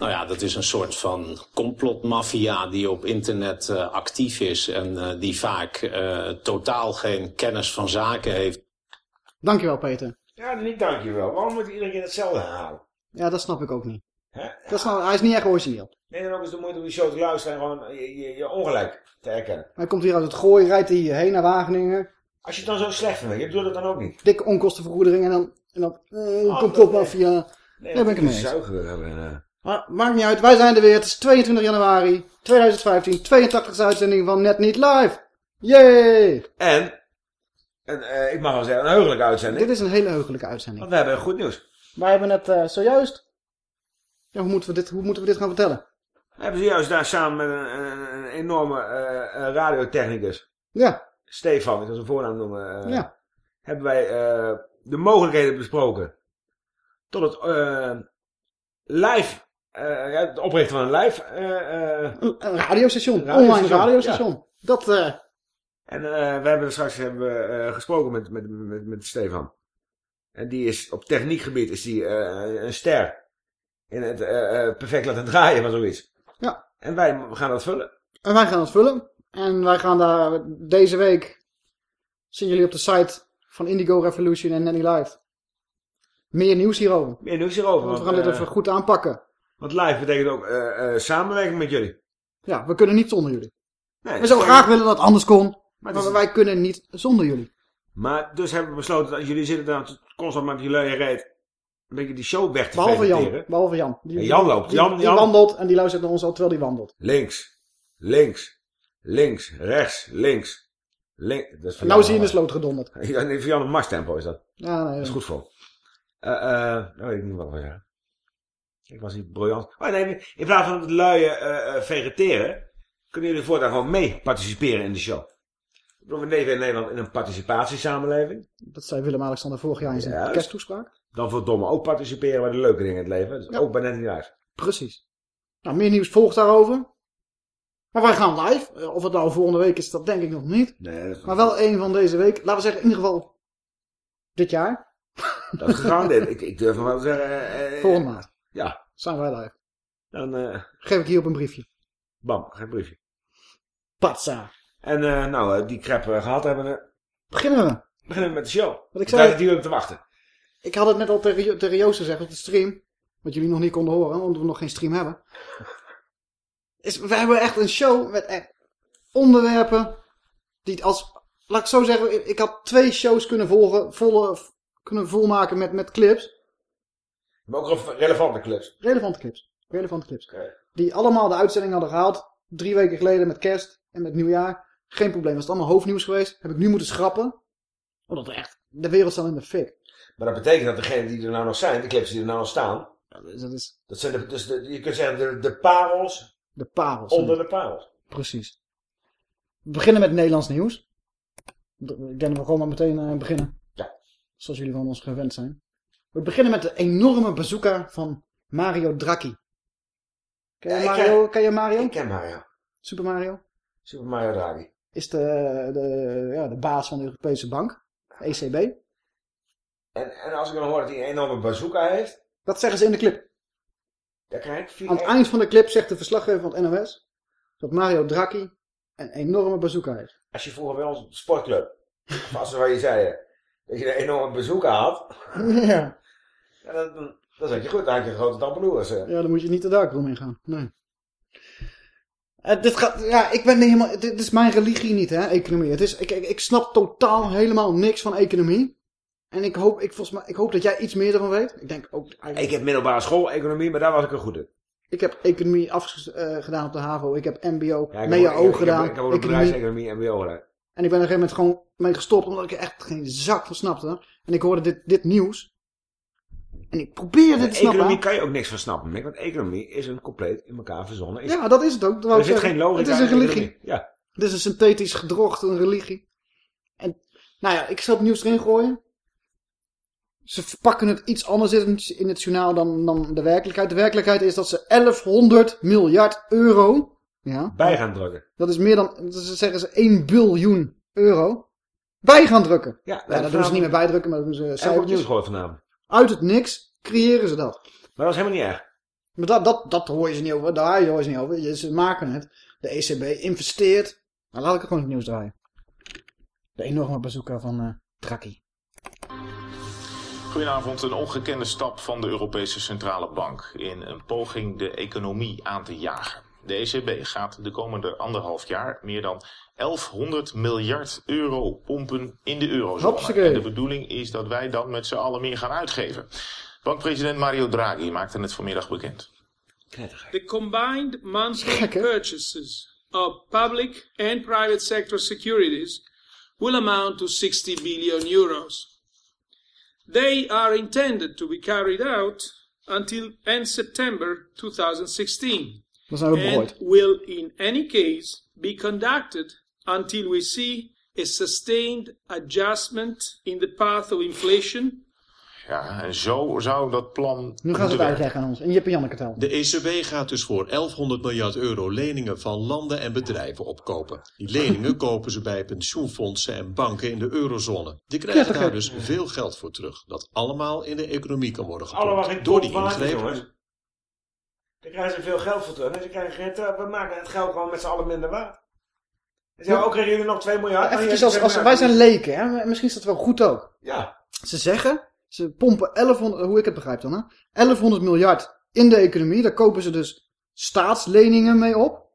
Nou ja, dat is een soort van complotmafia die op internet eh, actief is en eh, die vaak eh, totaal geen kennis van zaken heeft. Dankjewel, Peter. Ja, niet dankjewel. Waarom moet iedereen keer hetzelfde herhalen? Ja, dat snap ik ook niet. Hè? Dat snap, hij is niet echt origineel. Neem dan ook eens de moeite om die show te luisteren en gewoon je, je, je ongelijk te herkennen. Hij komt hier uit het gooi, rijdt hij hierheen naar Wageningen. Als je het dan zo slecht vindt, je doet het dan ook niet. Dikke onkostenvergoeding en dan, en dan eh, Oh, complotmafia. Nee, Daar ben ik mee eens. Zuigen hebben. eh. Maar maakt niet uit, wij zijn er weer. Het is 22 januari 2015, 82e uitzending van Net Niet Live. Yay! En, en eh, ik mag wel zeggen, een heugelijke uitzending. Dit is een hele heugelijke uitzending. Want we hebben goed nieuws. Wij hebben het eh, zojuist... Ja, hoe, moeten we dit, hoe moeten we dit gaan vertellen? We hebben zojuist daar samen met een, een, een enorme eh, radiotechnicus, Ja, Stefan, ik zal zijn voornaam noemen, ja. hebben wij de mogelijkheden besproken tot het live, het oprichten van een live eh, eh, Een, radiostation, online radiostation. Dat, eh, En eh, we hebben straks hebben eh, gesproken met, met, met, met Stefan. En die is op techniekgebied is die, eh, een ster. In het eh, eh, perfect laten draaien van zoiets. Ja. En wij gaan dat vullen. en wij gaan het vullen. En wij gaan daar deze week... Zien jullie op de site van Indigo Revolution en Nanny Live. Meer nieuws hierover. Meer nieuws hierover. Want we gaan dit eh, even goed aanpakken. Want live betekent ook eh, samenwerking met jullie. Ja, we kunnen niet zonder jullie. Nee, We zouden graag willen dat het anders kon. Maar is- wij kunnen niet zonder jullie. Maar dus hebben we besloten dat jullie zitten dan constant met jullie luie reet. Een beetje die show weg te Behalve Jan. Behalve Jan. Die, Jan loopt. Die, Jan- die Jan- wandelt en die luistert naar ons al terwijl die wandelt. Links. Links. Links. Rechts. Links. Link. Dat is nou zie je in de sloot gedonderd. Ja, nee, voor Jan een marstempo is dat. Ja, nee. Dat is goed voor. Eh eh nou weet ik niet wat ik wil zeggen. Ik was niet briljant. Oh nee, in plaats van het luie eh, eh, vegeteren, kunnen jullie voortaan gewoon mee participeren in de show. We leven in Nederland in een participatiesamenleving. Dat zei Willem-Alexander vorig jaar in zijn Juist. kersttoespraak. Dan verdomme ook participeren bij de leuke dingen in het leven. Dus Ja. ook bij Net Niet Live. Precies. Nou, meer nieuws volgt daarover. Maar wij gaan live. Eh, Of het nou volgende week is, dat denk ik nog niet. Nee, dat is, Maar wel één van deze week. Laten we zeggen, in ieder geval dit jaar. dat is gegarandeerd. ik, ik durf nog wel te zeggen... eh, eh, Volgende maand. Ja, Zijn wij live. dan eh, Geef ik hier op een briefje. bam, geen briefje. Patsa. En eh, nou, eh, die crap eh, gehad hebben we. Beginnen we. Beginnen we met de show. Wat ik zei, die te wachten. ik had het net al tegen, tegen Joost gezegd op de stream. Wat jullie nog niet konden horen, omdat we nog geen stream hebben. Is, we hebben echt een show met echt onderwerpen. Die als, laat ik zo zeggen, ik, ik had twee shows kunnen volgen, volle, kunnen volmaken met, met clips. Maar ook rele- relevante clips. Relevante clips. Relevante clips. Die allemaal de uitzending hadden gehaald. Drie weken geleden met kerst en met nieuwjaar. Geen probleem. Was het allemaal hoofdnieuws geweest. Heb ik nu moeten schrappen. Omdat er echt, de wereld staat in de fik. Maar dat betekent dat degenen die er nou nog zijn, de clips die er nou nog staan, Ja, dat is dat zijn de, dus de, je kunt zeggen de, de parels de parels. onder de parels. Precies. We beginnen met Nederlands nieuws. Ik denk dat we gewoon maar meteen eh, beginnen. Ja. Zoals jullie van ons gewend zijn. We beginnen met de enorme bazooka van Mario Draghi. Ken je Ja, Mario? Ken je Mario? Ik ken Mario. Super Mario? Super Mario Draghi. Is de, de, ja, de baas van de Europese bank. ECB. En, en als ik dan hoor dat hij een enorme bazooka heeft, Dat zeggen ze in de clip. dan krijg ik vier... Aan het eind van de clip zegt de verslaggever van het NOS... dat Mario Draghi een enorme bazooka heeft. Als je vroeger bij ons op de sportclub, of als ze waar je zei, dat je een enorme bazooka had, ja. ja, dan, zat je goed. Dan had je een grote tampeloers. eh. ja, dan moet je niet de darkroom ingaan. Nee. Eh, dit gaat, ja, ik ben niet helemaal, dit is mijn religie niet, hè, economie. Het is, ik, ik, ik snap totaal helemaal niks van economie. En ik hoop, ik, volgens mij, ik hoop dat jij iets meer ervan weet. Ik denk ook, eigenlijk- Ik heb middelbare school, economie, maar daar was ik er goed in. ik heb economie afgedaan op de HAVO. Ik heb MBO, Ja, ik heb ik gedaan. Ik heb, ik heb ook economie. bedrijfseconomie MBO gedaan. En ik ben er op een gegeven moment gewoon mee gestopt, omdat ik er echt geen zak van snapte. En ik hoorde dit, dit nieuws. En ik probeerde dit te snappen. Economie kan je ook niks van snappen, Mick, want economie is een compleet in elkaar verzonnen. Is, Ja, dat is het ook. er zit zeggen. geen logica Het is een religie. economie. Ja. Het is een synthetisch gedrocht, een religie. En, nou ja, ik zal het nieuws erin gooien. Ze verpakken het iets anders in, in het journaal dan, dan de werkelijkheid. De werkelijkheid is dat ze 1100 miljard euro, ja, Bij gaan drukken. dat is meer dan, dat is- zeggen ze 1 biljoen euro, bij gaan drukken. Ja, Ja, dat doen ze niet meer bijdrukken, maar dat doen ze cijfertjes. nieuws gehoord vanavond. Uit het niks creëren ze dat. Maar dat was helemaal niet erg. Maar dat, dat, dat hoor je ze niet over. Daar hoor je ze niet over. Je- Ze maken het. De ECB investeert. Nou, laat ik het gewoon het nieuws draaien. De enorme bezoeker van eh Draghi. Goedenavond. Een ongekende stap van de Europese Centrale Bank in een poging de economie aan te jagen. De ECB gaat de komende anderhalf jaar meer dan 1100 miljard euro pompen in de eurozone. Hopsakee. En de bedoeling is dat wij dan met z'n allen meer gaan uitgeven. Bankpresident Mario Draghi maakte het vanmiddag bekend. The combined monthly purchases of public and private sector securities will amount to 60 billion euros. They are intended to be carried out until end September 2016 Dat zijn we and will in any case be conducted until we see a sustained adjustment in the path of inflation Ja, en zo zou dat plan Nu gaan ze het uitleggen aan ons. En Jip en Janneke. De ECB gaat dus voor 1100 miljard euro leningen van landen en bedrijven opkopen. Die leningen kopen ze bij pensioenfondsen en banken in de eurozone. Die krijgen daar dus veel geld voor terug, dat allemaal in de economie kan worden gepompt. Door die ingrepen. Daar krijgen ze veel geld voor terug. En ze krijgen terug. We maken het geld gewoon met z'n allen minder waard. En ze zeggen, ook krijgen jullie nog 2 miljard? Even als, heb je als, 2 wij zijn leken, hè? Misschien is dat wel goed ook. Ja. Ze zeggen, ze pompen 1100, hoe ik het begrijp dan, hè? 1100 miljard in de economie. Daar kopen ze dus staatsleningen mee op.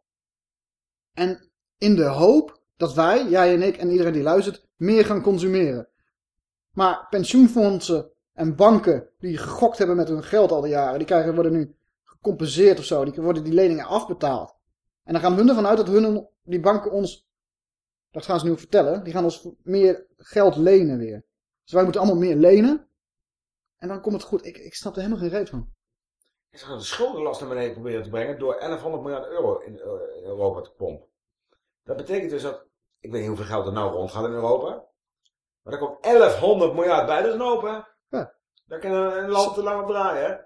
En in de hoop dat wij, jij en ik en iedereen die luistert, meer gaan consumeren. Maar pensioenfondsen en banken die gegokt hebben met hun geld al die jaren, die krijgen, worden nu gecompenseerd of zo. Die worden die leningen afbetaald. En dan gaan hun ervan uit dat hun, die banken ons, dat gaan ze nu vertellen, die gaan ons meer geld lenen weer. Dus wij moeten allemaal meer lenen. En dan komt het goed. Ik, ik snap er helemaal geen reet van. Ze gaan de schuldenlast naar beneden proberen te brengen door 1100 miljard euro in, eh, in Europa te pompen. Dat betekent dus dat, ik weet niet hoeveel geld er nou rondgaat in Europa. Maar er komt 1100 miljard bij, dat is een hoop hè. Ja. Daar kan een land te lang op draaien hè.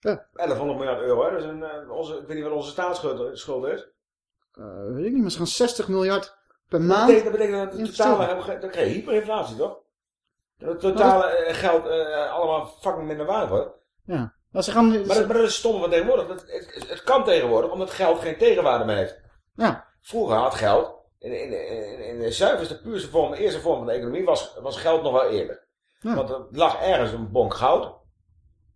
Ja. 1100 miljard euro hè, dat is een, eh, onze, ik weet niet wat onze staatsschuld schuld is. Eh, weet ik niet, maar ze gaan 60 miljard per Dat maand. betekent, dat betekent dat de investeren. totale, dan krijg je hyperinflatie toch? Dat het totale eh, geld eh, allemaal fucking minder waard wordt. Ja. Maar ze gaan... Maar dat, maar dat is stom van tegenwoordig. Het, het, het kan tegenwoordig, omdat geld geen tegenwaarde meer heeft. Ja. Vroeger had geld, in, in, in, in de zuiverste, puurste vorm, de eerste vorm van de economie, was, was geld nog wel eerlijk. Ja. Want er lag ergens een bonk goud.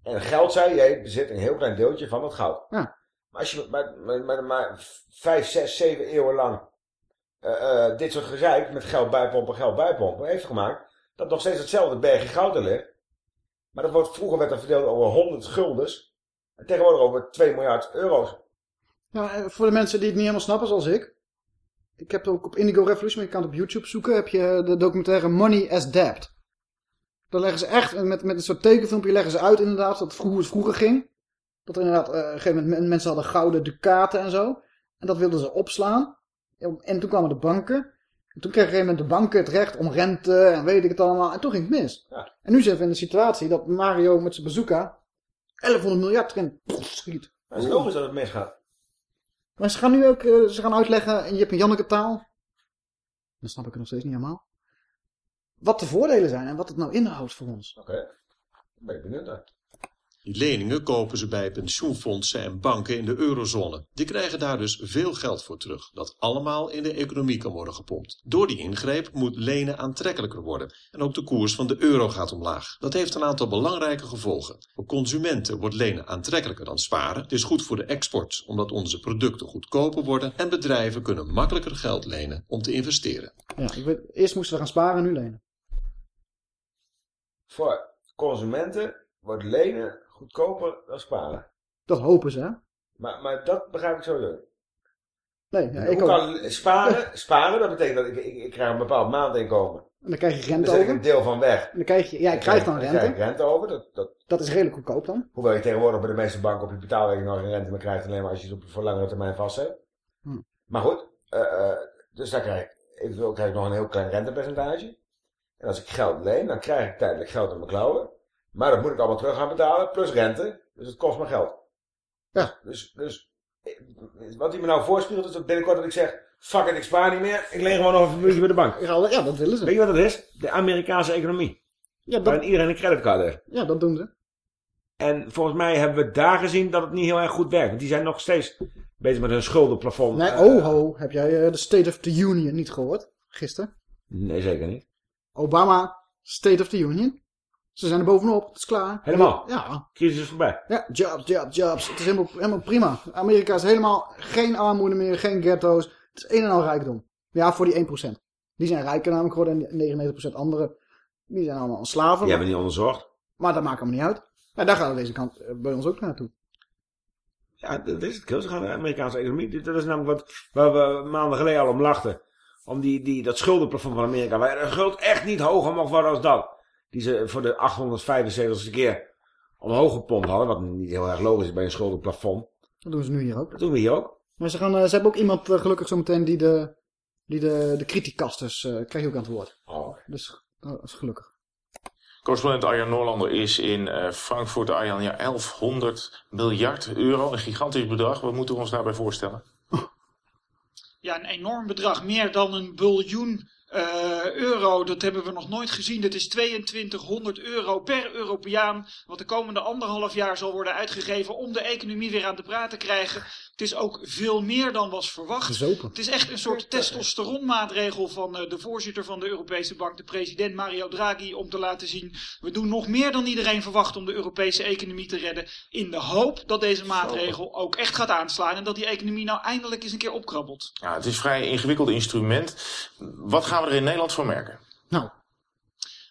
En geld zei, jij bezit een heel klein deeltje van dat goud. Ja. Maar als je maar, maar, maar, maar vijf, zes, zeven eeuwen lang eh, eh, dit soort gezeik met geld bijpompen, geld bijpompen, heeft gemaakt dat nog steeds hetzelfde bergje goud er ligt. Maar dat wordt, vroeger werd dat verdeeld over 100 guldens. En tegenwoordig over 2 miljard euro's. Ja, eh, voor de mensen die het niet helemaal snappen, zoals ik. Ik heb ook op Indigo Revolution, je kan het op YouTube zoeken, heb je de documentaire Money as Debt. Daar leggen ze echt, met, met een soort tekenfilmpje leggen ze uit inderdaad, dat vroeger, het vroeger ging. Dat er inderdaad, eh, op een gegeven moment men- mensen hadden gouden ducaten en zo. En dat wilden ze opslaan. En toen kwamen de banken. En toen kregen op een gegeven moment de banken het recht om rente en weet ik het allemaal. En toen ging het mis. Ja. En nu zijn we in de situatie dat Mario met zijn bazooka 1100 miljard erin schiet. Het is logisch dat het misgaat. Maar ze gaan nu ook eh, ze gaan uitleggen in Jip en Janneke taal. Dan snap ik het nog steeds niet helemaal. Wat de voordelen zijn en wat het nou inhoudt voor ons. Oké. Ben ik benieuwd naar. Die leningen kopen ze bij pensioenfondsen en banken in de eurozone. Die krijgen daar dus veel geld voor terug, dat allemaal in de economie kan worden gepompt. Door die ingreep moet lenen aantrekkelijker worden en ook de koers van de euro gaat omlaag. Dat heeft een aantal belangrijke gevolgen. Voor consumenten wordt lenen aantrekkelijker dan sparen. Het is goed voor de export, omdat onze producten goedkoper worden en bedrijven kunnen makkelijker geld lenen om te investeren. Ja, ik weet, eerst moesten we gaan sparen, nu lenen. Voor consumenten wordt lenen goedkoper dan sparen. Dat hopen ze, hè? Maar, maar dat begrijp ik sowieso. Nee, ja, ik ook. kan sparen, sparen, dat betekent dat ik, ik, ik krijg een bepaald maandinkomen. En dan krijg je Dan rente zet ik over. een deel van weg. En dan krijg je, ja, je krijgt dan Dan krijg ik rente. rente over. Dat, dat, Dat is redelijk goedkoop dan. hoewel je tegenwoordig bij de meeste banken op je betaalrekening nog geen rente meer krijgt. Alleen maar als je het op voor langere termijn vastzet. Hm. Maar goed. eh, eh, dus daar krijg ik, eventueel krijg ik nog een heel klein rentepercentage. En als ik geld leen, dan krijg ik tijdelijk geld in mijn klauwen. Maar dat moet ik allemaal terug gaan betalen. Plus rente. Dus het kost me geld. Ja. Dus, dus wat hij me nou voorspiegelt is dat binnenkort dat ik zeg... Fuck it, ik spaar niet meer. Ik leen gewoon nog een minuutje bij de bank. Ja, dat willen ze. Weet je wat dat is? De Amerikaanse economie. Ja, Waarin dat, iedereen een creditcard heeft. ja, dat doen ze. En volgens mij hebben we daar gezien dat het niet heel erg goed werkt. Want die zijn nog steeds bezig met hun schuldenplafond. Nee, Eh, oh ho, heb jij eh, de State of the Union niet gehoord? Gisteren? Nee, zeker niet. Obama, State of the Union. Ze zijn er bovenop, het is klaar. Helemaal? Ja, Crisis is voorbij. ja jobs, jobs, jobs. Het is helemaal, helemaal prima. Amerika is helemaal geen armoede meer, geen ghetto's. Het is een en al rijkdom. Ja, voor die 1%. Die zijn rijker namelijk geworden en die 99% anderen, die zijn allemaal slaven. Die hebben niet onderzocht. Maar dat maakt allemaal niet uit. Ja, daar gaat het deze kant eh, bij ons ook naartoe. Ja, dat is het. Ze gaan de Amerikaanse economie. Dat is namelijk wat waar we maanden geleden al om lachten. Om die, die, dat schuldenplafond van Amerika. Waar de schuld echt niet hoger mocht worden als dat. Die ze voor de 875ste keer omhoog gepompt hadden. Wat niet heel erg logisch is bij een schuldenplafond. Dat doen ze nu hier ook. Dat doen we hier ook. Maar ze, gaan, eh, ze hebben ook iemand eh, gelukkig zometeen die de, die de, de criticasters eh krijg je ook aan het woord. Oh. Dus dat is gelukkig. Correspondent Arjan Noorlander is in eh, Frankfurt. Arjan, ja, 1100 miljard euro. Een gigantisch bedrag. Wat moeten we ons daarbij voorstellen? Ja, een enorm bedrag. Meer dan een biljoen eh, euro. Dat hebben we nog nooit gezien. Dat is 2200 euro per Europeaan. Wat de komende anderhalf jaar zal worden uitgegeven om de economie weer aan de praat te krijgen. Het is ook veel meer dan was verwacht. Gezopen. Het is echt een soort testosteronmaatregel van eh, de voorzitter van de Europese Bank, de president Mario Draghi, om te laten zien, we doen nog meer dan iedereen verwacht om de Europese economie te redden, in de hoop dat deze maatregel ook echt gaat aanslaan en dat die economie nou eindelijk eens een keer opkrabbelt. Ja, het is een vrij ingewikkeld instrument. Wat gaan we er in Nederland van merken? Nou,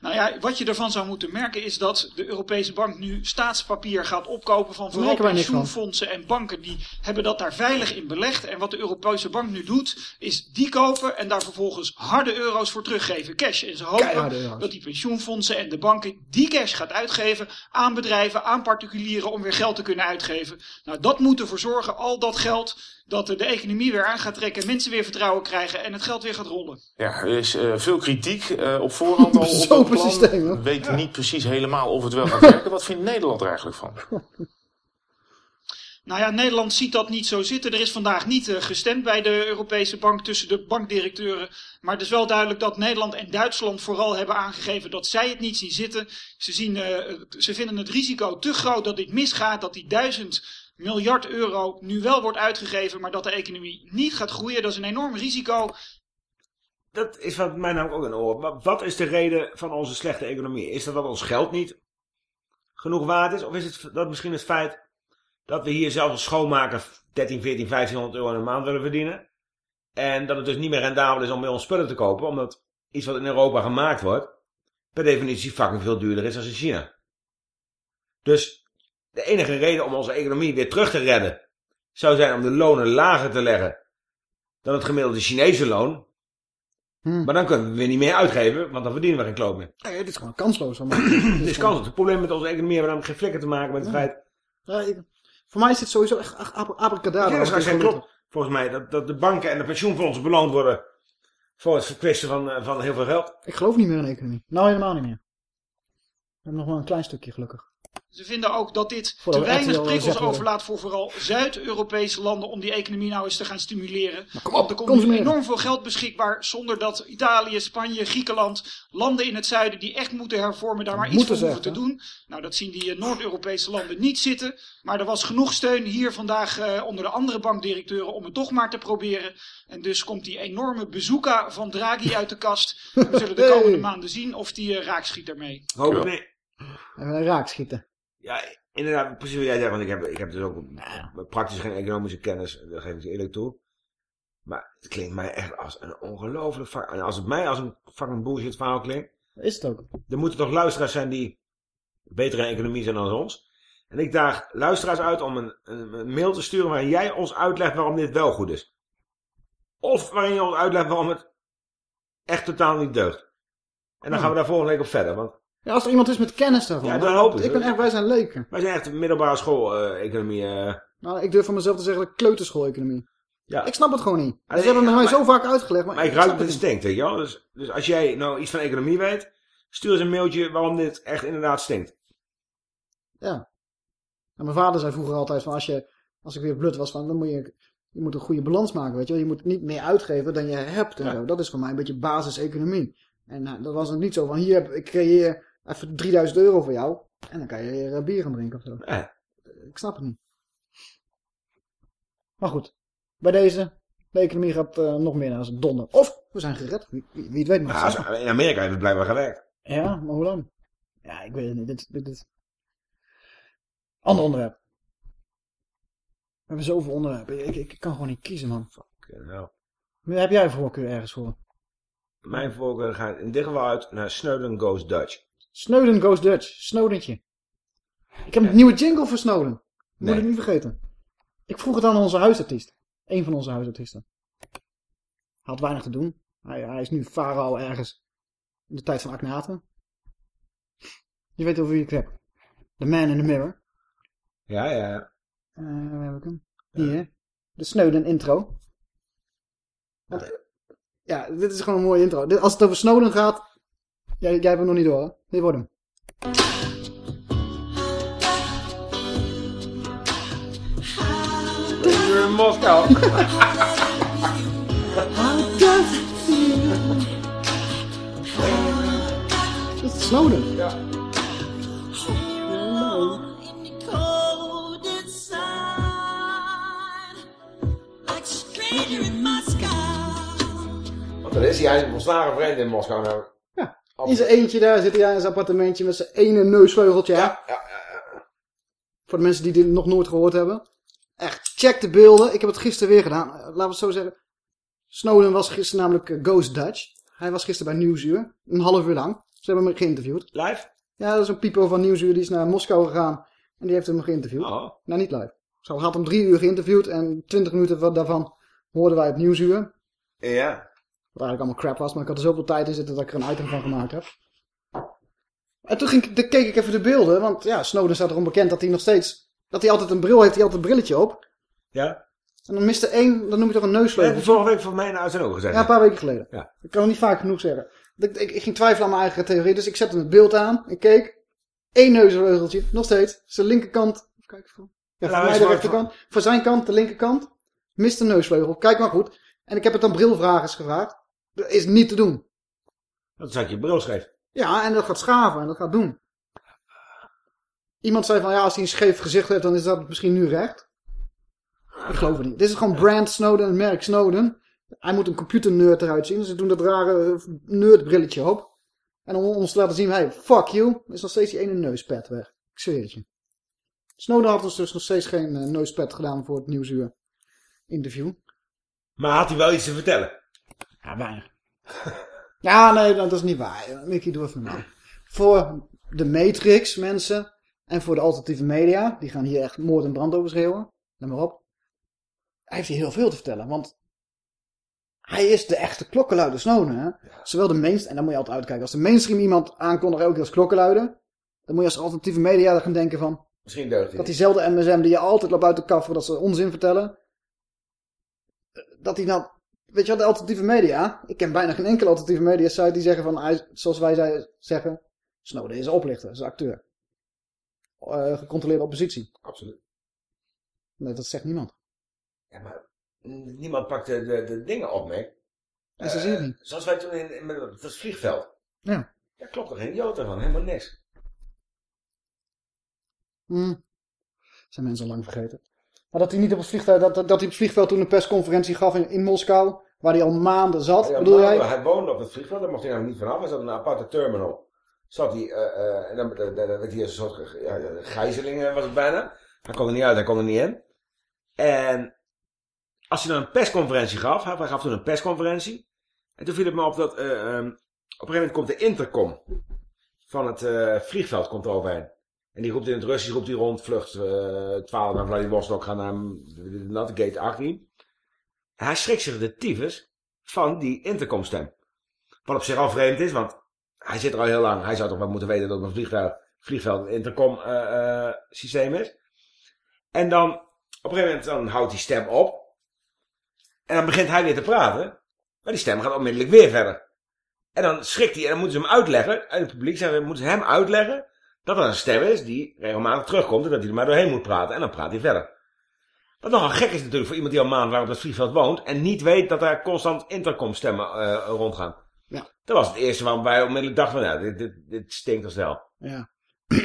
Nou ja, wat je ervan zou moeten merken is dat de Europese Bank nu staatspapier gaat opkopen van vooral pensioenfondsen en banken. Die hebben dat daar veilig in belegd. En wat de Europese Bank nu doet, is die kopen en daar vervolgens harde euro's voor teruggeven. Cash. En ze hopen dat die pensioenfondsen en de banken die cash gaat uitgeven aan bedrijven, aan particulieren om weer geld te kunnen uitgeven. Nou, dat moet ervoor zorgen, al dat geld, dat de economie weer aan gaat trekken, mensen weer vertrouwen krijgen en het geld weer gaat rollen. Ja, er is eh, veel kritiek eh, op voorhand al op het plan. systeem, hoor. We weten niet precies helemaal of het wel gaat werken. Wat vindt Nederland er eigenlijk van? Nou ja, Nederland ziet dat niet zo zitten. Er is vandaag niet eh, gestemd bij de Europese Bank tussen de bankdirecteuren. Maar het is wel duidelijk dat Nederland en Duitsland vooral hebben aangegeven dat zij het niet zien zitten. Ze, zien, eh, ze vinden het risico te groot dat dit misgaat, dat die duizend miljard euro nu wel wordt uitgegeven, maar dat de economie niet gaat groeien. Dat is een enorm risico. Dat is wat mij namelijk ook in oor. Maar wat is de reden van onze slechte economie? Is dat dat ons geld niet genoeg waard is? Of is het dat misschien het feit dat we hier zelfs als schoonmaker 13, 14, 1500 euro in de maand willen verdienen? En dat het dus niet meer rendabel is om bij ons spullen te kopen, omdat iets wat in Europa gemaakt wordt, per definitie fucking veel duurder is dan in China. Dus de enige reden om onze economie weer terug te redden, zou zijn om de lonen lager te leggen dan het gemiddelde Chinese loon. Hm. Maar dan kunnen we weer niet meer uitgeven, want dan verdienen we geen kloot meer. nee, dit is gewoon kansloos. allemaal. Het is kans. Het probleem met onze economie hebben namelijk geen flikker te maken met het Ja. feit... Ja, ik- voor mij is dit sowieso echt abracadabra. Ja, dat klopt. Volgens mij dat, dat de banken en de pensioenfondsen beloond worden voor het verkwisten van, eh, van heel veel geld. Ik geloof niet meer in de economie. Nou, helemaal niet meer. We hebben nog wel een klein stukje gelukkig. Ze vinden ook dat dit te we weinig prikkels overlaat voor vooral Zuid-Europese landen om die economie nou eens te gaan stimuleren. kom op, er komt nu consumeren. enorm veel geld beschikbaar zonder dat Italië, Spanje, Griekenland, landen in het zuiden die echt moeten hervormen daar maar iets voor hoeven te doen. Nou, dat zien die eh, Noord-Europese landen niet zitten. Maar er was genoeg steun hier vandaag eh, onder de andere bankdirecteuren om het toch maar te proberen. En dus komt die enorme bazooka van Draghi uit de kast. En we zullen de Hey. komende maanden zien of die uh, raak schiet ermee. Hoop Ja. ik niet. Even een raak schieten. Ja, inderdaad, precies wat jij zegt, want ik heb, ik heb dus ook praktisch geen economische kennis, daar geef ik eerlijk toe. Maar het klinkt mij echt als een ongelooflijk vak. En als het mij als een fucking bullshit verhaal klinkt, Dat is het ook. er moeten toch luisteraars zijn die beter in economie zijn dan ons. En ik daag luisteraars uit om een, een, een mail te sturen waarin jij ons uitlegt waarom dit wel goed is. Of waarin je ons uitlegt waarom het echt totaal niet deugt. En dan gaan we daar volgende week op verder, want Ja, als er iemand is met kennis daarvan. Ja, dat hoop ik. Ik ben echt, wij zijn leken. wij zijn echt middelbare school eh, economie. eh, Nou, ik durf van mezelf te zeggen kleuterschool-economie. ja. Ik snap het gewoon niet. Ze hebben het mij zo vaak uitgelegd, maar, Maar ik ruik het stinkt, weet je wel. Dus, dus als jij nou iets van economie weet, stuur eens een mailtje waarom dit echt inderdaad stinkt. Ja. En mijn vader zei vroeger altijd van als je, als ik weer blut was van, dan moet je, je moet een goede balans maken, weet je wel. Je moet niet meer uitgeven dan je hebt en Ja. zo. Dat is voor mij een beetje basis-economie. En nou, dat was het niet zo van, hier heb ik creëer even 3000 euro voor jou. En dan kan je weer eh, bier gaan drinken of zo. Ik snap het niet. Maar goed, bij deze, de economie gaat eh, nog meer naar zijn donder. Of we zijn gered, wie, wie, wie het weet nog. Maar als- in Amerika heeft het blijkbaar gewerkt. Ja, maar hoe lang? Ja, ik weet het niet. Dit, dit, dit. Ander onderwerp. We hebben zoveel onderwerpen. Ik, ik, ik kan gewoon niet kiezen, man. Nou, Heb jij een voorkeur ergens voor? mijn voorkeur gaat in dit geval uit naar Snowden Goes Dutch. Snowden goes Dutch. Snowdentje. Ik heb een nieuwe jingle voor Snowden. Moet Nee. ik niet vergeten. Ik vroeg het aan onze huisartiest. Eén van onze huisartiesten. Had weinig te doen. Hij, hij is nu farao ergens. In de tijd van Akhenaten. Je weet over wie ik het heb. The Man in the Mirror. Ja, ja, ja. Eh, waar heb ik hem? Hier. De Snowden intro. Want, ja, dit is gewoon een mooie intro. Als het over Snowden gaat... Jij, jij hebt hem nog niet door, hè? Dit wordt hem. In Moskou. Dat is Snowden. Ja. Want er is hij volslagen vreemd in Moskou nou. In zijn eentje daar zit hij in zijn appartementje met zijn ene neusvleugeltje. Ja, ja, ja. Voor de mensen die dit nog nooit gehoord hebben. Echt, check de beelden. Ik heb het gisteren weer gedaan. Eh, Laten we het zo zeggen. Snowden was gisteren namelijk eh, Ghost Dutch. Hij was gisteren bij Nieuwsuur. Een half uur lang. Ze hebben hem geïnterviewd. Live? Ja, dat is een pieper van Nieuwsuur. Die is naar Moskou gegaan. En die heeft hem geïnterviewd. Oh. Nou, niet live. Zo had hem drie uur geïnterviewd. En twintig minuten van- daarvan hoorden wij het Nieuwsuur. Ja. Wat eigenlijk allemaal crap was. Maar ik had er zoveel tijd in zitten dat ik er een item van gemaakt heb. En toen ging, dan keek ik even de beelden. Want ja, Snowden staat erom bekend dat hij nog steeds... Dat hij altijd een bril heeft. Hij altijd een brilletje op. Ja. En dan miste één, dan noem je toch een Dat heb neusvleugel. je vorige week van mij de uitzending ook gezegd. Ja, een paar weken geleden. Ja. Ik kan het niet vaak genoeg zeggen. Ik, ik, ik ging twijfelen aan mijn eigen theorie, dus ik zette het beeld aan. Ik keek. Eén neusvleugeltje, nog steeds. Zijn linkerkant. Even kijken. Voor, ja, voor Nou, mij is de rechterkant. Voor zijn kant, de linkerkant. Mist een neusvleugel. Kijk maar goed. En ik heb het aan brilvragers gevraagd. Dat is niet te doen. Dat zat je bril scheef. Ja, en dat gaat schaven en dat gaat doen. Iemand zei van, ja, als hij een scheef gezicht heeft, dan is dat misschien nu recht. Ik geloof het niet. Dit is gewoon brand Snowden, het merk Snowden. Hij moet een computernerd eruit zien. Ze doen dat rare nerdbrilletje op. En om ons te laten zien, hey, fuck you, is nog steeds die ene neuspet weg. Ik zweer het je. Snowden had dus, dus nog steeds geen eh, neuspet gedaan voor het Nieuwsuur interview. Maar had hij wel iets te vertellen? Ja, weinig. Ja, nee, dat is niet waar. Mickey, doe even normaal. Voor de Matrix mensen en voor de alternatieve media, die gaan hier echt moord en brand over schreeuwen. Let maar op. Hij heeft hier heel veel te vertellen, want hij is de echte klokkenluider Snowden. Hè? Zowel de mainstream, en dan moet je altijd uitkijken. Als de mainstream iemand aankondigt ook als klokkenluider, dan moet je als alternatieve media gaan denken van, Misschien deugt hij dat diezelfde MSM die je altijd loopt uit de kaffen dat ze onzin vertellen. Dat die dan, weet je wat, de alternatieve media. Ik ken bijna geen enkele alternatieve media site die zeggen van, hij, zoals wij zei- zeggen, Snowden is een oplichter, is een acteur. eh, gecontroleerde oppositie. Absoluut. Nee, dat zegt niemand. Ja, maar niemand pakt de, de, de dingen op, mee. En ze zien het niet. Zoals wij toen in, in het vliegveld. Ja. Daar klopt er geen jota van, helemaal niks. Hm. Zijn mensen al lang vergeten. Maar dat hij niet op het vliegveld, dat, dat, dat hij op het vliegveld toen een persconferentie gaf in, in Moskou, waar hij al maanden zat, Ja, bedoel jij? Hij woonde op het vliegveld, daar mocht hij nou niet vanaf. Hij zat in een aparte terminal. Zat hij, eh, eh, en dan, dan, dan werd hij een soort ja, gijzeling eh, was het bijna. Hij kon er niet uit, hij kon er niet in. En als hij dan een persconferentie gaf, hij gaf toen een persconferentie. En toen viel het me op dat, eh, ehm, op een gegeven moment komt de intercom van het vliegveld komt eroverheen. En die roept in het Russisch, roept hij rond, vlucht eh 12 naar Vladivostok, gaan naar gate 18. En hij schrikt zich de tyfus van die intercomstem. Wat op zich al vreemd is, want hij zit er al heel lang. Hij zou toch wel moeten weten dat een vliegveld, vliegveld een intercom eh, eh, systeem is. En dan, op een gegeven moment, dan houdt die stem op. En dan begint hij weer te praten. Maar die stem gaat onmiddellijk weer verder. En dan schrikt hij en dan moeten ze hem uitleggen. En het publiek dan moeten ze hem uitleggen dat er een stem is die regelmatig terugkomt en dat hij er maar doorheen moet praten. En dan praat hij verder. Wat nogal gek is natuurlijk voor iemand die al maanden lang op het vliegveld woont en niet weet dat daar constant intercomstemmen eh rondgaan. Ja. Dat was het eerste waarom wij onmiddellijk dachten van, ja, dit, dit, dit stinkt als wel. Ja.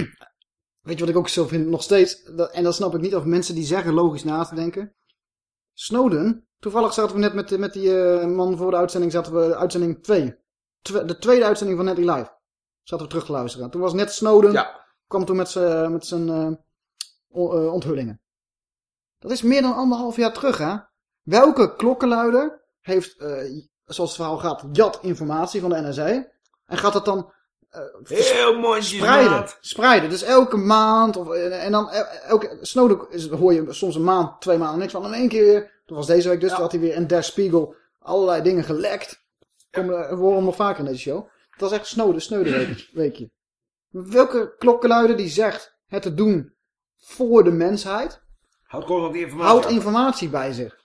Weet je wat ik ook zo vind? Nog steeds, dat, en dat snap ik niet, of mensen die zeggen logisch na te denken. Snowden, toevallig zaten we net met, met die eh, man voor de uitzending, zaten we uitzending 2. de tweede uitzending van Netty Live. Zaten we terug te luisteren. Toen was net Snowden, Ja. kwam toen met zijn met zijn eh, eh, onthullingen. Dat is meer dan anderhalf jaar terug, hè? Welke klokkenluider heeft, eh, zoals het verhaal gaat, jat informatie van de NSA en gaat dat dan eh, Heel mooi spreiden. Spreiden. Dus elke maand. Of, en dan el- elke, Snowden is, hoor je soms een maand, twee maanden niks van. En in één keer weer. Toen was deze week dus. Toen had hij weer in Der Spiegel allerlei dingen gelekt. Komen, we horen hem nog vaker in deze show. Het was echt Snowden week- weekje. Welke klokkenluider die zegt het te doen voor de mensheid. Houd constant die informatie. Houdt informatie bij zich.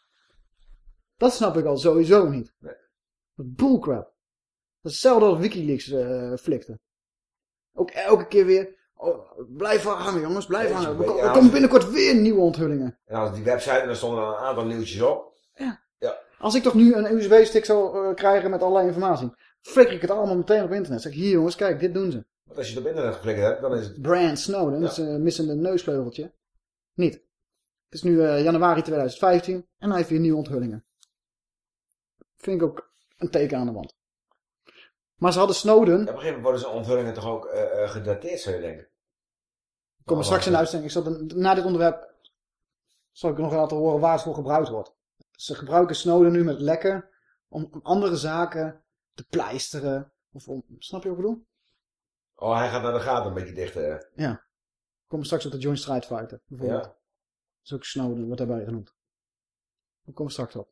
Dat snap ik al sowieso niet. Nee. Wat bullcrap. Dat is hetzelfde als Wikileaks eh flikte. Ook elke keer weer. Oh, blijf hangen jongens, blijf Deze hangen. Er ko- ja. er komen binnenkort weer nieuwe onthullingen. En als die website, daar stonden een aantal nieuwtjes op. Als ik toch nu een USB-stick zou eh, krijgen met allerlei informatie. Flikker ik het allemaal meteen op internet. Zeg hier jongens, kijk, dit doen ze. Want als je het op internet geflikkerd hebt, dan is het... Brand Snowden, Ja. dat is een missende neusvleugeltje. Niet. Het is nu eh, januari 2015 en hij heeft weer nieuwe onthullingen. Vind ik ook een teken aan de wand. Maar ze hadden Snowden, Op een gegeven moment worden zijn onthullingen toch ook eh, eh, gedateerd, zou je denken. komen straks in de uitzending. Ik na dit onderwerp zal ik nog laten horen waar het voor gebruikt wordt. Ze gebruiken Snowden nu met lekken om andere zaken te pleisteren. Of om, snap je wat ik bedoel? Oh, hij gaat naar de gaten een beetje dicht. eh. Ja. Komen straks op de Joint Strike Fighter. Bijvoorbeeld. Ja. Dat is ook Snowden, wordt daarbij genoemd. We komen straks op.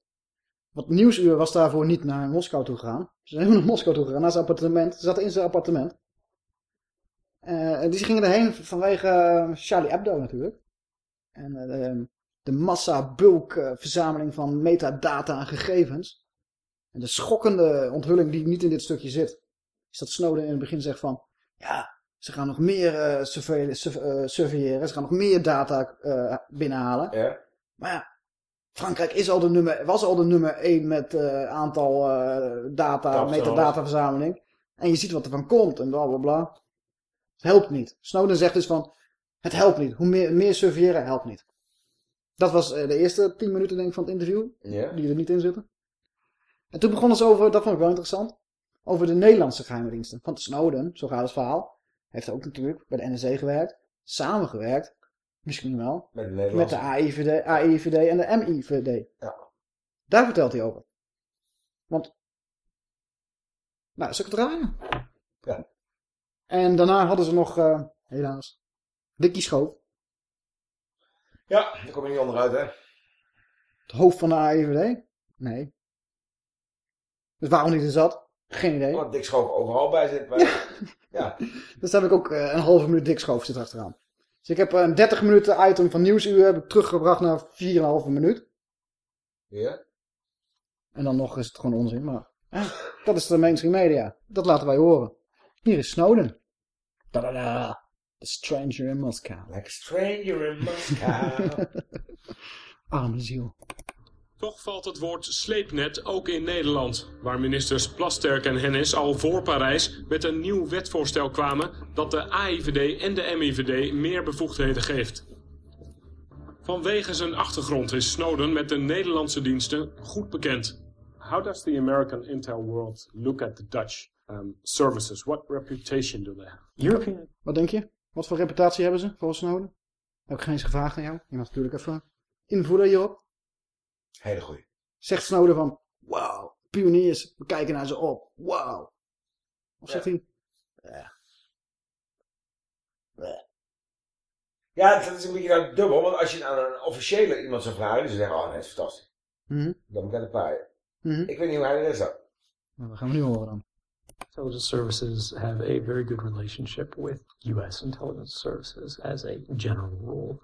Wat Nieuwsuur was daarvoor niet naar Moskou toe gegaan. Ze zijn naar Moskou toe gegaan, naar zijn appartement. Ze zaten in zijn appartement. Eh, die gingen erheen vanwege eh, Charlie Hebdo natuurlijk. En eh, de, de massa-bulk eh, verzameling van metadata en gegevens. En de schokkende onthulling die niet in dit stukje zit. Is dat Snowden in het begin zegt van... Ja, ze gaan nog meer surve- eh, surveilleren. Ze gaan nog meer data eh, binnenhalen. Ja. Maar ja, Frankrijk is al de nummer, was al de nummer 1 met aantal data, metadataverzameling. En je ziet wat er van komt en bla bla bla. Het helpt niet. Snowden zegt dus van, het helpt niet. Hoe meer, meer surveilleren helpt niet. Dat was de eerste 10 minuten denk ik van het interview, Ja. die er niet in zitten. En toen begonnen ze over, dat vond ik wel interessant, over de Nederlandse geheime diensten. Want Snowden, zo gaat het verhaal, heeft ook natuurlijk bij de NSA gewerkt, samengewerkt, misschien wel, Met de met de AIVD, AIVD en de MIVD. Ja. Daar vertelt hij over. Want, nou, het draaien? Ja. En daarna hadden ze nog, eh, helaas, Dickie Schoof, Ja, daar kom je niet onderuit, hè. het hoofd van de AIVD. Nee. Dus waarom niet er zat? Geen idee. Want Dick Schoof overal bij zit. Bij... Ja. Dus daar heb ik ook eh, een halve minuut Dick Schoof zit achteraan. Dus ik heb een 30 minuten item van Nieuwsuur heb ik teruggebracht naar 4,5 minuut. Ja. En dan nog is het gewoon onzin, maar eh, dat is de mainstream media. Dat laten wij horen. Hier is Snowden. Tadada. The Stranger in Moscow. Like a stranger in Moscow. Arme ziel. Toch valt het woord sleepnet ook in Nederland, waar ministers Plasterk en Hennis al voor Parijs met een nieuw wetvoorstel kwamen dat de AIVD en de MIVD meer bevoegdheden geeft. Vanwege zijn achtergrond is Snowden met de Nederlandse diensten goed bekend. How does the American intel world look at the Dutch um, services? What reputation do they have? European. Wat denk je? Wat voor reputatie hebben ze volgens Snowden? Heb ik geen eens gevraagd aan jou. Je mag natuurlijk even invoelen hierop. Hele goeie. Zegt Snowden van, wow, pioniers, we kijken naar ze op, wow. Of zegt hij, Ja, dat is een beetje nou dubbel, want als je het aan een officiële iemand zou vragen, die zou zeggen, oh dat is fantastisch. mhm, Dan bekende paaien. mhm. Ik weet niet hoe hij dat is dan. Nou, dat gaan we nu horen dan. Intelligence services have a very good relationship with U.S. intelligence services as a general rule.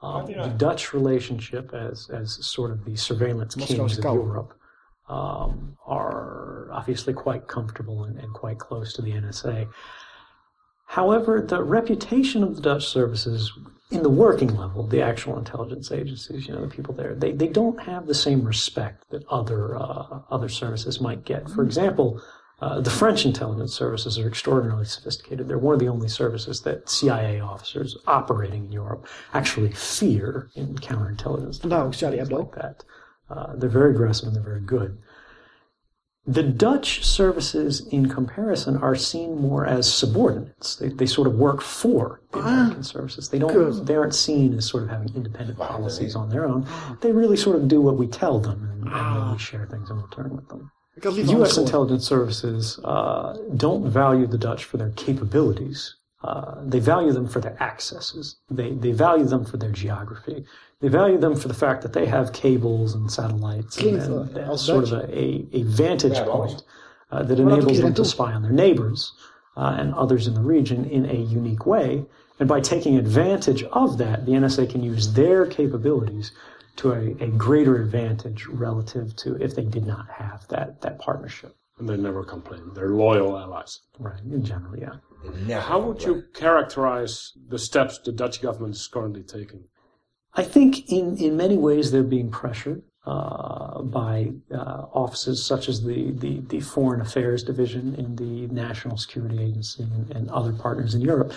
Um, the Dutch relationship, as as sort of the surveillance kings of. Europe, um, are obviously quite comfortable and, and quite close to the NSA. However, the reputation of the Dutch services in the working level, the actual intelligence agencies, you know, the people there, they, they don't have the same respect that other uh, other services might get. For example, uh, the French intelligence services are extraordinarily sophisticated. They're one of the only services that CIA officers operating in Europe actually fear in counterintelligence. No, ook Charlie things Hebdo. like that. Uh, they're very aggressive and they're very good. The Dutch services, in comparison, are seen more as subordinates. They, they sort of work for the American services. They don't. good. They aren't seen as sort of having independent policies on their own. They really sort of do what we tell them, and, and then we share things in return with them. Ik had liever anders U.S. intelligence services uh, don't value the Dutch for their capabilities. Uh, they value them for their accesses. They, they value them for their geography. They value them for the fact that they have cables and satellites and, Klinkt, and as sort of Dutch. a, a, a vantage Ja, point uh, that Maar enables them to spy on their neighbors uh, and others in the region in a unique way. And by taking advantage of that, the NSA can use their capabilities to a, a greater advantage relative to if they did not have that, that partnership. And they never complain. They're loyal allies. Right, in general, yeah. Never How would you characterize the steps the Dutch government is currently taking? I think in, in many ways they're being pressured uh, by uh, offices such as the, the, the Foreign Affairs Division in the National Security Agency and, and other partners in Europe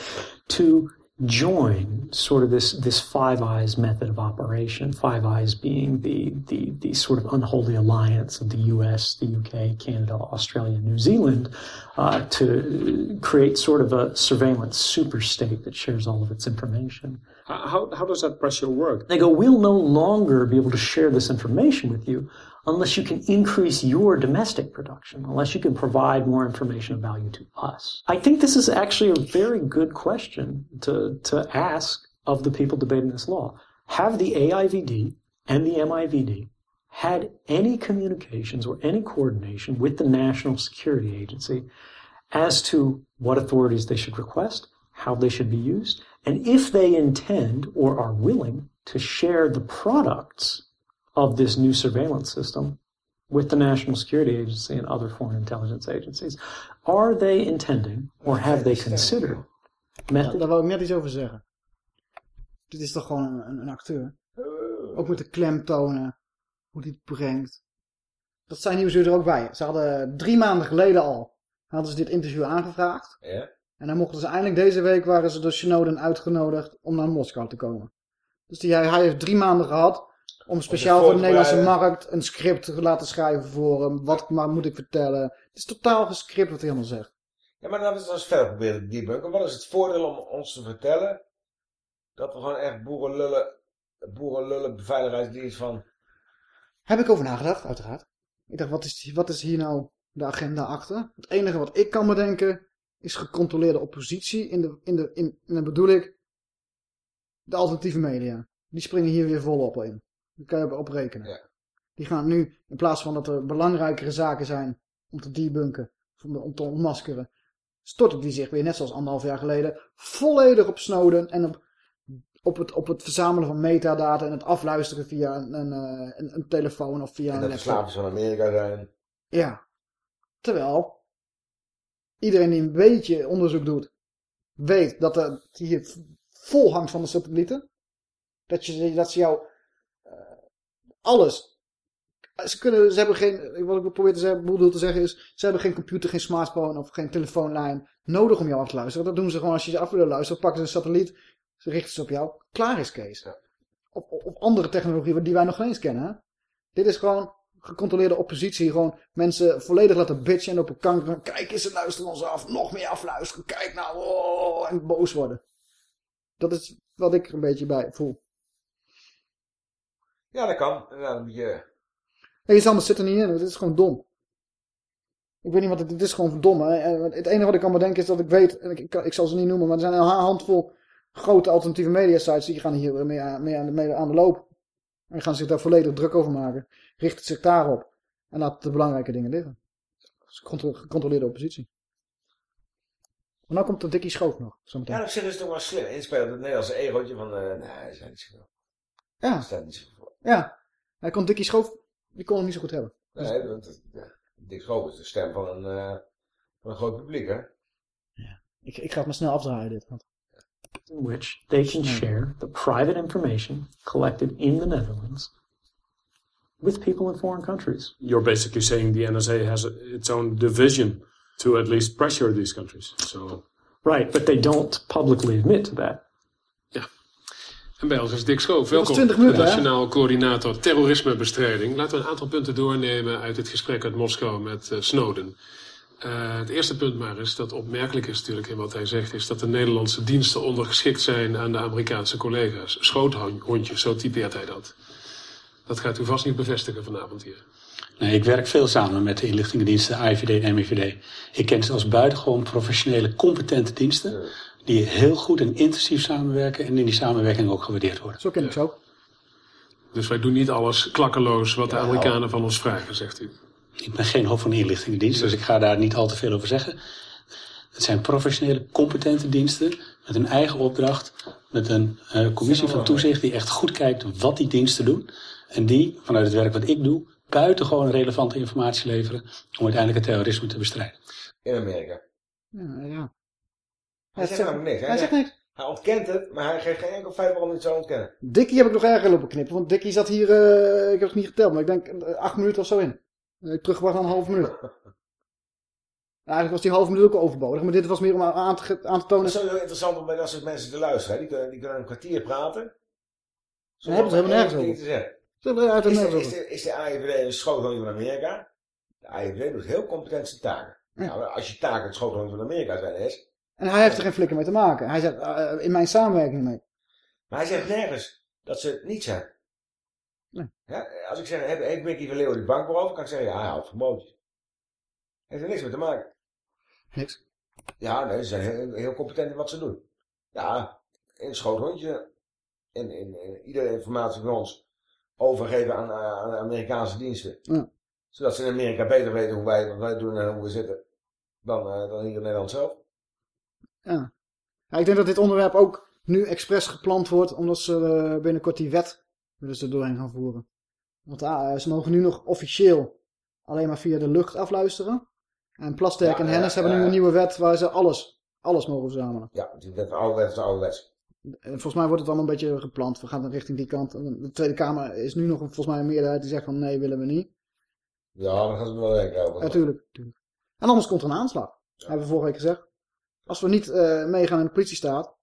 to join sort of this, this Five Eyes method of operation. Five Eyes being the, the, the sort of unholy alliance of the US, the UK, Canada, Australia, and New Zealand uh, to create sort of a surveillance super state that shares all of its information. How, how, how does that pressure work? They go, we'll no longer be able to share this information with you unless you can increase your domestic production, unless you can provide more information of value to us. I think this is actually a very good question to, to ask of the people debating this law. Have the AIVD and the MIVD had any communications or any coordination with the National Security Agency as to what authorities they should request, how they should be used, and if they intend or are willing to share the products of this new surveillance system with the National Security Agency and other foreign intelligence agencies. Are they intending or have they considered Ja, daar wou ik net iets over zeggen. Dit is toch gewoon een, een acteur. Ook met de klemtonen. Hoe het brengt. Dat zijn nieuws er ook bij. Ze hadden drie maanden geleden al. Hadden ze dit interview aangevraagd. Ja? En dan mochten ze eindelijk deze week waren ze door Snowden uitgenodigd om naar Moskou te komen. Dus die, hij, hij heeft drie maanden gehad om speciaal voor de Nederlandse markt een script te laten schrijven voor hem. Wat maar moet ik vertellen? Het is totaal gescript wat hij allemaal zegt. Ja, maar laten we het eens verder proberen te debunken. Wat is het voordeel om ons te vertellen dat we gewoon echt boerenlullen, boerenlullen beveiligingsdienst van... Heb ik over nagedacht, uiteraard. Ik dacht, wat is, wat is hier nou de agenda achter? Het enige wat ik kan bedenken is gecontroleerde oppositie. In de, in de, in, en dan bedoel ik de alternatieve media. Die springen hier weer volop in. Daar kan je op rekenen. Ja. Die gaan nu, in plaats van dat er belangrijkere zaken zijn om te debunken, om, om te ontmaskeren, storten die zich weer, net zoals anderhalf jaar geleden, volledig op Snowden en op, op, het, op het verzamelen van metadata en het afluisteren via een, een, eh, een, een telefoon of via En een dat de laptop. slavers van Amerika zijn. Ja. Terwijl iedereen die een beetje onderzoek doet, weet dat het hier vol hangt van de satellieten. Dat, je, dat ze jou eh, alles. Ze, kunnen, ze hebben geen, wat ik probeer te zeggen, bedoel te zeggen is, ze hebben geen computer, geen smartphone of geen telefoonlijn nodig om jou af te luisteren. Dat doen ze gewoon als je ze af wil luisteren, pakken ze een satelliet, ze richten ze op jou, klaar is Kees. Op, op, op andere technologie die wij nog eens kennen. Hè? Dit is gewoon gecontroleerde oppositie. Gewoon mensen volledig laten bitchen en op een kanker. Kijk eens, ze luisteren ons af. Nog meer afluisteren. Kijk nou. Oh, en boos worden. Dat is wat ik er een beetje bij voel. Ja, dat kan. Ja, een beetje... Nee, iets anders zit er niet in. Het is gewoon dom. Ik weet niet wat het, het is. gewoon dom. Hè? Het enige wat ik kan bedenken is dat ik weet, en ik, ik, zal ze niet noemen, maar er zijn een handvol grote alternatieve media sites die gaan hier mee, aan- mee, aan, mee aan de loop. En gaan zich daar volledig druk over maken. Richten zich daarop. En laten de belangrijke dingen liggen. Dat is contro- gecontroleerde oppositie. Maar nou komt de Dikkie Schoof nog. Zometeen. Ja, op zich is het toch wel slim. Inspelen het Nederlandse egootje van... eh nee, dat zijn niet zoveel. Ja. Dat staat niet zoveel. Ja. Hij kon Dikkie Schoof, die kon het niet zo goed hebben. Nee, want ja, Dick Schoof is de stem van een, eh, van een groot publiek, hè? Ik, ik ga het maar snel afdraaien dit. Want... in which they can share the private information collected in the Netherlands with people in foreign countries. You're basically saying the NSA has a, its own division to at least pressure these countries. So Right, but they don't publicly admit to that. En bij ons is Dick Schoof. Welkom, 20 minuten, hè? Nationaal Coördinator Terrorismebestrijding. Laten we een aantal punten doornemen uit het gesprek uit Moskou met eh, Snowden. Eh, het eerste punt maar is, dat opmerkelijk is natuurlijk in wat hij zegt, is dat de Nederlandse diensten ondergeschikt zijn aan de Amerikaanse collega's. Schoothondjes, zo typeert hij dat. Dat gaat u vast niet bevestigen vanavond hier. Nee, ik werk veel samen met de inlichtingendiensten AIVD en MIVD. Ik ken ze als buitengewoon professionele, competente diensten... die heel goed en intensief samenwerken... en in die samenwerking ook gewaardeerd worden. Zo ken ik ze ook. Dus wij doen niet alles klakkeloos wat de Amerikanen van ons vragen, zegt u. Ik ben geen hoofd van de inlichtingendienst, dus ik ga daar niet al te veel over zeggen. Het zijn professionele, competente diensten met een eigen opdracht... met een eh, commissie van toezicht die echt goed kijkt wat die diensten doen... en die, vanuit het werk wat ik doe... buitengewoon relevante informatie leveren... om uiteindelijk het terrorisme te bestrijden. In Amerika. Ja, ja. Hij zegt namelijk niks. Hij zegt niks. Hij ontkent het, maar hij geeft geen enkel feit waarom hij het zou ontkennen. Dikkie heb ik nog erger lopen knippen. Want Dikkie zat hier, eh, ik heb het niet geteld, maar ik denk eh, acht minuten of zo in. Eh, teruggebracht naar een half minuut. Eigenlijk was die half minuut ook overbodig. Maar dit was meer om aan te, aan te tonen. Dat is sowieso interessant om bij dat soort mensen te luisteren. hè. Die kunnen, die kunnen een kwartier praten. Ze hebben het helemaal nergens over. Te zeggen. Ze hebben uit Is, de, is, de, is de AIVD een schoothondje van Amerika? De AIVD doet heel competent zijn taken. Nou, als je taken het schoothondje van Amerika zijn is... En hij heeft er geen flikker mee te maken. Hij zegt, eh, in mijn samenwerking mee. Maar hij zegt nergens dat ze het niet zijn. Nee. Ja, als ik zeg, heeft, heeft Mickey van Leeuwen die bank beroofd, kan ik zeggen, ja, hij houdt vermogen. Heeft er niks mee te maken. Niks. Ja, nee, ze zijn heel, heel competent in wat ze doen. Ja, in een schoothondje. In, in, in iedere informatie van ons overgeven aan, Amerikaanse diensten. Ja. Zodat ze in Amerika beter weten hoe wij, wat wij doen en hoe we zitten. Dan, eh, dan hier in Nederland zelf. Ja. Ja, ik denk dat dit onderwerp ook nu expres gepland wordt. Omdat ze eh, binnenkort die wet willen ze er doorheen gaan voeren. Want ah, ze mogen nu nog officieel alleen maar via de lucht afluisteren. En Plasterk Ja, en ja, Hennis hebben nu ja. een nieuwe wet waar ze alles, alles mogen verzamelen. Ja, die wet, ouderwets is ouderwets. En volgens mij wordt het allemaal een beetje gepland. We gaan richting die kant. De Tweede Kamer is nu nog volgens mij een meerderheid die zegt van nee, willen we niet. Ja, dan gaan ze wel werken over. Natuurlijk. En anders komt er een aanslag. Hebben we vorige week gezegd. Als we niet eh, meegaan in de politiestaat.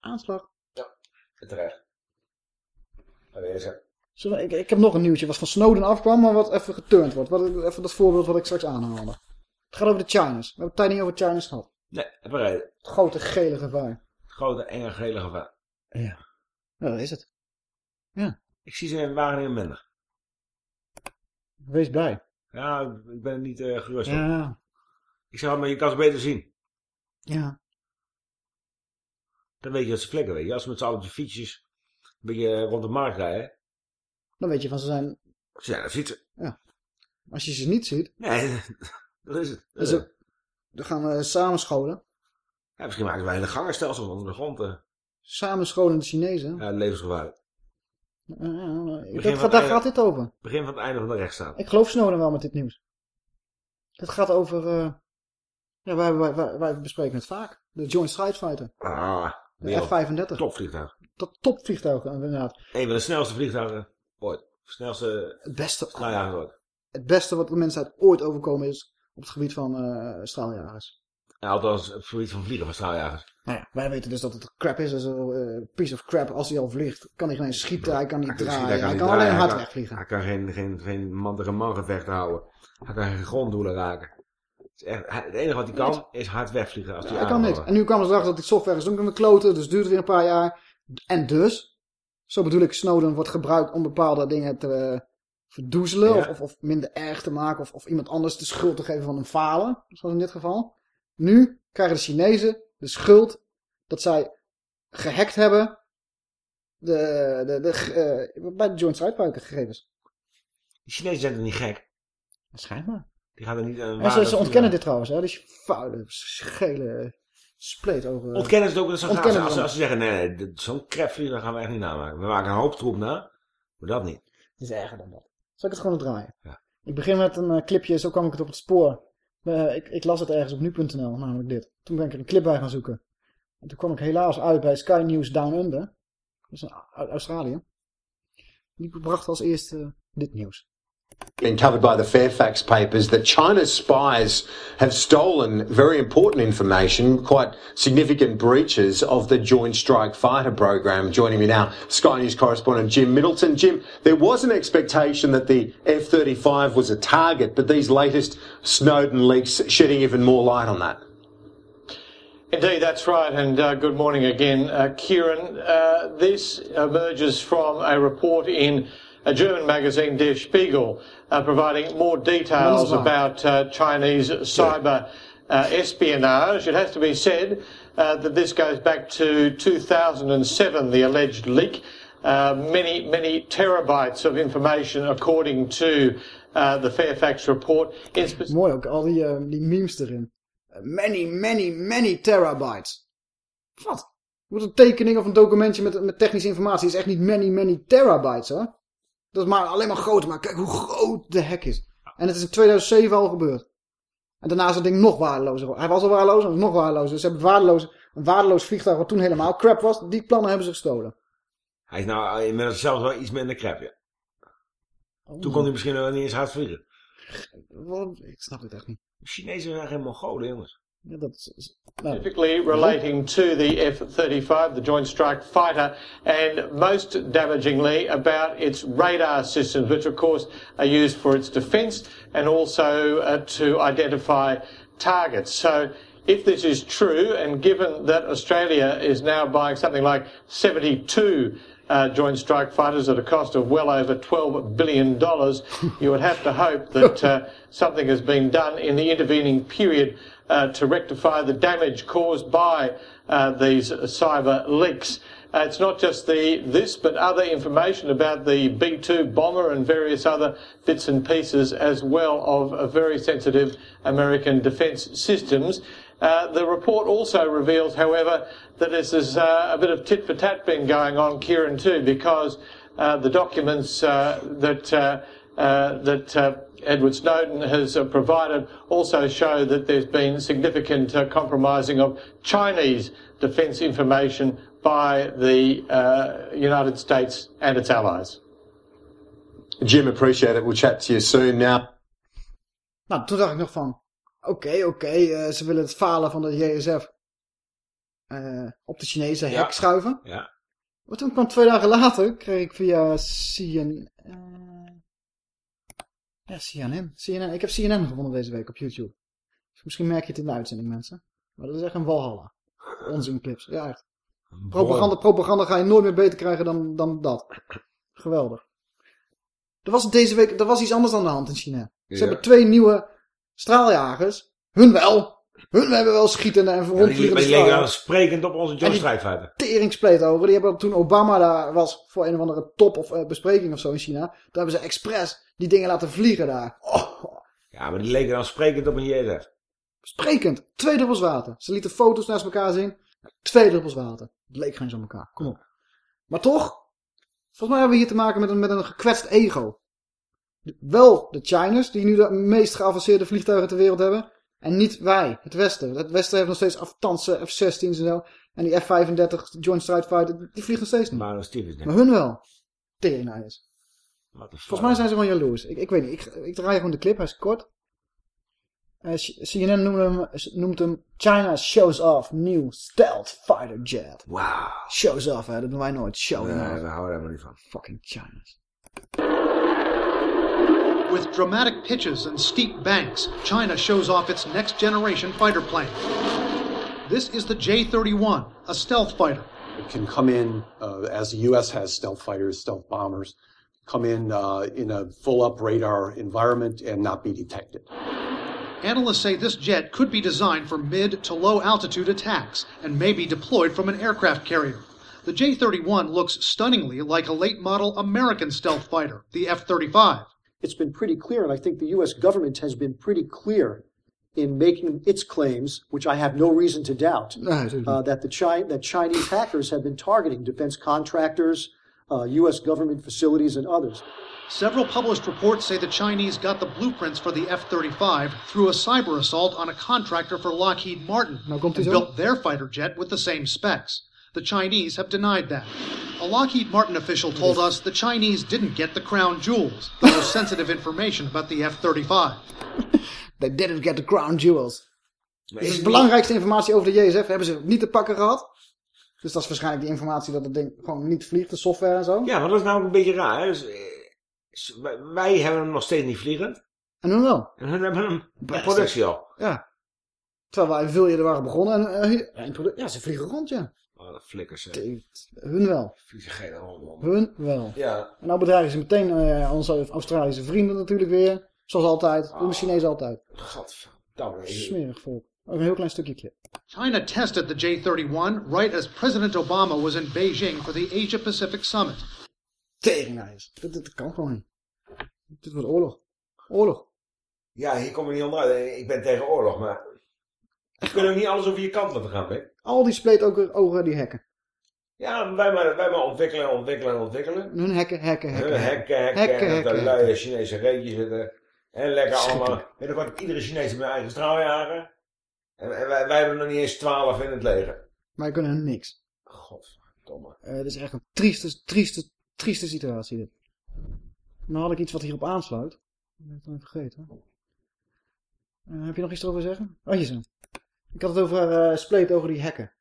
Aanslag. Terecht. Je zeggen. Zullen we- ik, ik heb nog een nieuwtje wat van Snowden afkwam, maar wat even geturnd wordt. Wat, even dat voorbeeld wat ik straks aanhaalde. Het gaat over de Chinese. We hebben het tijd niet over Chinese gehad. Nee, reden. Het grote gele gevaar. Grote, enge, gele gevaar. Ja. Ja, dat is het. Ja. Ik zie ze in Wageningen minder. Wees blij. Ja, ik ben er niet eh, gerust op. Ja. Ik zeg maar je kan ze beter zien. Ja. Dan weet je dat ze vlekken, weet je. Als ze met z'n allen op de fietsjes een beetje eh, rond de markt rijden. Dan weet je van ze zijn... Ze zijn aan fietsen. Ja. Als je ze niet ziet. Nee, dat is het. Dan, ze, dan gaan we samen scholen. Ja, misschien maken wel een hele gangenstelsel onder de grond. eh. Samen scholen de Chinezen. Ja, levensgevaarlijk. Begin dat, gaat- daar gaat dit over. Begin van het einde van de rechtsstaat. Ik geloof Snowden wel met dit nieuws. Het gaat over... eh, ja, wij, wij, wij, bespreken het vaak. De Joint Strike Fighter. Ah, De wereld- F-35. Topvliegtuig. Dat topvliegtuig inderdaad. Een van de snelste vliegtuigen ooit. Snelste Het beste, straaljager ooit. het beste wat de mensheid ooit overkomen is op het gebied van eh straaljagers. Ja, althans, het gebied van vliegen van straaljagers. Nou ja, wij weten dus dat het crap is. Dus een piece of crap. Als hij al vliegt, kan hij geen schieten. Hij kan niet Hij draaien. schieten, Hij kan alleen hard wegvliegen. Hij kan geen, geen, geen man tegen man gevechten houden. Hij kan geen gronddoelen raken. Het, echt, het enige wat hij kan is hard wegvliegen. Als hij Hij kan niks. aanvallen. En nu kwamen ze erachter dat die software is aan de kloten. Dus het duurt weer een paar jaar. En dus, zo bedoel ik, Snowden wordt gebruikt om bepaalde dingen te eh, verdoezelen. Ja. Of, of, minder erg te maken. Of, of iemand anders de schuld te geven van een falen. Zoals in dit geval. Nu krijgen de Chinezen de schuld dat zij gehackt hebben. De, de, de, eh, bij de Joint Strike gegevens. Die Chinezen zijn toch niet gek? Schijnbaar. Die gaan er niet aan En ze, ze ontkennen dit trouwens. Hè? Die vuile, gele spleet over... Ontkennen ze het ook? Dat. Ontkennen als, ze als ze zeggen, nee, nee, zo'n crapvliegen gaan we echt niet namaken. We maken een hoop troep na, maar dat niet. Het is erger dan dat. Zal ik het gewoon draaien? Ja. Ik begin met een eh, clipje, zo kwam ik het op het spoor. Eh, ik, ik las het ergens op nu.nl, namelijk dit. Toen ben ik er een clip bij gaan zoeken. En toen kwam ik helaas uit bij Sky News Down Under. Dat is uit Australië. Die bracht als eerste dit nieuws. Been covered by the Fairfax papers that China's spies have stolen very important information, quite significant breaches of the Joint Strike Fighter program. Joining me now, Sky News correspondent Jim Middleton. Jim, there was an expectation that the F 35 was a target, but these latest Snowden leaks shedding even more light on that. Indeed, that's right, and uh, good morning again, uh, Kieran. Uh, this emerges from a report in a German magazine, Der Spiegel, uh, providing more details about uh, Chinese cyber uh, espionage. It has to be said uh, that this goes back to 2007, the alleged leak. Uh, many, many terabytes of information, according to uh, the Fairfax report. Spe- Mooi ook, al die, die memes erin. Many, many, many terabytes. Wat? Moet een tekening of een documentje met, met technische informatie is echt niet many, many terabytes hoor. Dat is maar alleen maar groter, maar kijk hoe groot de hack is. En het is in 2007 al gebeurd. En daarna is het ding nog waardelozer. Hij was al waardeloos, en nog waardelozer. Dus ze hebben waardeloos, een waardeloos vliegtuig wat toen helemaal crap was. Die plannen hebben ze gestolen. Hij is nou inmiddels zelfs wel iets minder crap, ja. Toen kon hij misschien wel niet eens hard vliegen. Ik snap het echt niet. Chinezen zijn geen Mongolen, jongens. Is, is- specifically relating to the F-35, the Joint Strike Fighter, and most damagingly about its radar systems, which of course are used for its defence and also uh, to identify targets. So if this is true, and given that Australia is now buying something like 72 uh, Joint Strike Fighters at a cost of well over $12 billion, you would have to hope that uh, something has been done in the intervening period uh, to rectify the damage caused by uh, these cyber leaks. Uh, it's not just the this, but other information about the B-2 bomber and various other bits and pieces as well of uh, very sensitive American defence systems. Uh, the report also reveals, however, that this is uh, a bit of tit for tat been going on, Kieran, too, because uh, the documents uh, that uh, that uh, Edward Snowden has uh, provided also show that there's been significant uh, compromising of Chinese defence information by the uh, United States and its allies. Jim, appreciate it. We'll chat to you soon. Now, Nou, toen dacht ik nog van... Oké, oké, eh, ze willen het falen van de JSF eh, op de Chinese hek Ja. schuiven. Ja. Maar toen kwam twee dagen later, kreeg ik via CNN... ja, CNN. CNN. Ik heb CNN gevonden deze week op YouTube. Dus misschien merk je het in de uitzending, mensen. Maar dat is echt een walhalla. Onzinclips. Ja, echt. Propaganda, propaganda ga je nooit meer beter krijgen dan, dan dat. Geweldig. Er was deze week er was iets anders aan de hand in China. Ze Ja. hebben twee nieuwe straaljagers. Hun wel. Hun hebben wel schietende en Ja, die, rondvliegende die leken wel straaljagers. sprekend op onze die- Strike Fighter. Teringspleet over. Die hebben toen Obama daar was voor een of andere top of eh, bespreking of zo in China. Daar hebben ze expres die dingen laten vliegen daar. Oh, Ja, maar die leken dan sprekend op een JSF. sprekend. Twee druppels water. Ze lieten foto's naast elkaar zien. Twee druppels water. Het leek geen zo elkaar. Kom op. Maar toch, volgens mij hebben we hier te maken met een, met een gekwetst ego. Wel de Chinese, die nu de meest geavanceerde vliegtuigen ter wereld hebben. En niet wij, het Westen. Het Westen heeft nog steeds aftansen F-16's en zo. En die F-35 Joint Strike Fighter, die vliegen nog steeds niet. Maar nog Stevens, Maar hun wel. The fuck? Volgens mij zijn ze gewoon jaloers. Ik, ik weet niet, ik, ik draai gewoon de clip, hij is kort. Eh, CNN noemt hem, noemt hem China shows off new stealth fighter jet. Wow. Shows off, hè, dat doen wij nooit. Showing Nee, off. we houden er maar niet van. Fucking China's. With dramatic pitches and steep banks, China shows off its next generation fighter plane. This is the J 31, a stealth fighter. It can come in, uh, as the U.S. has stealth fighters, stealth bombers, come in uh, in a full up radar environment and not be detected. Analysts say this jet could be designed for mid to low altitude attacks and may be deployed from an aircraft carrier. The J 31 looks stunningly like a late model American stealth fighter, the F 35. It's been pretty clear, and I think the U.S. government has been pretty clear in making its claims, which I have no reason to doubt, uh, that the Chi- that Chinese hackers have been targeting defense contractors, uh, U.S. government facilities, and others. Several published reports say the Chinese got the blueprints for the F 35 through a cyber assault on a contractor for Lockheed Martin Nou komt hij and built their fighter jet with the same specs. The Chinese have denied that. A Lockheed Martin official told us the Chinese didn't get the crown jewels, the most sensitive information about the F 35. They didn't get the crown jewels. Dus de belangrijkste informatie over de JSF hebben ze niet te pakken gehad. Dus dat is waarschijnlijk die informatie dat het ding gewoon niet vliegt, de software en zo. Ja, maar dat is namelijk een beetje raar. Hè? Dus, eh, wij- hebben hem nog steeds niet vliegend. En hun wel. En hun hebben hem in Best. productie al. Ja. Terwijl wij veel eerder waren begonnen. En, eh, ja, ze vliegen rond, ja. Oh, dat flikkers. hè. Hun wel. Vliegen geen man. Hun wel. Ja. En nou bedreigen ze meteen eh, onze Australische vrienden natuurlijk weer. Zoals altijd. Doen de Chinezen altijd. Gadverdamme. Smerig volk. Ook een heel klein stukje clip. China tested the J 31 right as President Obama was in Beijing for the Asia Pacific Summit. Teringhuis. Dit, dit kan gewoon niet. Dit wordt oorlog. Oorlog. Ja, hier kom je niet onderuit. Ik ben tegen oorlog, maar... Je kunt ook niet alles over je kant laten gaan, Pik. Al die spleet ook ogen die hacken. Ja, wij maar, wij maar ontwikkelen, ontwikkelen, ontwikkelen. Hun hacken, hacken, hacken. Hun hacken, hacken, Hacken, en op de luie Chinese reetjes zitten. En lekker allemaal. Weet je wat, iedere Chinees een eigen straaljager. En, en wij, wij hebben nog niet eens twaalf in het leger. Wij kunnen hun niks. Godverdomme. Eh dit is echt een trieste, trieste, trieste situatie dit. Nou had ik iets wat hierop aansluit. Ik ben het even vergeten. Eh, heb je nog iets erover te zeggen? Oh, hier zo. Ik had het over eh spleet over die hacken.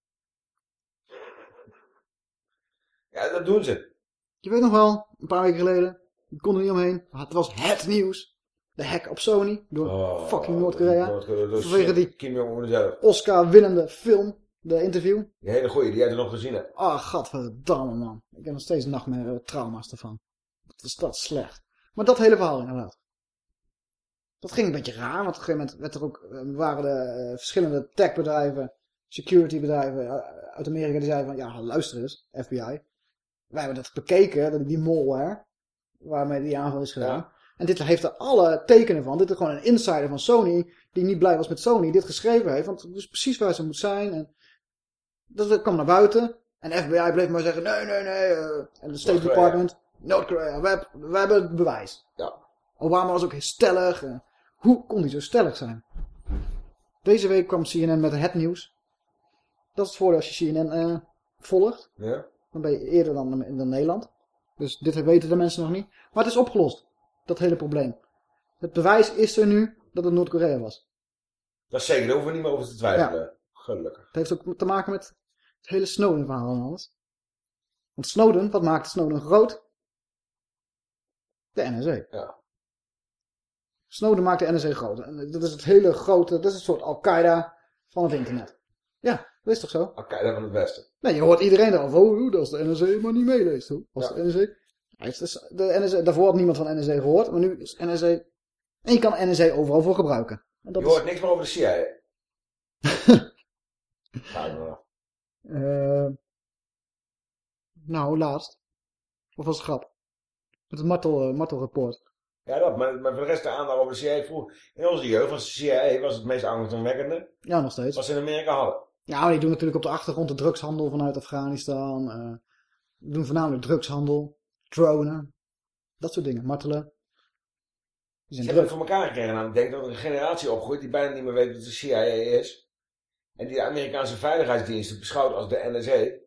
Ja, dat doen ze. Je weet nog wel, een paar weken geleden. Ik kon er niet omheen. Het was het nieuws. De hack op Sony. Door Oh, fucking Noord-Korea. Vanwege die Kim Jong-un zelf. Oscar-winnende film. De interview. Die hele goeie, die jij er nog gezien hebt. Ah, gadverdamme man. Ik heb nog steeds nachtmerrie, trauma's ervan. Wat is dat slecht. Maar dat hele verhaal inderdaad. Dat ging een beetje raar, want op een gegeven moment werd er ook, eh, waren de eh, verschillende techbedrijven, securitybedrijven eh, uit Amerika die zeiden van, ja luister eens, FBI. Wij hebben dat bekeken, dat die malware, waarmee die aanval is gedaan. En dit heeft er alle tekenen van. Dit is gewoon een insider van Sony, die niet blij was met Sony, dit geschreven heeft. Want het is precies waar ze moet zijn. En dat kwam naar buiten. En de FBI bleef maar zeggen, nee, nee, nee. eh, en de State. Department, we, hebben- we hebben het bewijs. Ja. Obama was ook heel stellig. eh, hoe kon hij zo stellig zijn? Deze week kwam CNN met het nieuws. Dat is het voordeel als je CNN eh, volgt. Ja. Dan ben je eerder dan, dan Nederland. Dus dit weten de mensen nog niet. Maar het is opgelost. Dat hele probleem. Het bewijs is er nu dat het Noord-Korea was. Dat is zeker, daar hoeven we niet meer over te twijfelen. Gelukkig. Het heeft ook te maken met het hele Snowden-verhaal en alles. Want Snowden, wat maakte Snowden groot? De NSA. Ja. Snowden maakt de NSA groot. En dat is het hele grote, dat is een soort Al-Qaeda van het internet. Ja, dat is toch zo? Al-Qaeda van het Westen. Nee, je hoort iedereen erover. Oh, dat is de NSA maar niet meeleest. Hoor. Als Ja. de NSA... Dus- de NSA... Daarvoor had niemand van NSA gehoord. Maar nu is NSA... En je kan NSA overal voor gebruiken. En dat Je is... hoort niks meer over de CIA. Nog. Eh, nou, laatst. Of was het grap? Met het martel, eh, martelrapport. Ja, dat, maar, maar voor de rest de aandacht over de CIA vroeg. In onze jeugd was de CIA was het meest angstwekkende Ja, nog steeds. wat ze in Amerika hadden. Ja, die doen natuurlijk op de achtergrond de drugshandel vanuit Afghanistan. die doen voornamelijk drugshandel, dronen, dat soort dingen, martelen. Ze zijn hebben het druk. voor elkaar gekregen. Nou, ik denk dat er een generatie opgroeit die bijna niet meer weet wat de CIA is. En die de Amerikaanse veiligheidsdiensten beschouwt als de NSA.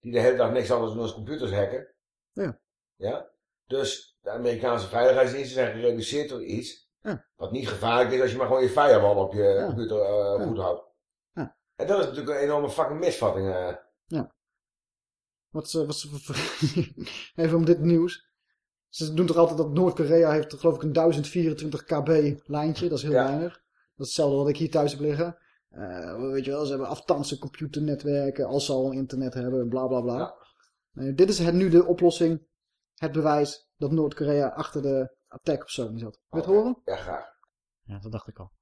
Die de hele dag niks anders doen dan computers hacken. Ja. Ja? Dus de Amerikaanse veiligheidsdiensten zijn gereduceerd tot iets. Ja. Wat niet gevaarlijk is als je maar gewoon je firewall op je computer eh, goed houdt. Ja. En dat is natuurlijk een enorme fucking misvatting. eh. Ja. Wat ze, wat even om dit nieuws. Ze doen toch altijd dat Noord-Korea heeft geloof ik een 1024 kb lijntje. Dat is heel weinig. Dat is hetzelfde wat ik hier thuis heb liggen. Eh, weet je wel, ze hebben afstandse computernetwerken als ze al internet hebben, bla bla bla. Nee, dit is het, nu de oplossing, het bewijs dat Noord-Korea achter de attack op Sony zat. Wil je het horen? Ja, graag. Ja, dat dacht ik al.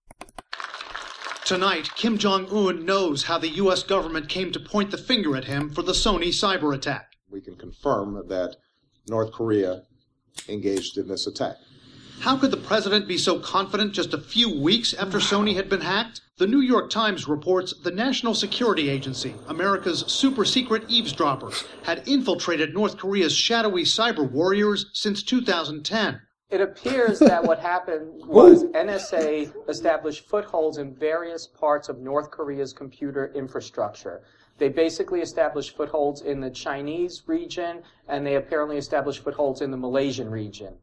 Tonight, Kim Jong un knows how the U.S. government came to point the finger at him for the Sony cyber attack. We can confirm that North Korea engaged in this attack. How could the president be so confident just a few weeks after Sony had been hacked? The New York Times reports the National Security Agency, America's super secret eavesdroppers, had infiltrated North Korea's shadowy cyber warriors since 2010. It appears that what happened was NSA established footholds in various parts of North Korea's computer infrastructure. They basically established footholds in the Chinese region, and they apparently established footholds in the Malaysian region.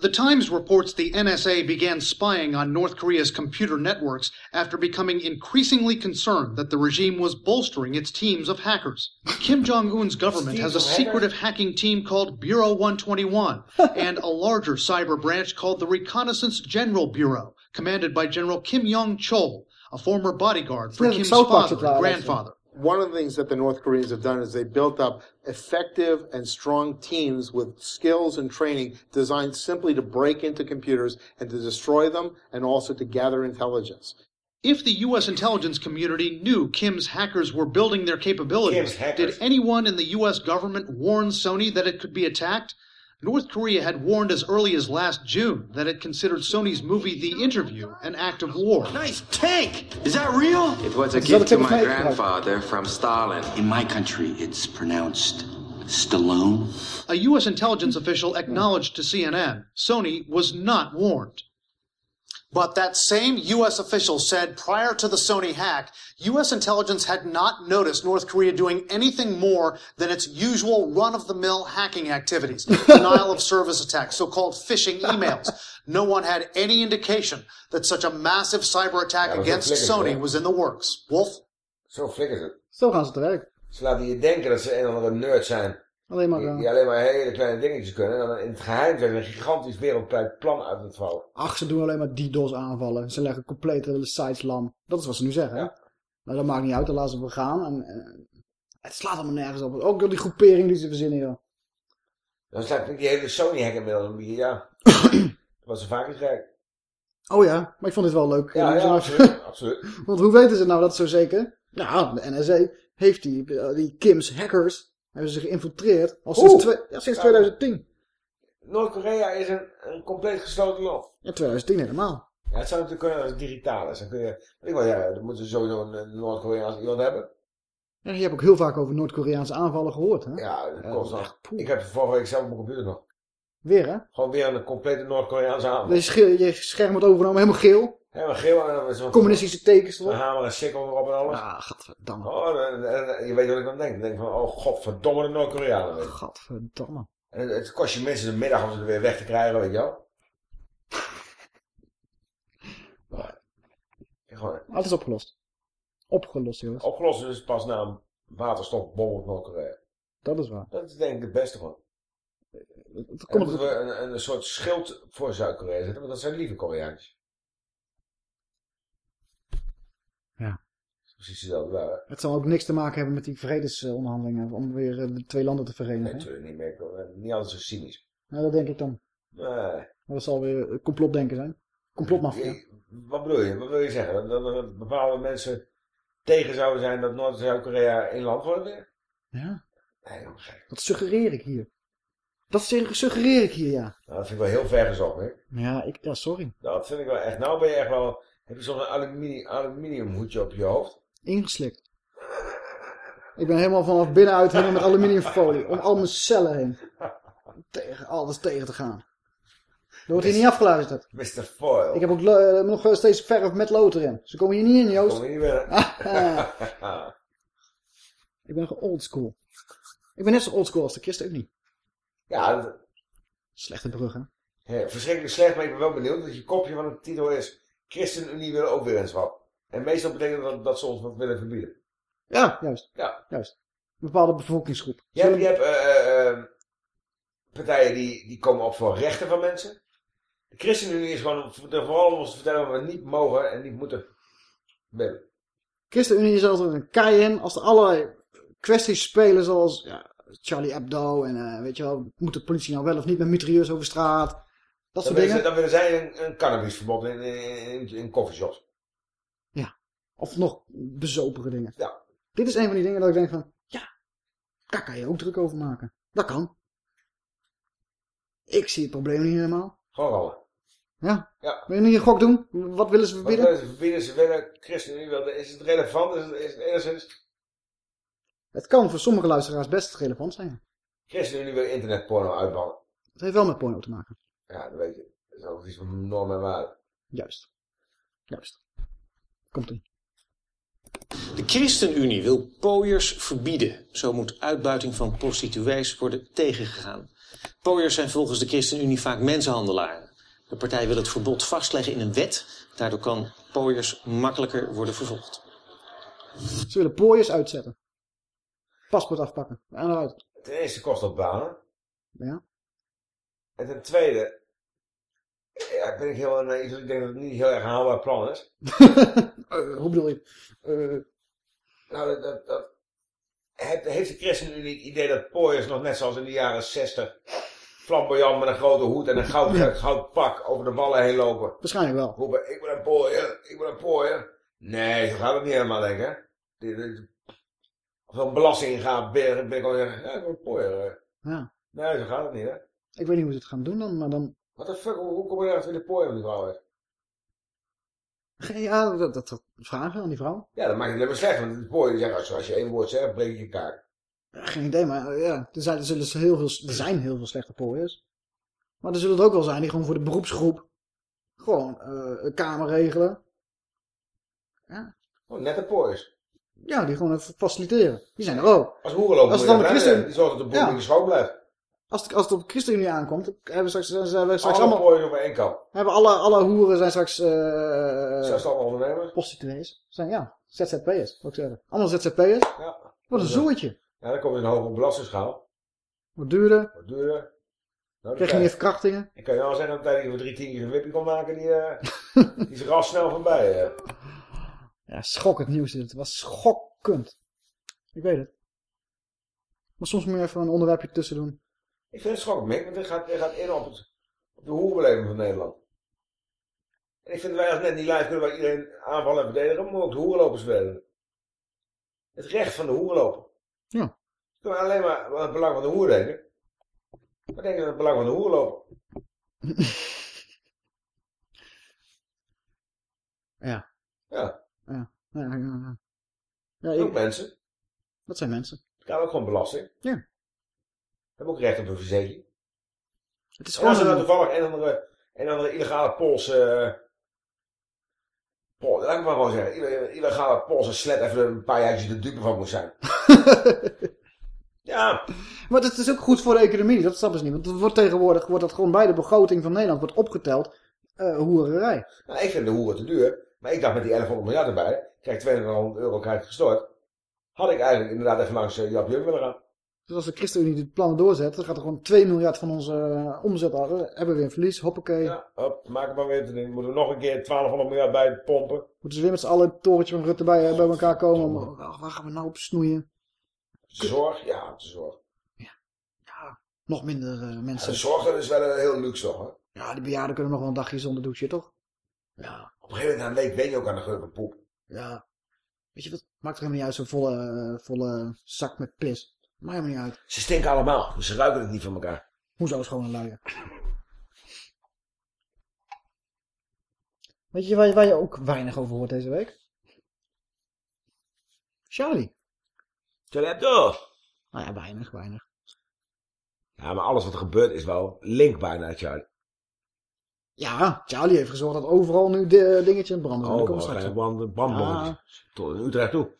The Times reports the NSA began spying on North Korea's computer networks after becoming increasingly concerned that the regime was bolstering its teams of hackers. Kim Jong un's government has a Teams of hackers? secretive hacking team called Bureau 121 and a larger cyber branch called the Reconnaissance General Bureau, commanded by General Kim Yong Chol, a former bodyguard for Kim's father and grandfather. One of the things that the North Koreans have done is they built up effective and strong teams with skills and training designed simply to break into computers and to destroy them and also to gather intelligence. If the U.S. intelligence community knew Kim's hackers were building their capabilities, did anyone in the U.S. government warn Sony that it could be attacked? North Korea had warned as early as last June that it considered Sony's movie The Interview an act of war. Nice tank! Is that real? It was a gift to my grandfather from Stalin. In my country, it's pronounced Stallone. A U.S. intelligence official acknowledged to CNN Sony was not warned. But that same U.S. official said prior to the Sony hack, U.S. intelligence had not noticed North Korea doing anything more than its usual run of the mill hacking activities, denial of service attacks, so called phishing emails. No one had any indication that such a massive cyber attack Ja, against flikkert Sony hè? was in the works. Wolf? Zo flikkert het. Zo gaan ze te werk. Ze laten je denken dat ze een of andere nerd zijn. Alleen maar... Die, die alleen maar hele kleine dingetjes kunnen. En dan in het geheim zijn ze een gigantisch wereldwijd plan uit het vouwen. Ach, ze doen alleen maar DDoS aanvallen. Ze leggen complete sites lam. Dat is wat ze nu zeggen. Nou, dat maakt niet uit. Dan laten ze we gaan. En, eh, het slaat allemaal nergens op. Ook door die groepering die ze verzinnen, joh. Dan staat die hele Sony hack inmiddels ja. dat was een vaker gek. Oh ja, maar ik vond dit wel leuk. Ja, ja, absoluut, absoluut. Want hoe weten ze nou dat zo zeker? Nou, de NSA heeft die, eh, die Kim's hackers, hebben ze geïnfiltreerd al sinds, Oeh. twee- ja, sinds 2010. Noord-Korea is een, een compleet gesloten land. Ja, 2010 helemaal. Ja, het zou natuurlijk kunnen als het digitaal is. Dan kun je, ik wel, ja, dan moeten ze sowieso een, Noord-Koreaans iemand hebben. Ja, je hebt ook heel vaak over Noord-Koreaanse aanvallen gehoord, hè? Ja, dat nog. Ik heb vorige week zelf op mijn computer nog. Weer, hè? Gewoon weer een complete Noord-Koreaanse aanval. Je, sche- je scherm wordt overgenomen, helemaal geel. Helemaal geel en dan er Communistische tekens Een erop. hamer en sikkel erop en alles. Ja, godverdamme. Oh, en, en- en je weet wat ik dan denk. Dan denk ik van, oh godverdomme de Noord-Koreanen. weet je. Godverdomme. En het, het kost je mensen de middag om ze er weer weg te krijgen, weet je wel. Gewoon, Ah, het is opgelost. Opgelost, jongens. opgelost is pas na een waterstofbom op Noord-Korea. Dat is waar. Dat is denk ik het beste gewoon. Komt moeten we een, een soort schild voor Zuid-Korea zetten, want dat zijn lieve Koreaantjes. Ja. Precies hetzelfde? Het zal ook niks te maken hebben met die vredesonderhandelingen om weer eh, de twee landen te Nee, verenigen. natuurlijk niet meer. Ik ben Niet altijd zo cynisch. Nou, dat denk ik dan. Nee. Maar dat zal weer eh, complotdenken zijn. Complotmafia. Wat bedoel je? Wat wil je zeggen? Dat, bepaalde mensen tegen zouden zijn dat Noord- en Zuid-Korea één land worden weer? Ja. Nee. Dat suggereer ik hier. Dat sug- suggereer ik hier, ja. Nou, dat vind ik wel heel ver gezocht, hè? Ja, ik, ja, sorry. Dat vind ik wel echt. Nou ben je echt wel... Heb je zo'n aluminium, aluminium hoedje op je hoofd? Ingeslikt. Ik ben helemaal vanaf binnenuit helemaal met aluminiumfolie. Om al mijn cellen heen. Tegen alles tegen te gaan. Er wordt hier niet afgeluisterd. Mr. Foil. Ik heb ook eh, nog steeds verf met lood erin. Ze komen hier niet in, Joost. Kom hier weer. ik ben oldschool. Ik ben net zo oldschool als de ChristenUnie. Ja, Slechte brug, hè? ja, verschrikkelijk slecht, maar ik ben wel benieuwd. Dat je kopje van de titel is... ChristenUnie wil ook weer een swap. En meestal betekent dat dat ze ons wat willen verbieden. Ja, juist. Ja. Juist. Een bepaalde bevolkingsgroep. Je hebt, je hebt eh, eh, eh, partijen die, die komen op voor rechten van mensen. De ChristenUnie is gewoon er vooral om ons te vertellen wat we niet mogen en niet moeten willen. ChristenUnie is altijd een kei in als er allerlei kwesties spelen zoals ja, Charlie Hebdo en eh, weet je wel, moet de politie nou wel of niet met mitrailleurs over straat? Dat Dan soort dingen. ze, dan willen zij een, een cannabisverbod in, in, in, coffeeshops. Of nog bezopere dingen. Ja. Dit is een van die dingen dat ik denk van, ja, daar kan je ook druk over maken. Dat kan. Ik zie het probleem niet helemaal. Gewoon rollen. Ja. Ja. Wil je niet een gok doen? Wat willen ze Wat verbieden? willen ze verbieden? Ze willen ChristenUnie. Is het relevant? Is het, is het enigszins? Het kan voor sommige luisteraars best relevant zijn. ChristenUnie wil internetporno uitbannen. Het heeft wel met porno te maken. Ja, dat weet je. Dat is ook iets van norm en waarde. Juist. Juist. Komt ie. De ChristenUnie wil pooiers verbieden. Zo moet uitbuiting van prostituees worden tegengegaan. Pooiers zijn volgens de ChristenUnie vaak mensenhandelaren. De partij wil het verbod vastleggen in een wet. Daardoor kan pooiers makkelijker worden vervolgd. Ze willen pooiers uitzetten. Paspoort afpakken. En eruit. Ten eerste kost dat banen. Ja. En ten tweede... Ja, ben ik heel naïef. Ik denk dat het niet heel erg haalbaar plan is. Eh, hoe bedoel je? Eh, Nou, dat, dat, dat- heeft, de ChristenUnie het idee dat pooiers nog net zoals in de jaren 60 flamboyant met een grote hoed en een goud, goud pak over de wallen heen lopen? waarschijnlijk wel. Roepen, ik ben een pooier, ik ben een pooier. Nee, zo gaat het niet helemaal, denk ik. die- Of een belasting gaat, ben, ben ik ja, ik pooier. eh. Ja. Nee, zo gaat het niet, hè. Ik weet niet hoe ze het gaan doen dan, maar dan... What the fuck, hoe, hoe kom je erachter wie de pooier van die vrouw is? Ja, dat, dat, dat vragen aan die vrouw. Ja, dat maakt het alleen maar slecht, want de pooier zegt, als, als je één woord zegt, breek je je kaak. Ja, geen idee, maar ja, er zijn, er, zullen heel veel, er zijn heel veel slechte pooiers. Maar er zullen er ook wel zijn die gewoon voor de beroepsgroep gewoon eh, een kamer regelen. Ja. Oh, net de pooiers. Ja, die gewoon faciliteren. Die zijn er ook. Als hoerenloper Als moet het dan de Christen... Die zorgt dat de boel Ja. niet schoon blijft. Als het, als het op de ChristenUnie aankomt, hebben we straks, zijn we straks Alle allemaal... op één kant. Hebben alle, alle hoeren zijn straks... eh Zelfstandig ondernemers. prostituees. Zijn, ja, ZZP'ers, wil ik zeggen. Allemaal ZZP'ers. Ja. Wat een zooitje. Ja, dan kom je in een hogere belastingsschaal. Wat duurder. Wat duurder. Nou, Krijg je meer verkrachtingen. Ik kan je wel zeggen dat tijdens je voor drie tientjes een wippie kon maken, die, eh, die is er snel voorbij. eh. Ja, schokkend nieuws dit. Het was schokkend. Ik weet het. Maar soms moet je even een onderwerpje tussen doen. Ik vind het schokkend, Mick, want dit gaat, dit gaat in op, het, op de hoerbeleving van Nederland. En ik vind dat wij als net niet live kunnen wij iedereen aanvallen en verdedigen, maar ook de hoerenlopers verdedigen. Het recht van de hoerenloper. Ja. Kunnen we alleen maar aan het belang van de hoer denken. Maar denken aan het belang van de hoerenloper. Ja. Ja. Ja. Ja, ja, ja. Ook ik- mensen. dat zijn mensen. Betalen ook gewoon belasting. Ja. Hebben ook recht op een verzekering. Het is En als er nou toevallig een andere, een andere illegale Poolse... eh, laat ik maar gewoon zeggen. ille- Illegale Poolse slet even een paar jaartjes de dupe van moet zijn. ja. Maar het is ook goed voor de economie. Dat snappen ze niet. Want het wordt tegenwoordig wordt dat gewoon bij de begroting van Nederland wordt opgeteld. eh hoererij. Nou, ik vind de hoeren te duur. Maar ik dacht met die 1100 miljard erbij. Krijg 200 euro krijg ik gestort. Had ik eigenlijk inderdaad even langs uh, Jap Juk willen gaan. Dus als de ChristenUnie dit plannen doorzet, dan gaat er gewoon 2 miljard van onze eh, omzet af. Hebben we weer een verlies. Hoppakee. Ja, hop, maak het maar weer. Dan moeten we nog een keer 1200 miljard bij pompen. Moeten ze weer met z'n allen het torentje van Rutte bij, bij elkaar komen. Om, oh, waar gaan we nou op snoeien? Zorg? Ja, de zorg. Nog minder eh, Ja, mensen. de zorg dat is wel een heel luxe hoor. Ja, die bejaarden kunnen nog wel een dagje zonder douchen, toch? Ja. Op een gegeven moment na een week ben je ook aan de geur van poep. Ja. Weet je wat? Maakt er helemaal niet uit, zo'n volle, eh, volle zak met pis. Maakt helemaal niet uit. Ze stinken allemaal, dus ze ruiken het niet van elkaar. Hoezo een luier? Weet je waar, je waar je ook weinig over hoort deze week? Charlie. Charlie Hebdo. Nou ja, weinig, weinig. Ja, maar alles wat er gebeurt is wel linkbaar naar Charlie. Ja, Charlie heeft gezorgd dat overal nu de dingetje in brand is. Oh, brand. Ja. Tot in Utrecht toe.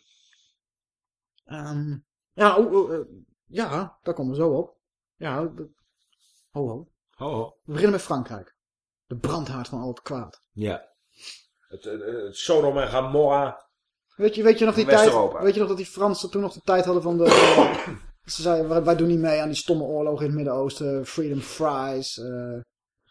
Ehm, ja, oh, oh, eh, ja, daar komen we zo op. Ja, de- ho, ho. Ho, ho. We beginnen met Frankrijk. De brandhaard van al het kwaad. Ja. Het, het, het Sodom en Gomorra. Weet je, weet je nog die tijd? Weet je nog dat die Fransen toen nog de tijd hadden van de... ze zeiden, wij, wij doen niet mee aan die stomme oorlog in het Midden-Oosten. Freedom fries. eh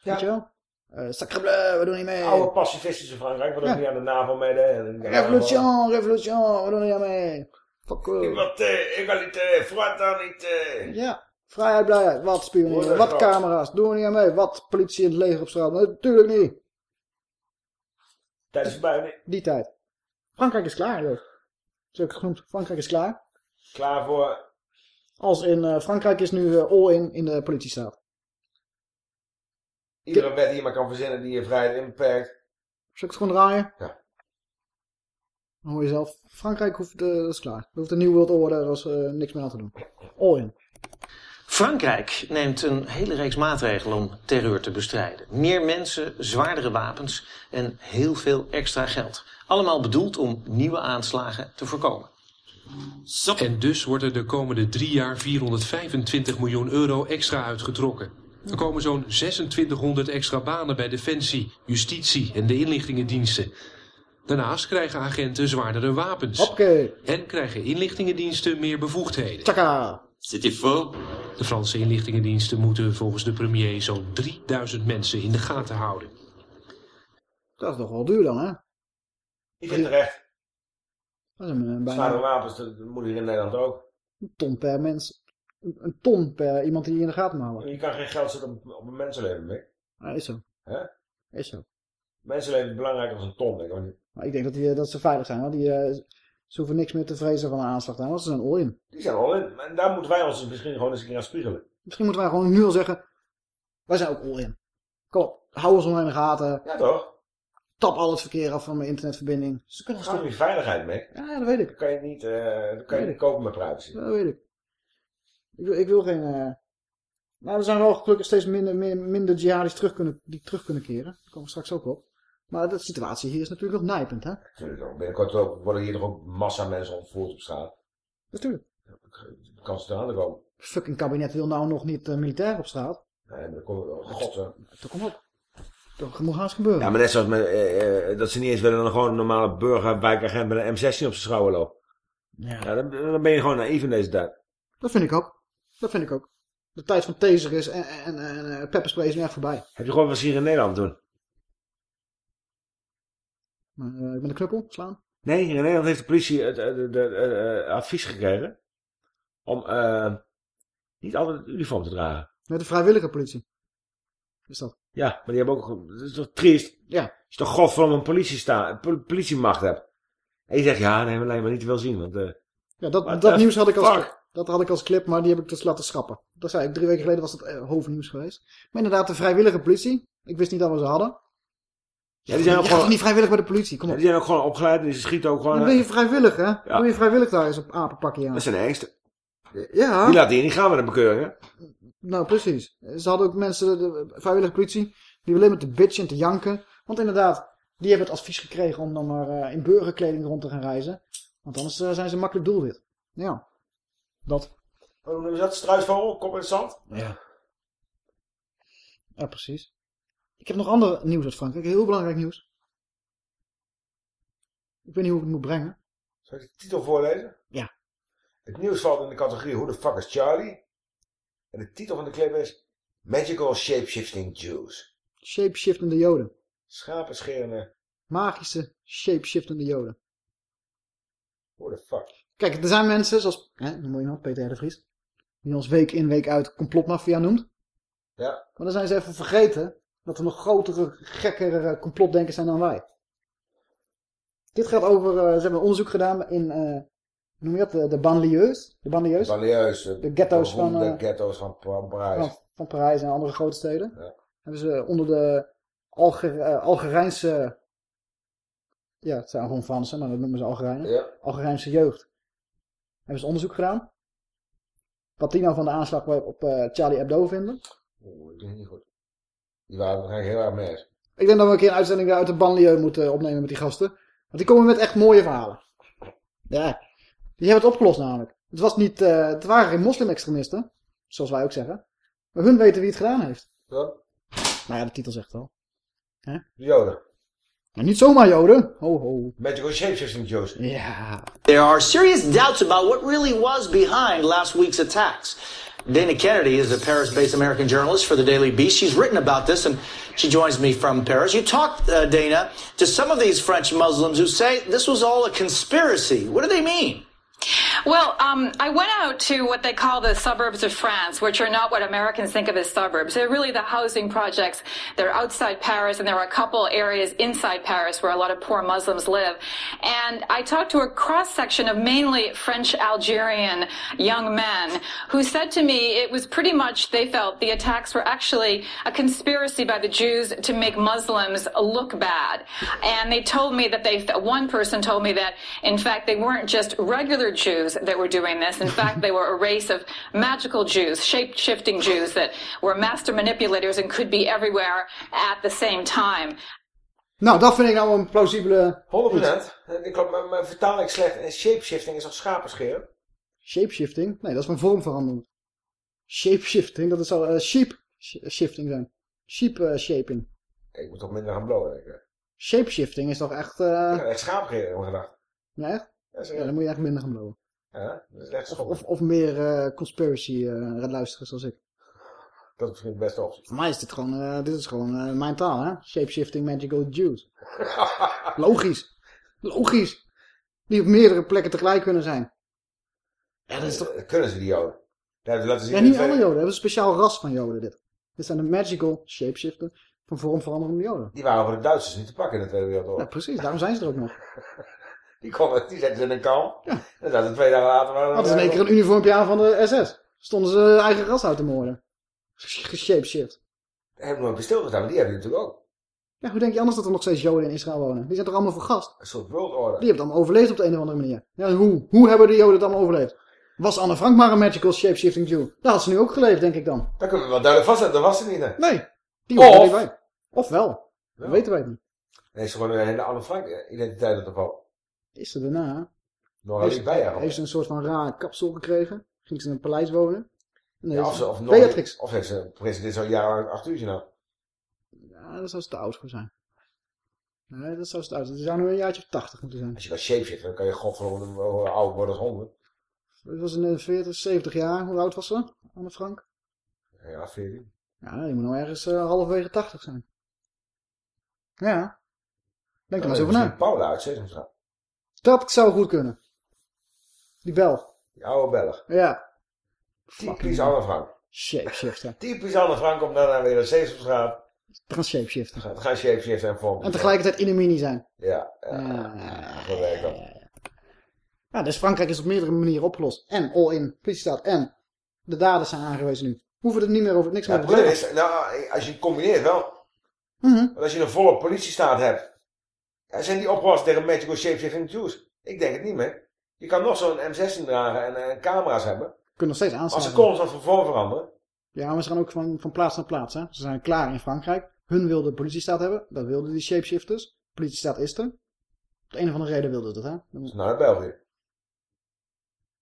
Weet je wel? Eh sacre bleu, we doen niet mee. Oude pacifistische Frankrijk, ook Ja. niet aan de NAVO meedeed. en- Revolution, revolution, we doen niet aan mee. Fuck. Liberté, égalité, fraternité. Ja, vrijheid, blijheid. Wat spioneren, wat camera's, doen we niet aan mee. Wat politie in het leger op straat. Natuurlijk niet. Tijd is voorbij, nee. Die tijd. Frankrijk is klaar, joh. Zo heb ik het genoemd. Frankrijk is klaar. Klaar voor... Als in eh, Frankrijk is nu eh, all-in in de politiestaat. Iedere wet die je maar kan verzinnen die je vrijheid inperkt. Zal ik het gewoon draaien? Ja. Dan hoor je zelf. Frankrijk hoeft, eh, dat is klaar. Er hoeft een nieuw world order, er is eh, niks meer aan te doen. All-in. Frankrijk neemt een hele reeks maatregelen om terreur te bestrijden. Meer mensen, zwaardere wapens en heel veel extra geld. Allemaal bedoeld om nieuwe aanslagen te voorkomen. En dus wordt er de komende drie jaar 425 miljoen euro extra uitgetrokken. Er komen zo'n 2600 extra banen bij Defensie, Justitie en de inlichtingendiensten. Daarnaast krijgen agenten zwaardere wapens. En krijgen inlichtingendiensten meer bevoegdheden. Tjaka. De Franse inlichtingendiensten moeten volgens de premier zo'n 3000 mensen in de gaten houden. Dat is toch wel duur dan, hè? Ik vind terecht. Dat is een, eh, Zwaardere bijna wapens, dat moet hier in Nederland ook. een ton per mens. Een, ton per iemand die je in de gaten moet houden. Je kan geen geld zetten op, op een mensenleven, Mick. Ja, is zo. Hè? Is zo. Mensenleven is belangrijker dan een ton, denk ik. niet? Maar ik denk dat, die, eh, dat ze veilig zijn. Hoor. Die, eh, ze hoeven niks meer te vrezen van een aanslag. daar, Want ze zijn all-in. Die zijn al in. En daar moeten wij ons misschien gewoon eens een keer aan spiegelen. Misschien moeten wij gewoon nu al zeggen. Wij zijn ook all-in. Kom op. Hou ons onder in de gaten. Ja, toch? Tap al het verkeer af van mijn internetverbinding. Ze kunnen om je veiligheid, Mick. Ja, dat weet ik. Dat kan je niet, eh, dat kan je niet kopen met privacy. Dat weet ik. Ik wil, ik wil geen... eh Nou, er zijn wel gelukkig steeds minder, meer, minder jihadis terug kunnen, die terug kunnen keren. Daar komen we straks ook op. Maar de situatie hier is natuurlijk nog nijpend, hè? Natuurlijk ook. Binnenkort ook- worden hier toch ook massa mensen ontvoerd op straat. Natuurlijk. De kans is te komen. Fucking kabinet wil nou nog niet uh, militair op straat. Nee, maar dat komt wel. God, hè. Dat komt op. Dat moet haast gebeuren. Ja, maar net zoals met, eh, eh, dat ze niet eens willen dan gewoon een normale burger, wijkagent met een M16 op zijn schouder loopt. Ja. dan, dan ben je gewoon naïef in deze tijd. Dat vind ik ook. Dat vind ik ook. De tijd van taser is en, en, en uh, pepperspray is nu echt voorbij. Heb je gewoon wat ze hier in Nederland doen? Uh, met een knuppel slaan? Nee, hier in Nederland heeft de politie het, het, het, advies gekregen om uh, niet altijd het uniform te dragen. Met de vrijwillige politie. Is dat? Ja, maar die hebben ook... Dat is toch triest? Ja. Als je toch godverdomme een politie sta, politiemacht hebt. En je zegt, ja, nee, maar, maar niet wil zien, want... Uh, ja, dat, dat nieuws had ik als, dat had ik als clip, maar die heb ik dus laten schrappen. Dat zei ik, drie weken geleden was dat uh, hoofdnieuws geweest. Maar inderdaad, de vrijwillige politie. Ik wist niet dat we ze hadden. Ja, die zijn ook gewoon... niet vrijwillig bij de politie, kom op. Ja, die zijn ook gewoon opgeleid en die schieten ook gewoon... Dan ben je vrijwillig, hè? Ja. Dan ben je vrijwillig daar eens op apenpakje aan. Dat zijn de engste. Ja. Die laten hier niet gaan met een bekeuring, hè? Nou, precies. Ze hadden ook mensen, de vrijwillige politie, die alleen met te bitchen en te janken. Want inderdaad, die hebben het advies gekregen om dan maar uh, in burgerkleding rond te gaan reizen. Want anders uh, zijn ze makkelijk doelwit. Ja. Dat. Hoe noemen ze dat? Struisvogel? Kop in het zand? Ja. Ja, precies. Ik heb nog ander nieuws uit Frankrijk. Heel belangrijk nieuws. Ik weet niet hoe ik het moet brengen. Zal ik de titel voorlezen? Ja. Het nieuws valt in de categorie Who the fuck is Charlie? En de titel van de clip is Magical Shapeshifting Jews. Shapeshiftende joden. Schapenscherende. Magische shapeshiftende joden. Who the fuck? Kijk, er zijn mensen zoals, hè, moet je nog, Peter R. de Vries. Die ons week in week uit complotmafia noemt. Ja. Maar dan zijn ze even vergeten dat er nog grotere, gekkere complotdenkers zijn dan wij. Dit gaat over, uh, ze hebben onderzoek gedaan in, uh, noem je dat, de, de banlieues? De banlieues? Banlieues. De ghetto's van, uh, de ghetto's van, van Parijs. Van, van, Parijs en andere grote steden. Ja. Hebben ze onder de Alger, Algerijnse, ja, het zijn gewoon Fransen, maar dat noemen ze Algerijnen. Ja. Algerijnse jeugd. Hebben ze onderzoek gedaan. Wat die nou van de aanslag op Charlie Hebdo vinden. Oeh, ik denk niet goed. Die waren waarschijnlijk heel erg mis. Ik denk dat we een keer een uitzending uit de banlieue moeten opnemen met die gasten. Want die komen met echt mooie verhalen. Ja, die hebben het opgelost namelijk. Het, was niet, uh, het waren geen moslim-extremisten, zoals wij ook zeggen. Maar hun weten wie het gedaan heeft. Ja. Nou ja, de titel zegt het al. De Joden. Maar niet zomaar Joden. Ho ho. Magical shapeshifting Joden. Ja. There are serious doubts about what really was behind last week's attacks. Dana Kennedy is a Paris-based American journalist for the Daily Beast. She's written about this, and she joins me from Paris. You talked, uh, Dana, to some of these French Muslims who say this was all a conspiracy. What do they mean? Well, um, I went out to what they call the suburbs of France, which are not what Americans think of as suburbs. They're really the housing projects. They're outside Paris, and there are a couple areas inside Paris where a lot of poor Muslims live. And I talked to a cross section of mainly French Algerian young men who said to me it was pretty much they felt the attacks were actually a conspiracy by the Jews to make Muslims look bad. And they told me that they, one person told me that in fact they weren't just regular Jews that were doing this. In fact, they were a race of magical Jews, shape shifting Jews that were master manipulators and could be everywhere at the same time. Nou, dat vind ik nou een plausibele... 100%. Ik klopt, mijn, mijn vertaling slecht. En shapeshifting is als schapenscheren. Shapeshifting? Nee, dat is van vorm veranderen. Shapeshifting, dat zou uh, sheep shifting zijn. Sheep uh, shaping. Ik moet toch minder gaan blowen, denk ik. Shapeshifting is toch echt... Uh... Ja, echt ik gedacht. Ja, echt? Ja, dan moet je echt minder gaan blowen. Of, of, of, meer uh, conspiracy uh, luisteren zoals ik. Dat is misschien het beste optie. Voor mij is dit gewoon, uh, dit is gewoon mijn taal, hè? Shapeshifting Magical Jews. Logisch. Logisch. Die op meerdere plekken tegelijk kunnen zijn. Ja, dat is toch... kunnen ze, die joden. Ja, laten zien ja niet alle joden. We hebben een speciaal ras van joden, dit. Dit zijn de magical shapeshifter van vorm veranderende joden. Die waren voor de Duitsers niet te pakken in de Tweede Wereldoorlog. Ja, precies. Daarom zijn ze er ook nog. Die, komen, die zetten ze in een kam. Ja. En zaten twee dagen later... Hadden ze in één keer een uniformpje aan van de SS. Stonden ze eigen ras uit te moorden. Geshapeshift. Daar hebben we nooit stilgestaan, maar die hebben natuurlijk ook. Ja, hoe denk je anders dat er nog steeds Joden in Israël wonen? Die zijn toch allemaal vergast? Een soort world order. Die hebben het allemaal overleefd op de een of andere manier. Ja, hoe? Hoe hebben de Joden het allemaal overleefd? Was Anne Frank maar een magical shapeshifting Jew? Daar had ze nu ook geleefd, denk ik dan. Dat kunnen we wel duidelijk vastzetten, dat was ze niet, hè? Nee. Die was er niet bij. Of wel. Dat weten wij niet. Nee, is gewoon een hele Anne Frank identiteit op de val. Is ze daarna? Nog heeft, bij jou. Heeft ze een soort van raar kapsel gekregen? Ging ze in een paleis wonen? Ja, of, ze, of, Beatrix. Of heeft ze presenteert zo'n jaar lang acht uurtje nou? Ja, dat zou ze te oud voor zijn. Nee, dat zou ze te oud zijn. Ze zou nu een jaartje of tachtig moeten zijn. Als je dat shapeshift, dan kan je god gewoon oud worden als honderd. Het was in de 40, 70 jaar. Hoe oud was ze, Anne Frank? Ja, 14. Ja, die moet nou ergens uh, halverwege 80 zijn. Ja. Denk er maar eens over na. Paula uit Sesamstraat. Dat zou goed kunnen. Die Belg. Die oude Belg. Ja. Typisch Anne Frank. Shapeshifter. Typisch Anne Frank om daarna weer naar Sesamstraat. Te gaan shapeshiften. Te gaan shapeshiften en vormen. En tegelijkertijd in een mini zijn. Ja. Ja. ja. Dan. Ja, dus Frankrijk is op meerdere manieren opgelost. En all-in, politiestaat en de daders zijn aangewezen nu. Hoeven er niet meer over, niks ja, meer te zeggen. Nou, als je het combineert wel. Mm -hmm. Want als je een volle politiestaat hebt. Ja, zijn die opgelost tegen Magical Shapeshifting Jews? Ik denk het niet meer. Je kan nog zo'n M16 dragen en, en, camera's hebben. Kunnen nog steeds aanstaan. Als ze constant van vorm veranderen. Ja, maar ze gaan ook van, van plaats naar plaats. Hè? Ze zijn klaar in Frankrijk. Hun wilden politiestaat hebben. Dat wilden die shapeshifters. Politiestaat is er. Op de een of andere reden wilden ze dat, hè? Dan... Naar België.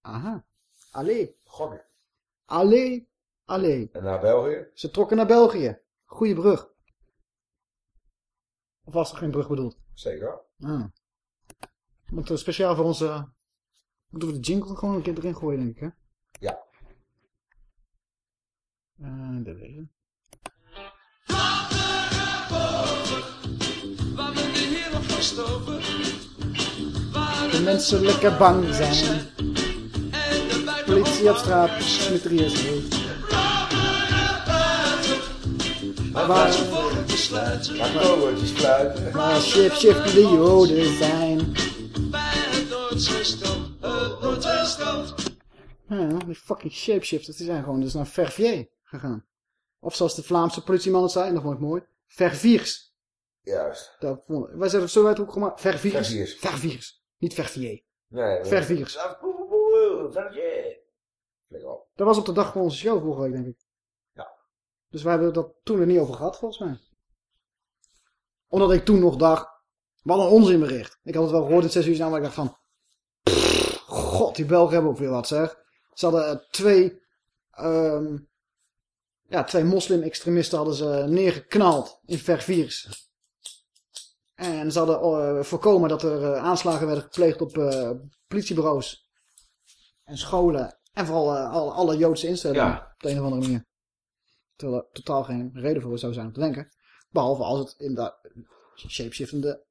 Aha. Allee. Gokken. Allee. Allee. En naar België? Ze trokken naar België. Goeie brug. Of was er geen brug bedoeld? Zeker. Ah. Moet speciaal voor onze... Moeten we de jingle gewoon een keer erin gooien, denk ik, hè? Ja. Uh, dat deze. De mensen lekker bang zijn. Politie op straat, mitrailleurs heeft. Maar waar... Waar kogeltjes fluiten. Waar shapeshiftende joden zijn. Ja, die fucking shapeshifters, die zijn gewoon dus naar Verviers gegaan. Of zoals de Vlaamse politieman het zei, dat vond ik mooi. Verviers. Juist. Dat vond, wij zeiden zo uit ook gemaakt. Verviers. Verviers. Verviers. Niet Verviers. Nee. Verviers. Verviers. Dat was op de dag van onze show vorige week, denk ik. Ja. Dus we hebben dat toen er niet over gehad, volgens mij. Omdat ik toen nog dacht, wat een onzinbericht. Ik had het wel gehoord in 6 uur ik dacht van... pff, God, die Belgen hebben ook weer wat zeg. Ze hadden eh, twee... ehm, ja, twee moslim-extremisten hadden ze neergeknald in Verviers. En ze hadden eh, voorkomen dat er eh, aanslagen werden gepleegd op politiebureaus en scholen. En vooral alle, alle Joodse instellingen Ja. op de een of andere manier. Terwijl er totaal geen reden voor zou zijn om te denken. Behalve als het inderdaad shapeshiftende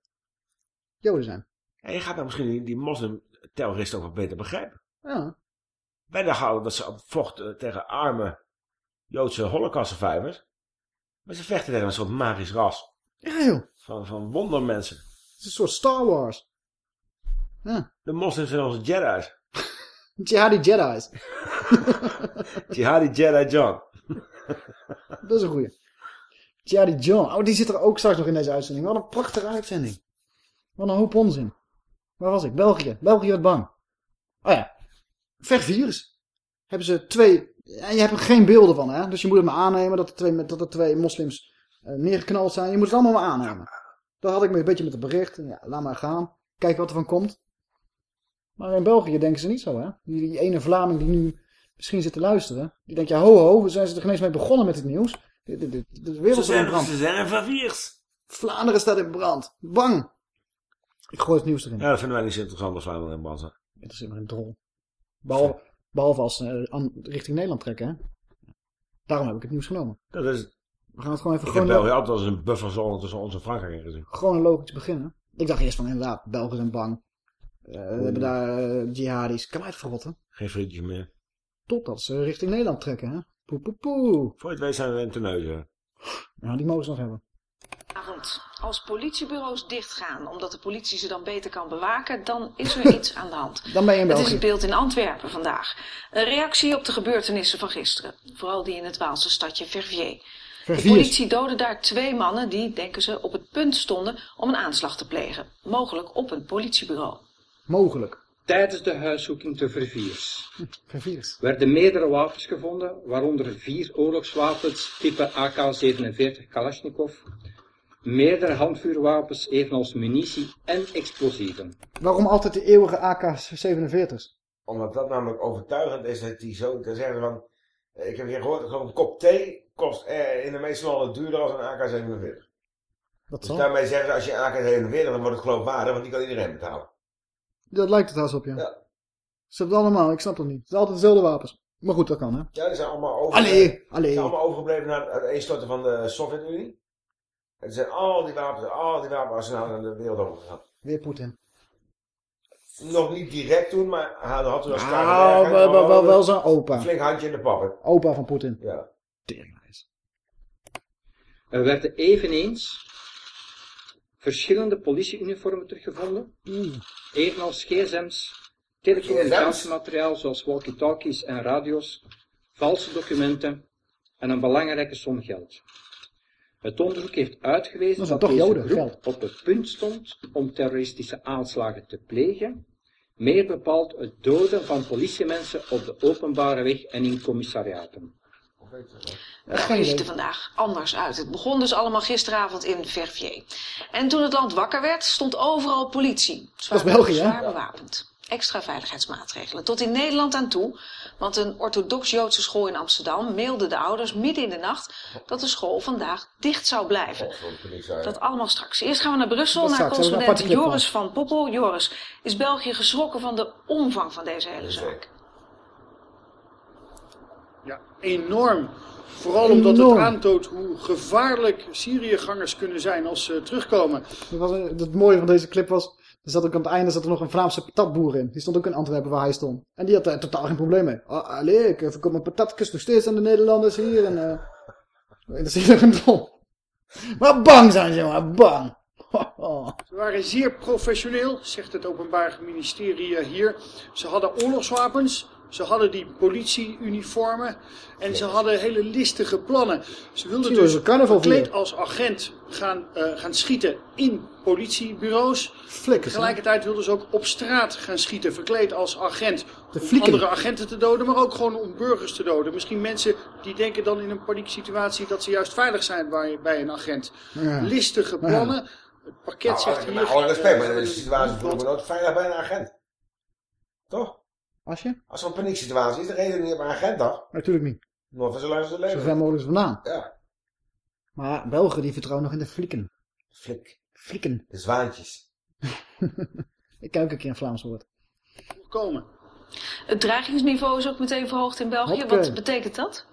Joden zijn. En je gaat dan misschien die, die moslimterroristen ook wat beter begrijpen. Ja. Wij dachten altijd dat ze vochten tegen arme Joodse holocaust-survivors. Maar ze vechten tegen een soort magisch ras. Ja joh. Van, van wondermensen. Het is een soort Star Wars. Ja. De moslims zijn onze Jedi's. Jihadi Jedi's. Jihadi Jedi John. Dat is een goeie. Jihadi John. Oh, die zit er ook straks nog in deze uitzending. Wat een prachtige uitzending. Wat een hoop onzin. Waar was ik? België. België werd bang. Oh ja. Vervirus. Hebben ze twee... En je hebt er geen beelden van, hè? Dus je moet het maar aannemen dat er twee, dat er twee moslims eh, neergeknald zijn. Je moet het allemaal maar aannemen. Dat had ik me een beetje met het bericht. Ja, laat maar gaan. Kijk wat er van komt. Maar in België denken ze niet zo, hè? Die, die ene Vlaming die nu misschien zit te luisteren. Die denkt, ja, ho, ho, we zijn ze er geen eens mee begonnen met het nieuws. De, de, de, de wereld Ze staat in brand. ze zijn Verviers. Vlaanderen staat in brand. Bang. Ik gooi het nieuws erin. Ja, dat vinden wij niet zo interessant als Vlaanderen in brand zijn. Het is maar een drol. Behalve, behalve als ze eh, richting Nederland trekken, hè? Daarom heb ik het nieuws genomen. Dat is... We gaan het gewoon even Ik heb gewoon, België altijd als een bufferzone tussen ons en Frankrijk in gezien. gewoon logisch beginnen. Ik dacht eerst van inderdaad, Belgen zijn bang. Eh, we hebben daar eh, jihadis. Kan mij het verrotten. Geen vriendjes meer. Totdat ze richting Nederland trekken, hè? Poe, poe, poe. Voor het weet zijn we. Ja, die mogen ze nog hebben. Avond. Als politiebureaus dichtgaan omdat de politie ze dan beter kan bewaken, dan is er iets aan de hand. Dan ben je in Het is België. het beeld in Antwerpen vandaag. Een reactie op de gebeurtenissen van gisteren. Vooral die in het Waalse stadje Verviers. De politie doodde daar twee mannen die, denken ze, op het punt stonden om een aanslag te plegen. Mogelijk op een politiebureau. Mogelijk. Tijdens de huiszoeking te Verviers Verviers. werden meerdere wapens gevonden, waaronder vier oorlogswapens type AK-47 Kalashnikov, meerdere handvuurwapens evenals munitie en explosieven. Waarom altijd de eeuwige AK-47's? Omdat dat namelijk overtuigend is dat die zo... Dan zeggen ze van... eh, Ik heb hier gehoord, geloof een kop thee kost eh, in de meeste landen duurder dan een AK-47. Dat Dus daarmee zeggen ze, als je een AK-47, dan wordt het geloofwaardig, want die kan iedereen betalen. Dat lijkt het haast op, ja. Ze hebben het allemaal, ik snap het niet. Het zijn altijd dezelfde wapens. Maar goed, dat kan, hè. Ja, die zijn allemaal over... Allee, allee. Die zijn allemaal overgebleven na het uiteenstorten van de Sovjet-Unie. En er zijn al die wapens, al die wapenarsenalen naar de wereld over gegaan. Weer Poetin. Nog niet direct toen, maar hij had er als Nou, wel, wel, wel, zo'n opa. Flink handje in de pappen. Opa van Poetin. Ja. Er werden eveneens verschillende politieuniformen teruggevonden, evenals gsm's, telecommunicatiemateriaal zoals walkie-talkies en radio's, valse documenten en een belangrijke som geld. Het onderzoek heeft uitgewezen Dat dat, toch deze groep geld. op het punt stond om terroristische aanslagen te plegen, meer bepaald het doden van politiemensen op de openbare weg en in commissariaten. België ziet er vandaag anders uit. Het begon dus allemaal gisteravond in Verviers. En toen het land wakker werd, stond overal politie. Zwaar, Dat is België, zwaar bewapend. Extra veiligheidsmaatregelen. Tot in Nederland aan toe. Want een orthodox-Joodse school in Amsterdam mailde de ouders midden in de nacht dat de school vandaag dicht zou blijven. Dat allemaal straks. Eerst gaan we naar Brussel, Dat naar straks, correspondent clip Joris van Poppel. Joris, is België geschrokken van de omvang van deze hele zaak? Ja, enorm. Vooral omdat het aantoont hoe gevaarlijk Syriëgangers kunnen zijn als ze terugkomen. Dat was, het mooie van deze clip was, er zat ook aan het einde zat er nog een Vlaamse patatboer in. Die stond ook in Antwerpen waar hij stond. En die had daar totaal geen probleem mee. Oh, allee, ik eh, verkoop mijn patatjes nog steeds aan de Nederlanders hier. En, eh dat is hier een dom. Maar bang zijn ze, jongen, bang. Ze waren zeer professioneel, zegt het Openbaar Ministerie eh, hier. Ze hadden oorlogswapens, Ze hadden die politieuniformen en ze hadden hele listige plannen. Ze wilden dus vieren. als agent gaan, eh, gaan schieten in politiebureaus. Flikkers? Tegelijkertijd wilden ze ook op straat gaan schieten, verkleed als agent. De Om andere agenten te doden, maar ook gewoon om burgers te doden. Misschien mensen die denken dan in een panieksituatie dat ze juist veilig zijn bij, bij een agent. Ja. Listige Ja. plannen. Het pakket Nou, zegt met hier... alle respect, eh, maar in een situatie voel ik me nooit veilig bij een agent. Toch? Als je? Als er een panieksituatie is, dan reden we niet op een agent, toch? Natuurlijk niet. Nog van zo lang als het Zo leven. ver mogelijk vandaan. Ja. Maar Belgen die vertrouwen nog in de flikken. Flik. Flikken. De zwaantjes. Ik ken ook een keer een Vlaams woord. komen. Het dreigingsniveau is ook meteen verhoogd in België. Wat betekent dat?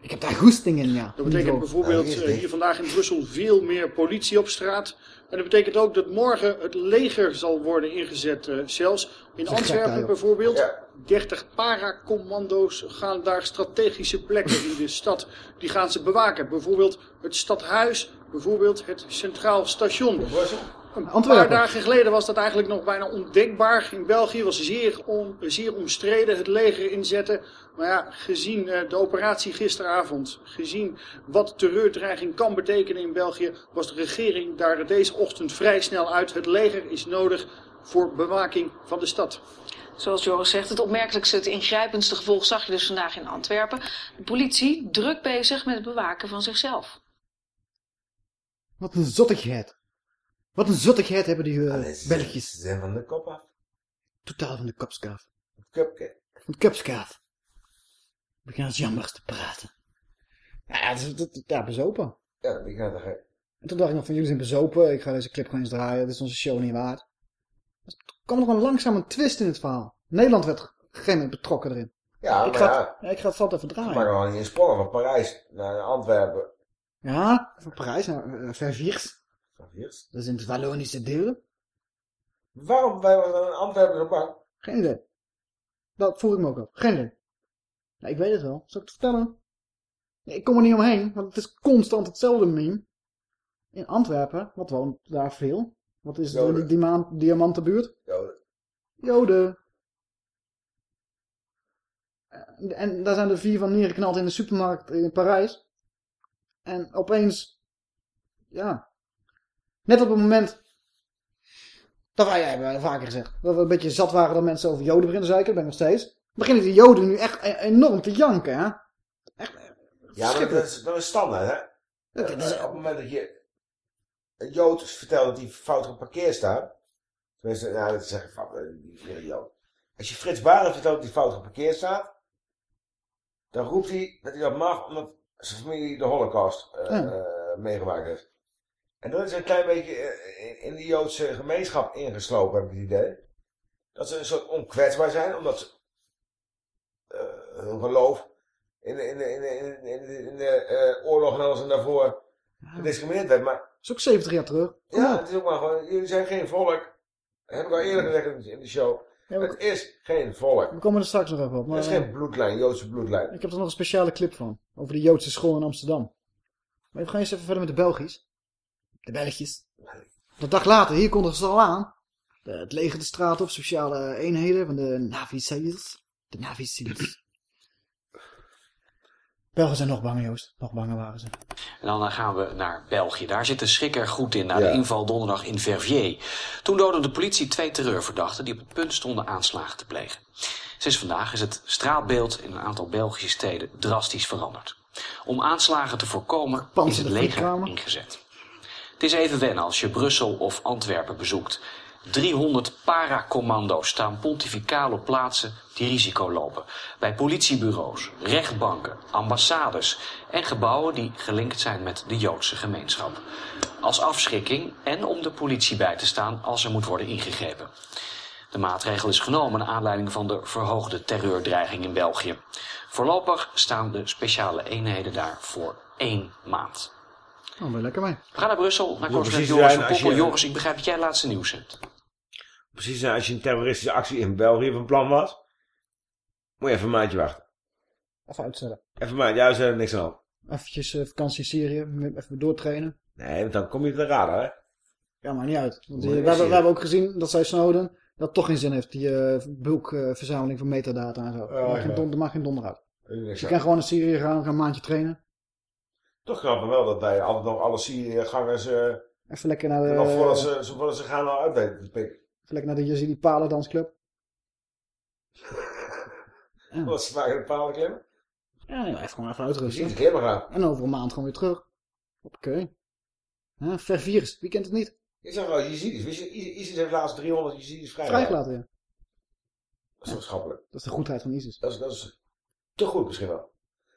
Ik heb daar goesting in, ja. Dat betekent bijvoorbeeld eh, hier vandaag in Brussel veel meer politie op straat. En dat betekent ook dat morgen het leger zal worden ingezet eh, zelfs. In Antwerpen bijvoorbeeld. 30 paracommando's gaan daar strategische plekken in de stad. Die gaan ze bewaken. Bijvoorbeeld het stadhuis, bijvoorbeeld het centraal station. Een paar dagen geleden was dat eigenlijk nog bijna ondenkbaar. In België was zeer, om, zeer omstreden het leger inzetten. Maar ja, gezien eh, de operatie gisteravond, gezien wat terreurdreiging kan betekenen in België, was de regering daar deze ochtend vrij snel uit. Het leger is nodig voor bewaking van de stad. Zoals Joris zegt, het opmerkelijkste, het ingrijpendste gevolg zag je dus vandaag in Antwerpen. De politie druk bezig met het bewaken van zichzelf. Wat een zottigheid. Wat een zottigheid hebben die eh. Ze zijn van de kop af. Totaal van de kopskaaf. Cupcake. Van de kopskaaf. We als jammers te praten. Ja, dat is, dat, ja, bezopen. Ja, die gaat er. En toen dacht ik nog van jullie zijn bezopen. Ik ga deze clip gewoon eens draaien. Dit is onze show niet waard. Dus toen kwam er gewoon langzaam een twist in het verhaal. Nederland werd op een gegeven moment betrokken erin. Ja, ik maar ga, ja. het- ik ga het valt even Maar draaien. gewoon niet in sprongen van Parijs naar Antwerpen. Ja, van Parijs naar uh, Verviers. Dat is in het Wallonische deel. Waarom wij waren in Antwerpen zo bang? Geen idee. Dat vroeg ik me ook af. Geen idee. Ja, ik weet het wel. Zal ik het vertellen? Nee, ik kom er niet omheen, want het is constant hetzelfde meme. In Antwerpen, wat woont daar veel? Wat is de dima- diamantenbuurt? Joden. Joden. En, en daar zijn er vier van neergeknald in de supermarkt in Parijs. En opeens, ja, net op het moment, dat wij hebben we vaker gezegd, dat we een beetje zat waren dat mensen over Joden beginnen zeiken, dat ben ik nog steeds. Beginnen die Joden nu echt e- enorm te janken, hè? Ja, maar dat is, dat is standaard, hè? Dat Eh, is- op het moment dat je een Jood vertelt dat hij fout geparkeerd staat. Tenminste, nou, dat zeg ik van, eh, die Jood. Als je Frits Baren vertelt dat hij fout geparkeerd staat. Dan roept hij dat hij dat mag omdat zijn familie de holocaust eh, Ja. eh, meegemaakt heeft. En dat is een klein beetje eh, in- de Joodse gemeenschap ingeslopen, heb ik het idee. Dat ze een soort onkwetsbaar zijn, omdat ze eh, hun geloof in de, in de, in de, in de, in de, eh, oorlog en alles en daarvoor gediscrimineerd werd. Maar Dat is ook 70 jaar terug. ja, het is ook maar gewoon, jullie zijn geen volk. Dat heb ik al eerder gezegd in de- show. Ja, het is geen volk. We komen er straks nog even op. Maar, Het is geen bloedlijn, Joodse bloedlijn. Ik heb er nog een speciale clip van. Over de Joodse school in Amsterdam. Maar we gaan eens even verder met de Belgisch. De Belgisch. De dag later, hier kondigen ze al aan. De, het leger de straat op, speciale eenheden van de Navy Seals. De Navy Seals. Belgen zijn nog banger, Joost. Nog banger waren ze. En dan eh, gaan we naar België. Daar zit de schrik er goed in na Ja. de inval donderdag in Verviers. Toen doodde de politie twee terreurverdachten die op het punt stonden aanslagen te plegen. Sinds vandaag is het straatbeeld in een aantal Belgische steden drastisch veranderd. Om aanslagen te voorkomen is het leger ingezet. Het is even wennen als je Brussel of Antwerpen bezoekt. 300 paracommando's staan pontificaal op plaatsen die risico lopen. Bij politiebureaus, rechtbanken, ambassades en gebouwen die gelinkt zijn met de Joodse gemeenschap. Als afschrikking en om de politie bij te staan als er moet worden ingegrepen. De maatregel is genomen naar aanleiding van de verhoogde terreurdreiging in België. Voorlopig staan de speciale eenheden daar voor één maand. Oh, ben je lekker mee. We gaan naar Brussel, naar correspondent precies Joris zijn van Poppel. je- Joris, ik begrijp dat jij het laatste nieuws hebt. Precies als je een terroristische actie in België van plan was. Moet je even een maandje wachten. Even uitstellen. Even een maandje, ja, er niks aan. Eventjes eh, vakantie in Syrië. Even Nee, Nee, want dan kom je op de radar, hè. Ja, maar niet uit. Want, eh, we, hebben, zien. we hebben ook gezien dat zij Snowden, dat toch geen zin heeft, die uh, bulkverzameling van metadata en zo. Maakt ja. geen, geen donder uit. Dus je kan gewoon naar Syrië gaan, gaan een maandje trainen. Toch nog wel dat wij altijd nog alle Syrië-gangers... Even lekker naar de, nog voordat ze, voordat ze gaan al uit weten te pikken. even lekker naar de Yazidi Palendansclub. Wat ze maken een palen klimmen. Ja, ja, even gewoon even uitrusten. de klimmen gaan. En over een maand gewoon weer terug. Oké. Ja, ver virus, wie kent het niet? Ik zeg wel, Jezidis. Wist je, ISIS heeft laatst 300 Jezidis vrijgelaten. Vrijgelaten, ja. Dat is schappelijk. Dat is de goedheid van ISIS. Dat is, dat is te goed misschien wel.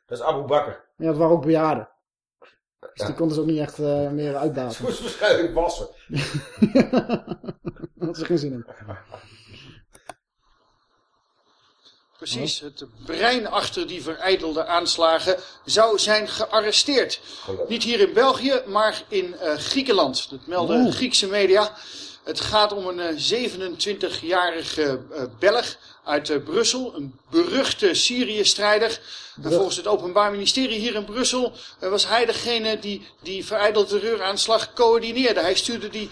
Dat is Abu Bakr. Ja, het waren ook bejaarden. Dus Ja. die konden ze ook niet echt eh, meer Ze uitbaten. moest waarschijnlijk wassen. Daar had ze geen zin in. Precies, het brein achter die vereidelde aanslagen zou zijn gearresteerd. Niet hier in België, maar in eh, Griekenland. Dat melden Oeh. Griekse media. Het gaat om een eh, 27-jarige eh, Belg uit eh, Brussel, een beruchte Syrië-strijder. En volgens het Openbaar Ministerie hier in Brussel eh, was hij degene die die vereidelde terreuraanslag coördineerde. Hij stuurde die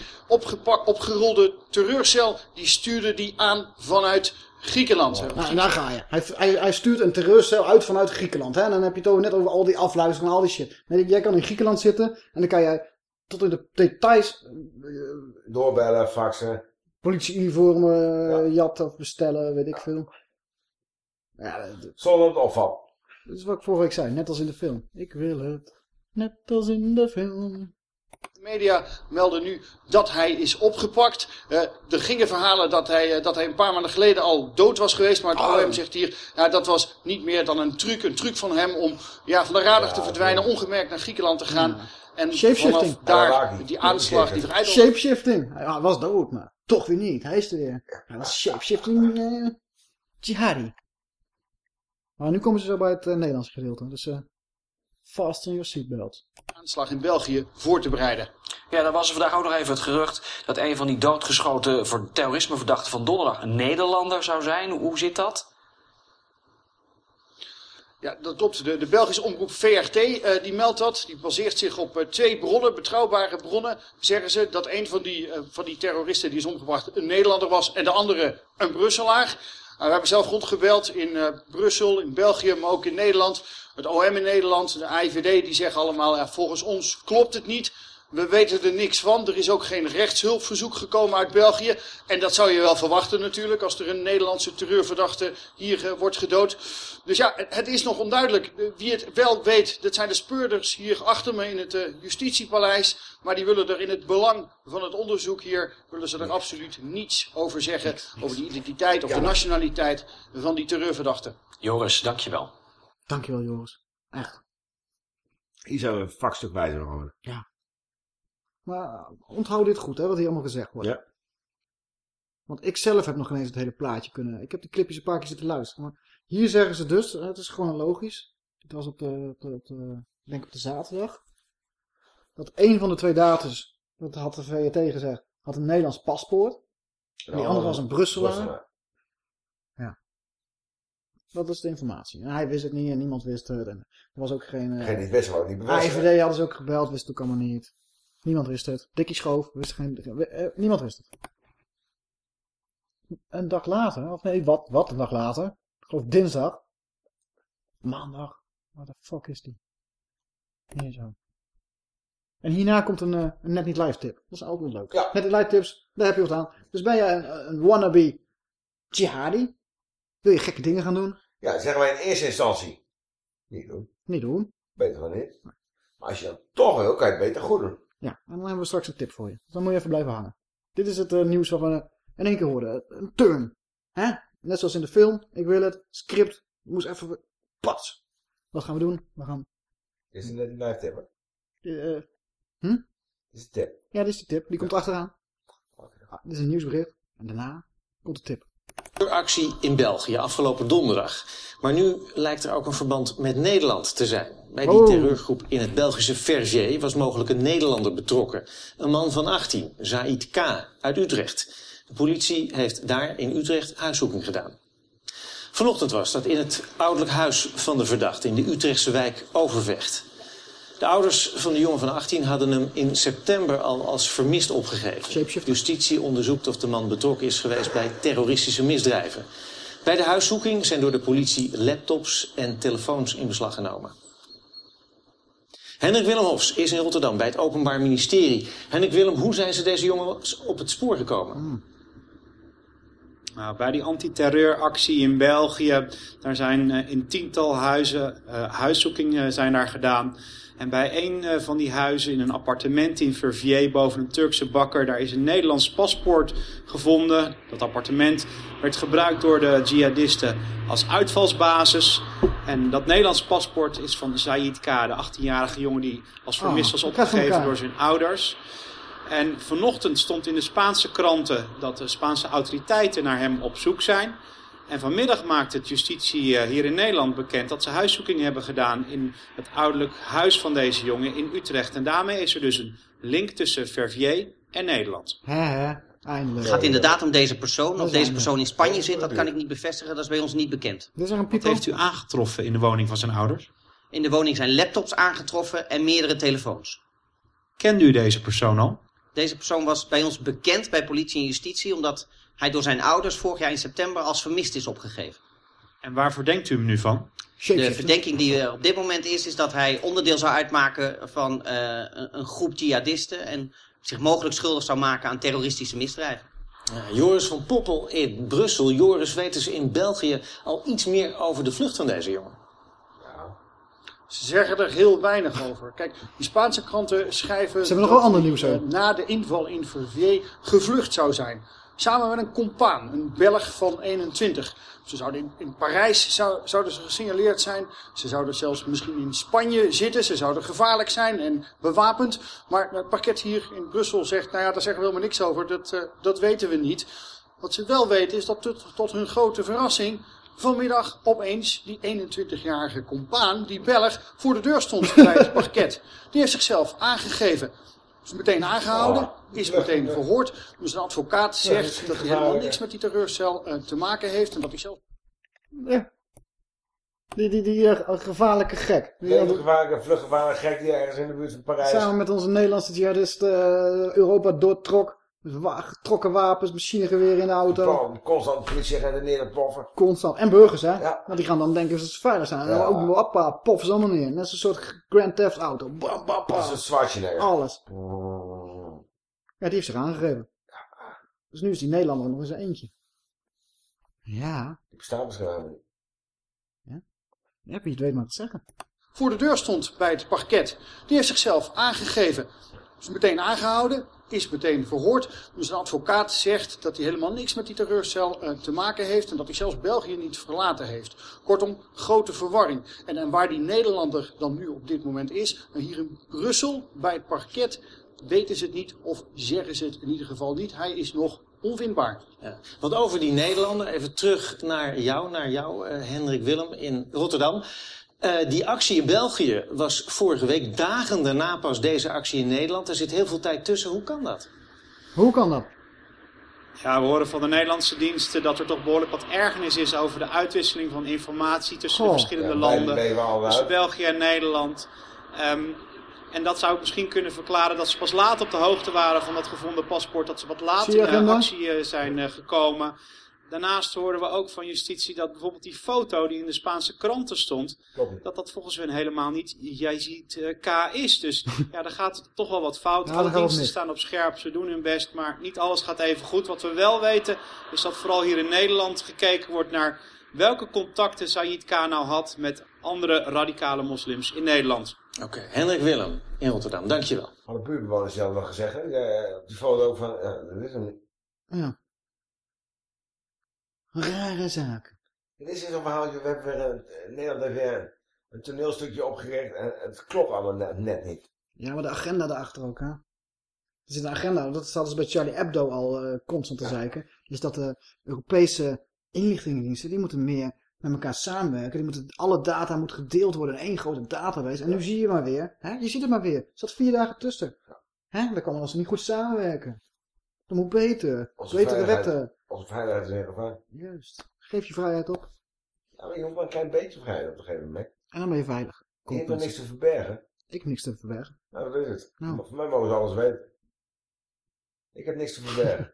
opgerolde terreurcel, die stuurde die aan vanuit Griekenland. Nou, en daar ga je. Hij, hij, hij stuurt een terreurcel uit vanuit Griekenland. Hè? En dan heb je het over, net over al die afluisteren en al die shit. Nee, jij kan in Griekenland zitten en dan kan jij tot in de details Doorbellen, faxen. Politie-uniformen eh, jatten of bestellen, weet ik veel. Ja, dat, Zonder het opval. dat is wat ik vorige week zei, net als in de film. Ik wil het, net als in de film. De media melden nu dat hij is opgepakt. Eh, er gingen verhalen dat hij, eh, dat hij een paar maanden geleden al dood was geweest. Maar het OM zegt hier, ja, dat was niet meer dan een truc. Een truc van hem om ja, van de radar te verdwijnen, ongemerkt naar Griekenland te gaan. En Shapeshifting. vanaf daar die aanslag, die. Shapeshifting. Hij was dood, maar toch weer niet. Hij is er weer. Hij was shapeshifting eh, jihadi. Maar nu komen ze zo bij het eh, Nederlandse gedeelte. Dus eh fasten your seatbelt. aanslag in België voor te bereiden. Ja, dan was er vandaag ook nog even het gerucht dat een van die doodgeschoten voor terrorismeverdachten van donderdag een Nederlander zou zijn. Hoe zit dat? Ja, dat klopt. De, de Belgische omroep VRT eh, die meldt dat. Die baseert zich op eh, twee bronnen, betrouwbare bronnen. Zeggen ze dat een van die, eh, van die terroristen die is omgebracht een Nederlander was en de andere een Brusselaar. Nou, we hebben zelf rondgebeld in Brussel, in België, maar ook in Nederland. Het OM in Nederland, de AIVD, die zeggen allemaal, volgens ons klopt het niet. We weten er niks van. Er is ook geen rechtshulpverzoek gekomen uit België. En dat zou je wel verwachten natuurlijk, als er een Nederlandse terreurverdachte hier eh, wordt gedood. Dus ja, het- is nog onduidelijk. Eh, Wie het wel weet, dat zijn de speurders hier achter me in het eh, justitiepaleis. Maar die willen er in het belang van het onderzoek hier, willen ze er absoluut niets over zeggen. Over de identiteit of de nationaliteit van die terreurverdachte. Joris, dankjewel. Dankjewel Joris. Echt. Hier zijn we een vakstuk wijzer geworden. Ja. Maar eh, onthoud dit goed, hè, wat hier allemaal gezegd wordt. Ja. Want ik zelf heb nog ineens het hele plaatje kunnen... Ik heb die clipjes een paar keer zitten luisteren. Maar hier zeggen ze dus, het is gewoon logisch. Het was op de, op de, op de- ik denk op de zaterdag. Dat één van de twee datums, dat had de VRT gezegd, had een Nederlands paspoort. En die andere was een Brusselaar. Ja. Dat is de informatie. En hij wist het niet en niemand wist het. En er was ook geen... eh, Geen niet wist bevestigd. AIVD hadden ze ook gebeld, wist het ook allemaal niet. Niemand wist het. Dikkie Schoof, wist geen, eh, niemand wist het. Een dag later, of nee, wat, wat een dag later. Ik geloof dinsdag. Maandag. Wat de fuck is die? Hier zo. En hierna komt een, eh, een net niet live tip. Dat is altijd leuk. Net niet live tips, daar heb je wat aan. Dus ben jij een, een wannabe jihadi? Wil je gekke dingen gaan doen? Ja, zeggen wij in eerste instantie. Niet doen. Niet doen. Beter dan niet. Maar als je dat toch wil, kan je het beter goed doen. Ja, en dan hebben we straks een tip voor je. Dus dan moet je even blijven hangen. Dit is het eh, nieuws wat we in één keer hoorden. Een turn. Hè? Net zoals in de film. Ik wil het. Script. Moest even... Pas. Wat gaan we doen? We gaan... Is het net een live tip, hè? eh, hm? Is het tip. Ja, dit is de tip. Die komt achteraan. Ah, dit is een nieuwsbericht. En daarna komt de tip. Actie in België afgelopen donderdag. Maar nu lijkt er ook een verband met Nederland te zijn. Bij die Oh. terreurgroep in het Belgische Vergier was mogelijk een Nederlander betrokken. Een man van 18, Zaid K. uit Utrecht. De politie heeft daar in Utrecht huiszoeking gedaan. Vanochtend was dat in het ouderlijk huis van de verdachte in de Utrechtse wijk Overvecht. De De ouders van de jongen van 18 hadden hem in september al als vermist opgegeven. Justitie onderzoekt of de man betrokken is geweest bij terroristische misdrijven. Bij de huiszoeking zijn door de politie laptops en telefoons in beslag genomen. Hendrik Willem Hofs is in Rotterdam bij het Openbaar Ministerie. Hendrik Willem, hoe zijn ze deze jongens op het spoor gekomen? Nou, bij die antiterreuractie in België, daar zijn uh, in tiental huizen uh, huiszoekingen zijn daar gedaan. En bij een uh, van die huizen in een appartement in Verviers boven een Turkse bakker, daar is een Nederlands paspoort gevonden. Dat appartement werd gebruikt door de jihadisten als uitvalsbasis. En dat Nederlands paspoort is van Zaid K., de 18-jarige jongen die als vermist was opgegeven door zijn ouders. En vanochtend stond in de Spaanse kranten dat de Spaanse autoriteiten naar hem op zoek zijn. En vanmiddag maakte het justitie hier in Nederland bekend dat ze huiszoekingen hebben gedaan in het ouderlijk huis van deze jongen in Utrecht. En daarmee is er dus een link tussen Verviers en Nederland. Eindelijk. Het gaat inderdaad om deze persoon. Of deze persoon in Spanje zit, dat kan ik niet bevestigen. Dat is bij ons niet bekend. Wat heeft u aangetroffen in de woning van zijn ouders? In de woning zijn laptops aangetroffen en meerdere telefoons. Kende u deze persoon al? Deze persoon was bij ons bekend bij politie en justitie... omdat hij door zijn ouders vorig jaar in september als vermist is opgegeven. En waar verdenkt u hem nu van? De verdenking die er op dit moment is, is dat hij onderdeel zou uitmaken van uh, een groep jihadisten... en zich mogelijk schuldig zou maken aan terroristische misdrijven. Ja, Joris van Poppel in Brussel. Joris, weten ze in België al iets meer over de vlucht van deze jongen? Ze zeggen er heel weinig over. Kijk, die Spaanse kranten schrijven... Ze hebben nog wel ander nieuws uh, Na de inval in Verviers gevlucht zou zijn. Samen met een compaan, een Belg van 21. Ze zouden in, in Parijs zou, zouden ze gesignaleerd zijn. Ze zouden zelfs misschien in Spanje zitten. Ze zouden gevaarlijk zijn en bewapend. Maar het parket hier in Brussel zegt, nou ja, daar zeggen we helemaal niks over. Dat, uh, dat weten we niet. Wat ze wel weten is dat tot, tot hun grote verrassing vanmiddag opeens die 21-jarige compaan, die Belg, voor de deur stond bij het parket. Die heeft zichzelf aangegeven. Is meteen aangehouden, is meteen verhoord. Dus een advocaat zegt dat hij helemaal niks met die terreurcel uh, te maken heeft en dat hij zelf... Ja. Die, die, die uh, gevaarlijke gek. Die Die gevaarlijke, vluchtgevaarlijke gek die ergens in de buurt van Parijs... Samen met onze Nederlandse jihadist uh, Europa doortrok. Getrokken wapens, machinegeweren in de auto. Constant politieagenten neer ploffen. Constant. En burgers, hè? Ja. Want die gaan dan denken dat ze veilig zijn. En ja. ook wappa, poffen ze allemaal neer. Net een soort Grand Theft Auto. Bam, bam, bam. Dat is een zwartje Alles. Ja, die heeft zich aangegeven. Dus nu is die Nederlander nog eens een eentje. Ja. Die bestaat misschien niet. Ja? Ja, wie het weet maar te zeggen. Voor de deur stond bij het parket. Die heeft zichzelf aangegeven. Is meteen aangehouden, is meteen verhoord. Dus een advocaat zegt dat hij helemaal niks met die terreurcel uh, te maken heeft en dat hij zelfs België niet verlaten heeft. Kortom, grote verwarring. En, en waar die Nederlander dan nu op dit moment is, nou hier in Brussel bij het parket, weten ze het niet of zeggen ze het in ieder geval niet. Hij is nog onvindbaar. Ja. Want over die Nederlander, even terug naar jou, naar jou, uh, Hendrik Willem in Rotterdam. Uh, die actie in België was vorige week, dagen daarna pas deze actie in Nederland. Er zit heel veel tijd tussen. Hoe kan dat? Hoe kan dat? Ja, we horen van de Nederlandse diensten dat er toch behoorlijk wat ergernis is over de uitwisseling van informatie tussen Oh. de verschillende Ja, landen. wel uit. Tussen België en Nederland. Um, en dat zou misschien kunnen verklaren dat ze pas laat op de hoogte waren van dat gevonden paspoort. Dat ze wat later in actie uh, zijn uh, gekomen. Daarnaast hoorden we ook van justitie dat bijvoorbeeld die foto die in de Spaanse kranten stond, dat dat volgens hun helemaal niet jij ziet uh, K is. Dus ja, daar gaat toch wel wat fout. Ja, Alle diensten staan op scherp, ze doen hun best, maar niet alles gaat even goed. Wat we wel weten is dat vooral hier in Nederland gekeken wordt naar welke contacten Said K nou had met andere radicale moslims in Nederland. Oké, okay. Hendrik Willem in Rotterdam, dankjewel. Hadden buurtbewoners zelf wel gezegd, hè? Ja, die foto ook van, uh, dat is hem niet. Ja. Rare zaken. Dit is zo'n verhaaltje, we hebben weer een, Nederland heeft weer een, een toneelstukje opgericht en het klopt allemaal net, niet. Ja, maar de agenda daarachter ook, hè. Er zit een agenda, dat hadden ze bij Charlie Hebdo al uh, constant te zeiken. Is dat de Europese inlichtingendiensten, die moeten meer met elkaar samenwerken. Die moeten, alle data moet gedeeld worden in één grote database. En nu zie je maar weer, hè, je ziet het maar weer. Er zat vier dagen tussen. Hè, dan kan ze niet goed samenwerken. Dat moet beter. Onze Betere wetten. Onze vrijheid is gevaar. Juist. Geef je vrijheid op. Ja, maar je hoeft maar een klein beetje vrijheid op te geven, Mac. En dan ben je veilig. Je hebt niks te verbergen. Ik heb niks te verbergen. Nou, dat is het. Nou. Maar Voor mij mogen ze alles weten. Ik heb niks te verbergen.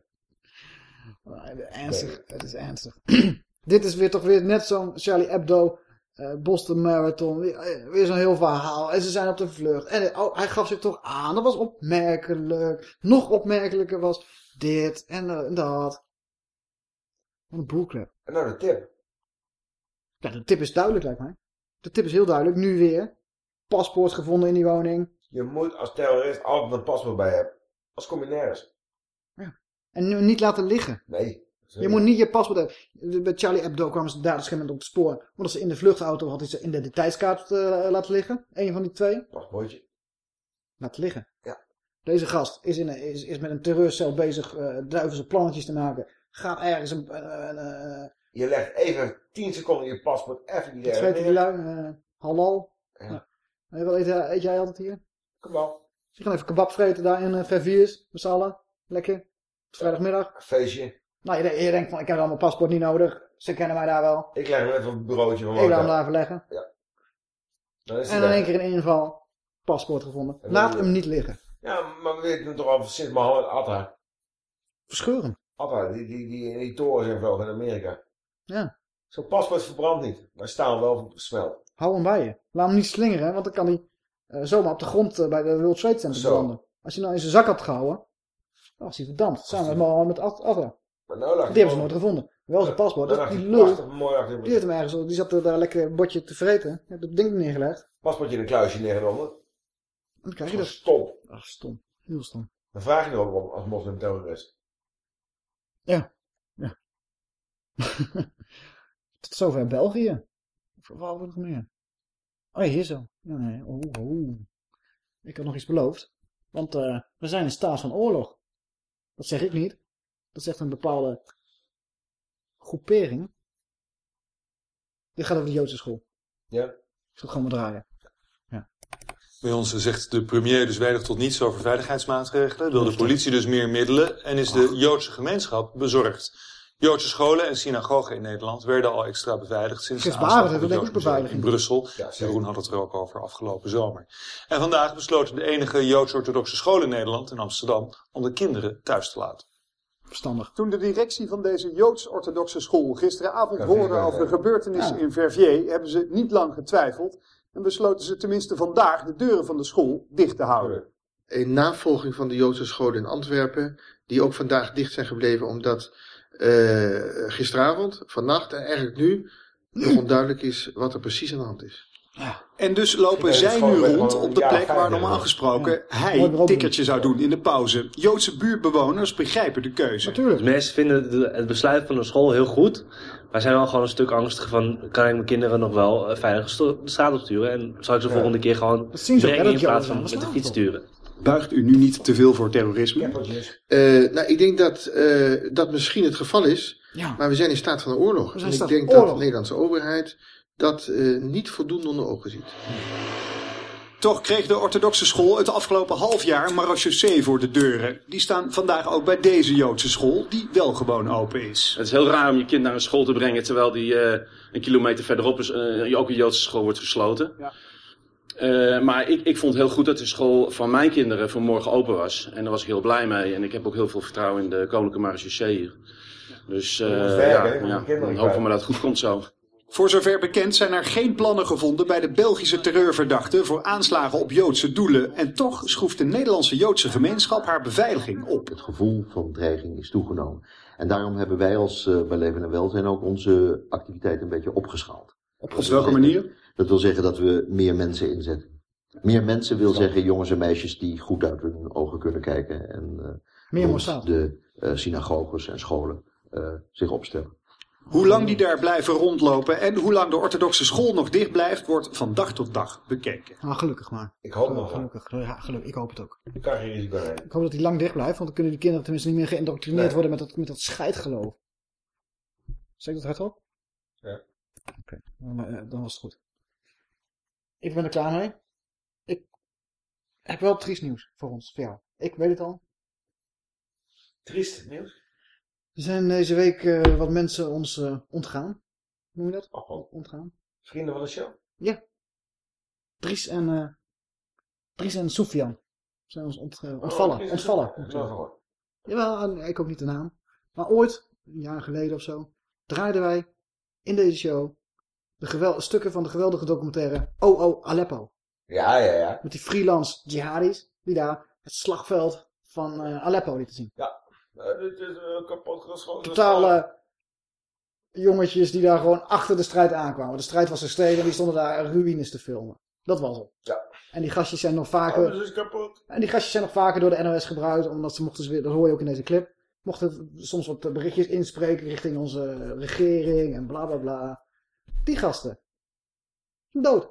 Ernstig, het is ernstig. Dit is weer toch weer net zo'n Charlie Hebdo, eh, Boston Marathon, weer, eh, weer zo'n heel verhaal. En ze zijn op de vlucht. En oh, hij gaf zich toch aan, dat was opmerkelijk. Nog opmerkelijker was dit en eh, dat. Wat een bullcrap. En nou de tip. Ja, de tip is duidelijk lijkt mij. De tip is heel duidelijk, nu weer. Paspoort gevonden in die woning. Je moet als terrorist altijd een paspoort bij hebben. Als je nergens. En nu niet laten liggen. Nee. Je moet niet je paspoort hebben. Bij Charlie Hebdo kwamen ze daar op het spoor. Omdat ze in de vluchtauto had hij zijn identiteitskaart eh, laten liggen. Eén van die twee. Paspoortje. Laten liggen. Ja. Deze gast is, in een, is, is met een terreurcel bezig uh, duivelse plannetjes te maken. Gaat ergens een... een, een je legt even 10 seconden je paspoort even die Wat vreten die lui? Uh, halal. Ja. Ja. Wat eet, eet, jij altijd hier? Kebab. Je gaat even kebab vreten daar in uh, Verviers. Met z'n allen. Lekker. Vrijdagmiddag. Feestje. Nou, je, je, denkt van, ik heb dan mijn paspoort niet nodig. Ze kennen mij daar wel. Ik leg hem even op het bureautje van Ik laat hem daar even leggen. Ja. Dan is en in één keer in inval. Paspoort gevonden. Laat hem niet liggen. Ja, maar we weten toch al sinds Mohammed Atta. Verscheuren. Atta, die, die, die in die toren zijn vlogen in Amerika. Ja. Zo'n paspoort verbrandt niet. Maar staan wel smelt. Hou hem bij je. Laat hem niet slingeren, want dan kan hij uh, zomaar op de grond uh, bij de World Trade Center belanden. Als je nou in zijn zak had gehouden, dan was hij verdampt. Samen met, met Atta. Maar nou lag die hebben ze nooit gevonden. Wel zijn paspoort. Dus die lul, mooi die, heeft hem ergens, die zat er daar lekker een bordje te vreten. Heeft dat ding neergelegd. Paspoortje in een kluisje neergenomen. En dan krijg je dat. Stom. Ach, stom. Heel stom. Dan vraag je er ook om als moslimterrorist. Ja. Ja. Tot zover België. We nog meer? Oh, hier zo. Ja, nee. Oh, oh. Ik had nog iets beloofd. Want uh, we zijn in staat van oorlog. Dat zeg ik niet. Dat zegt een bepaalde groepering. Dit gaat over de Joodse school. Ja. Ik zal gewoon maar draaien. Bij ons zegt de premier dus weinig tot niets over veiligheidsmaatregelen. Wil de politie dus meer middelen en is de Joodse gemeenschap bezorgd. Joodse scholen en synagogen in Nederland werden al extra beveiligd sinds de aanslag in Brussel. Ja, Jeroen had het er ook over afgelopen zomer. En vandaag besloten de enige Joods-orthodoxe school in Nederland, in Amsterdam, om de kinderen thuis te laten. Verstandig. Toen de directie van deze Joods-orthodoxe school gisteravond hoorde over de gebeurtenissen ja. in Verviers, hebben ze niet lang getwijfeld en besloten ze tenminste vandaag de deuren van de school dicht te houden. In navolging van de Joodse scholen in Antwerpen, die ook vandaag dicht zijn gebleven omdat uh, gisteravond, vannacht en eigenlijk nu nog onduidelijk is wat er precies aan de hand is. Ja. En dus lopen zij nu rond op de plek waar normaal gesproken hij tikkertje zou doen in de pauze. Joodse buurtbewoners begrijpen de keuze. Natuurlijk. De mensen vinden het besluit van de school heel goed. Maar zijn wel gewoon een stuk angstig van, kan ik mijn kinderen nog wel veilig de straat opsturen? En zal ik ze de volgende keer gewoon brengen in plaats van met de fiets sturen? Buigt u nu niet te veel voor terrorisme? Uh, nou, ik denk dat uh, dat misschien het geval is. Ja. Maar we zijn in staat van een oorlog. en ik denk oorlog. dat de Nederlandse overheid dat uh, niet voldoende onder ogen ziet. Toch kreeg de orthodoxe school het afgelopen half jaar marechaussee voor de deuren. Die staan vandaag ook bij deze Joodse school, die wel gewoon open is. Het is heel raar om je kind naar een school te brengen, terwijl die een kilometer verderop is, ook een Joodse school wordt gesloten. Ja. Uh, maar ik, ik vond heel goed dat de school van mijn kinderen vanmorgen open was. En daar was ik heel blij mee. En ik heb ook heel veel vertrouwen in de koninklijke marechaussee hier. Dus uh, ja, ja, dan hopen we dat het goed komt zo. Voor zover bekend zijn er geen plannen gevonden bij de Belgische terreurverdachten voor aanslagen op Joodse doelen. En toch schroeft de Nederlandse Joodse gemeenschap haar beveiliging op. Het gevoel van dreiging is toegenomen. En daarom hebben wij als uh, bij Leven en Welzijn ook onze activiteit een beetje opgeschaald. Op, op welke manier? Dat wil zeggen dat we meer mensen inzetten. Meer mensen wil zeggen jongens en meisjes die goed uit hun ogen kunnen kijken. En uh, meer de uh, synagoges en scholen zich opstellen. Hoe lang die daar blijven rondlopen en hoe lang de orthodoxe school nog dicht blijft, wordt van dag tot dag bekeken. Nou, gelukkig maar. Ik hoop nog. Gelukkig, ja, gelukkig, ik hoop het ook. Ik kan geen risico nemen. Ik hoop dat hij lang dicht blijft, want dan kunnen die kinderen tenminste niet meer geïndoctrineerd nee. worden met dat, met dat scheidgeloof. Zeg ik dat hardop? Ja. Oké, okay. dan, dan was het goed. Ik ben er klaar mee. Ik heb wel triest nieuws voor ons, voor jou. Ik weet het al. Triest nieuws? Er zijn deze week uh, wat mensen ons uh, ontgaan. Noem je dat? Oh, oh. Ontgaan. Vrienden van de show? Ja. Dries en uh, Dries en Soufian zijn ons ont, uh, ontvallen. Oh, ontvallen. ontvallen. Jawel, ik ook niet de naam. Maar ooit, een jaar geleden of zo, draaiden wij in deze show de stukken van de geweldige documentaire OO Aleppo. Ja, ja, ja. Met die freelance jihadis die daar het slagveld van Aleppo lieten zien. Ja, uh, dit is uh, kapot geschoten. Totale jongetjes die daar gewoon achter de strijd aankwamen. De strijd was steden en die stonden daar ruïnes te filmen. Dat was het. Ja. En die gastjes zijn nog vaker... Alles is kapot. En die gastjes zijn nog vaker door de NOS gebruikt, omdat ze mochten, weer, dat hoor je ook in deze clip, mochten soms wat berichtjes inspreken richting onze regering en bla bla bla. Die gasten. Dood.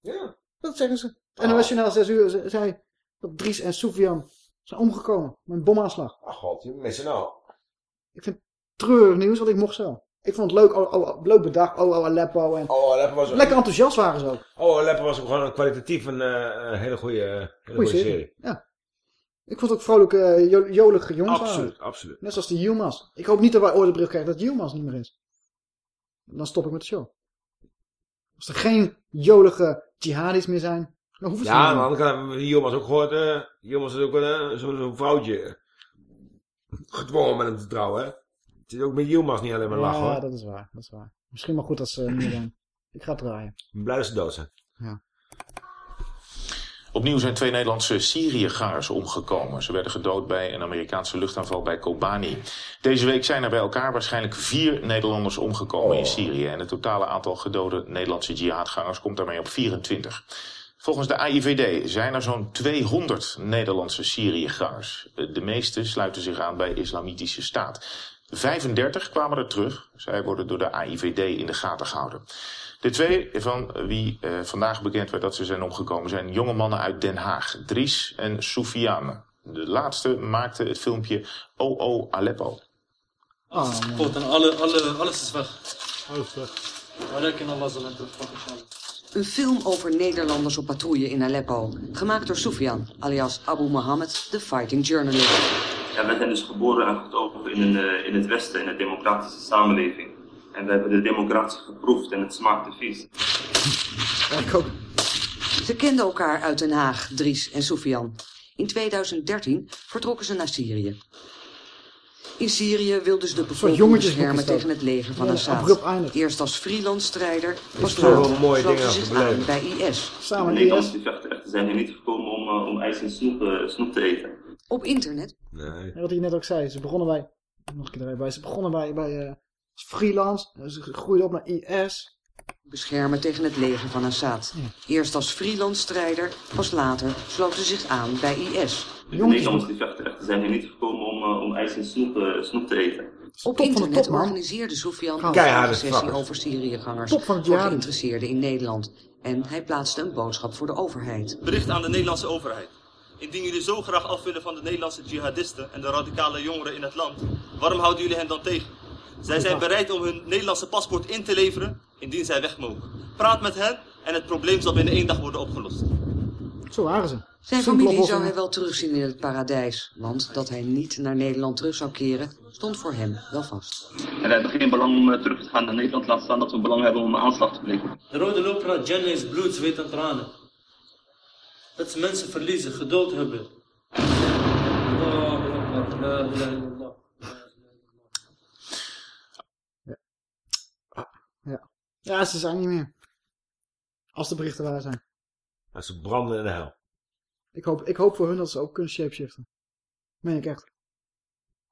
Ja. Dat zeggen ze. Het NOS Journaal 6 uur zei dat Dries en Soufian zijn omgekomen met een bomaanslag. Ach god, je missen nou. Ik vind het treurig nieuws, want ik mocht zo. Ik vond het leuk, oh, oh, leuk bedacht, oh, oh, Aleppo. En oh, Aleppo was lekker enthousiast waren ze ook. Oh, Aleppo was ook gewoon een kwalitatief een, uh, hele goede, hele goede serie. serie. Ja. Ik vond het ook vrolijke, uh, jolige jongens Absoluut, waren. absoluut. Net zoals de Yilmaz. Ik hoop niet dat wij ooit brief krijgen dat Yilmaz niet meer is. Dan stop ik met de show. Als er geen jolige jihadis meer zijn, dan hoeven ze ja, niet maar dan kan Yilmaz ook gehoord, uh, is ook uh, zo'n zo vrouwtje gedwongen met hem te trouwen, hè. Het is ook met Yilmaz niet alleen maar ja, lachen, hoor. Ja, dat is waar, dat is waar. Misschien maar goed als ze niet zijn. Ik ga draaien. Blij dat ze dood zijn. Ja. Opnieuw zijn twee Nederlandse Syriëgangers omgekomen. Ze werden gedood bij een Amerikaanse luchtaanval bij Kobani. Deze week zijn er bij elkaar waarschijnlijk vier Nederlanders omgekomen in Syrië. En het totale aantal gedode Nederlandse jihadgangers komt daarmee op 24. Volgens de AIVD zijn er zo'n 200 Nederlandse Syriëgangers. De meeste sluiten zich aan bij Islamitische Staat. 35 kwamen er terug. Zij worden door de AIVD in de gaten gehouden. De twee van wie uh, vandaag bekend werd dat ze zijn omgekomen zijn jonge mannen uit Den Haag. Dries en Soufiane. De laatste maakte het filmpje OO Aleppo. Oh, en alle, alle, alles is weg. Alles weg. Allah zal het Een film over Nederlanders op patrouille in Aleppo. Gemaakt door Soufiane, alias Abu Mohammed, de fighting journalist. Ja, wij zijn dus geboren en getogen in, een, in het Westen, in een democratische samenleving. En we hebben de democratie geproefd en het smaakte vies. Ik ook. Ze kenden elkaar uit Den Haag, Dries en Soufian. In 2013 vertrokken ze naar Syrië. In Syrië wilden ze de bevolking beschermen tegen het leger van Ja, Assad. Eerst als freelance strijder, pas later dingen ze zich aan bij IS. Samen. Nederlandse vechten zijn hier niet gekomen om, uh, om ijs en snoep, uh, snoep te eten. Op internet? Nee. Ja, wat hij net ook zei, ze begonnen bij, nog een keer erbij, ze begonnen bij, bij uh, als freelance, ze groeiden op naar IS. Beschermen tegen het leger van Assad. Eerst als freelance strijder, pas later sloten ze zich aan bij IS. De Nederlandse vechten zijn hier niet gekomen om, uh, om ijs en snoep, uh, snoep te eten. Op internet organiseerde Soufian een sessie over Syriëgangers Top van het voor geïnteresseerden in Nederland. En hij plaatste een boodschap voor de overheid. Bericht aan de Nederlandse overheid. Indien jullie zo graag af willen van de Nederlandse jihadisten en de radicale jongeren in het land, waarom houden jullie hen dan tegen? Zij zijn bereid om hun Nederlandse paspoort in te leveren indien zij weg mogen. Praat met hen en het probleem zal binnen één dag worden opgelost. Zo waren ze. Zijn familie zou hij wel terugzien in het paradijs. Want dat hij niet naar Nederland terug zou keren, stond voor hem wel vast. En we hebben geen belang om uh, terug te gaan naar Nederland, laat staan dat we belang hebben om een aanslag te plegen. De rode loper Jannah is bloed, zweet en tranen. Dat ze mensen verliezen, geduld hebben. Illallah. Ja. ja, ze zijn niet meer. Als de berichten waar zijn. Ze branden in de hel. Ik hoop, ik hoop voor hun dat ze ook kunnen shapeshiften. Meen ik echt.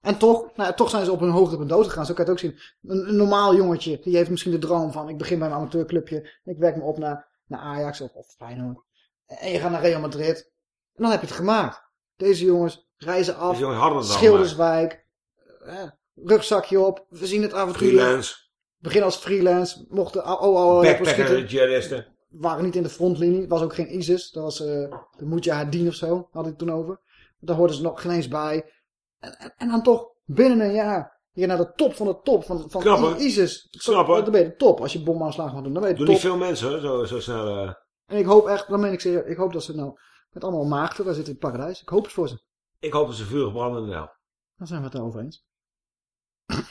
En toch, nou, toch zijn ze op hun hoogtepunt dood gegaan. Zo kan je het ook zien. Een, een normaal jongetje, die heeft misschien de droom van... ik begin bij een amateurclubje, ik werk me op naar, naar Ajax of, of Feyenoord. En je gaat naar Real Madrid. En dan heb je het gemaakt. Deze jongens reizen af. Al Schilderswijk. eh, rugzakje op. We zien het avontuur. Freelance. Begin als freelance. Mochten oh, oh, oh, Backpacker, jihadisten. Waren niet in de frontlinie. Was ook geen ISIS. Dat was eh de Mujahideen of zo. Had ik toen over. Daar hoorden ze nog geen eens bij. En, en, en dan toch binnen een jaar. Je naar de top van de top van, van Knap? ISIS. Hè? Dan ben je de top. Als je bomaanslagen gaat doen. Dan ben je Doen top. niet veel mensen zo, zo snel. eh. En ik hoop echt, dan meen ik serieus. Ik hoop dat ze nou met allemaal maagden. Daar zitten in het paradijs. Ik hoop het voor ze. Ik hoop dat ze vurig branden in de hel. Dan zijn we het erover eens.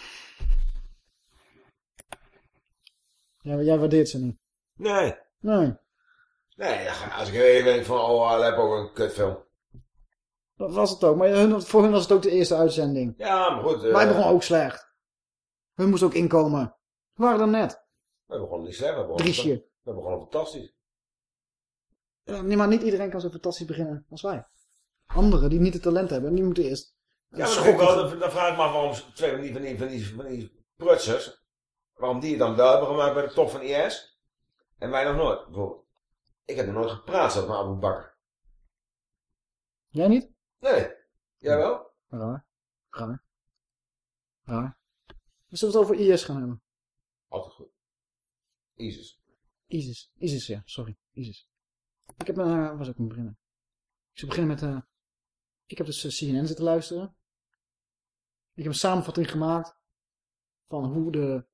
Jij waardeert ze niet. Nee. Nee. Nee, als ik even denk van, oh, Aleppo, ook een kutfilm. Dat was het ook. Maar hun, voor hun was het ook de eerste uitzending. Ja, maar goed. Wij eh, begonnen ook slecht. Hun moest ook inkomen. We waren er net. We begonnen niet slecht. We begonnen, Driesje. we begonnen fantastisch. Nee, maar niet iedereen kan zo fantastisch beginnen als wij. Anderen die niet het talent hebben, die moeten eerst... Ja, maar dan, dan, dan vraag ik me af waarom twee van die, van die, van die, van die prutsers, waarom die het dan wel hebben gemaakt bij de top van IS en wij nog nooit. Bijvoorbeeld. Ik heb nog nooit gepraat zoals met Abu Bakr. Jij niet? Nee. Jij wel? Raar. Raar. Raar. We zullen het over IS gaan hebben. Altijd goed. ISIS. ISIS. ISIS, ja. Sorry. ISIS. Ik heb... Uh, zou ik moet beginnen? Ik zou beginnen met... eh ik heb dus eh, CNN zitten luisteren. Ik heb een samenvatting gemaakt van hoe de,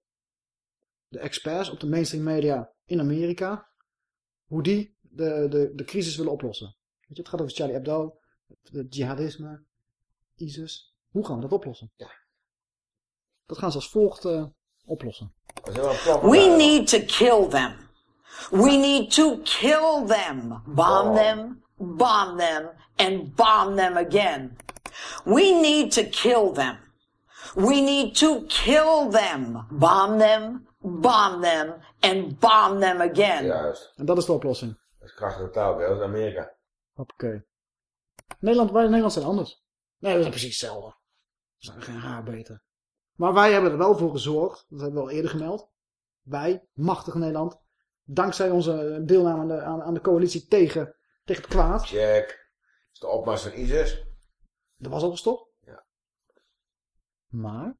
de experts op de mainstream media in Amerika, hoe die de, de, de crisis willen oplossen. Weet je, het gaat over Charlie Hebdo, het jihadisme, ISIS. Hoe gaan we dat oplossen? Dat gaan ze als volgt eh, oplossen. We need to kill them. We need to kill them. Bomb them, bomb them, and bomb them again. We need to kill them. We need to kill them. Bomb them, bomb them, and bomb them again. Juist. En dat is de oplossing. Dat is krachtige taal, dat is Amerika. Hoppakee. Nederland, wij in Nederland zijn anders. Nee, we zijn precies hetzelfde. We zijn geen haar beter. Maar wij hebben er wel voor gezorgd, dat hebben we al eerder gemeld. Wij, machtig Nederland, dankzij onze deelname aan de, aan, aan de coalitie tegen, tegen het kwaad. Check. Is de opmars van ISIS. Dat was al gestopt. Ja. Maar?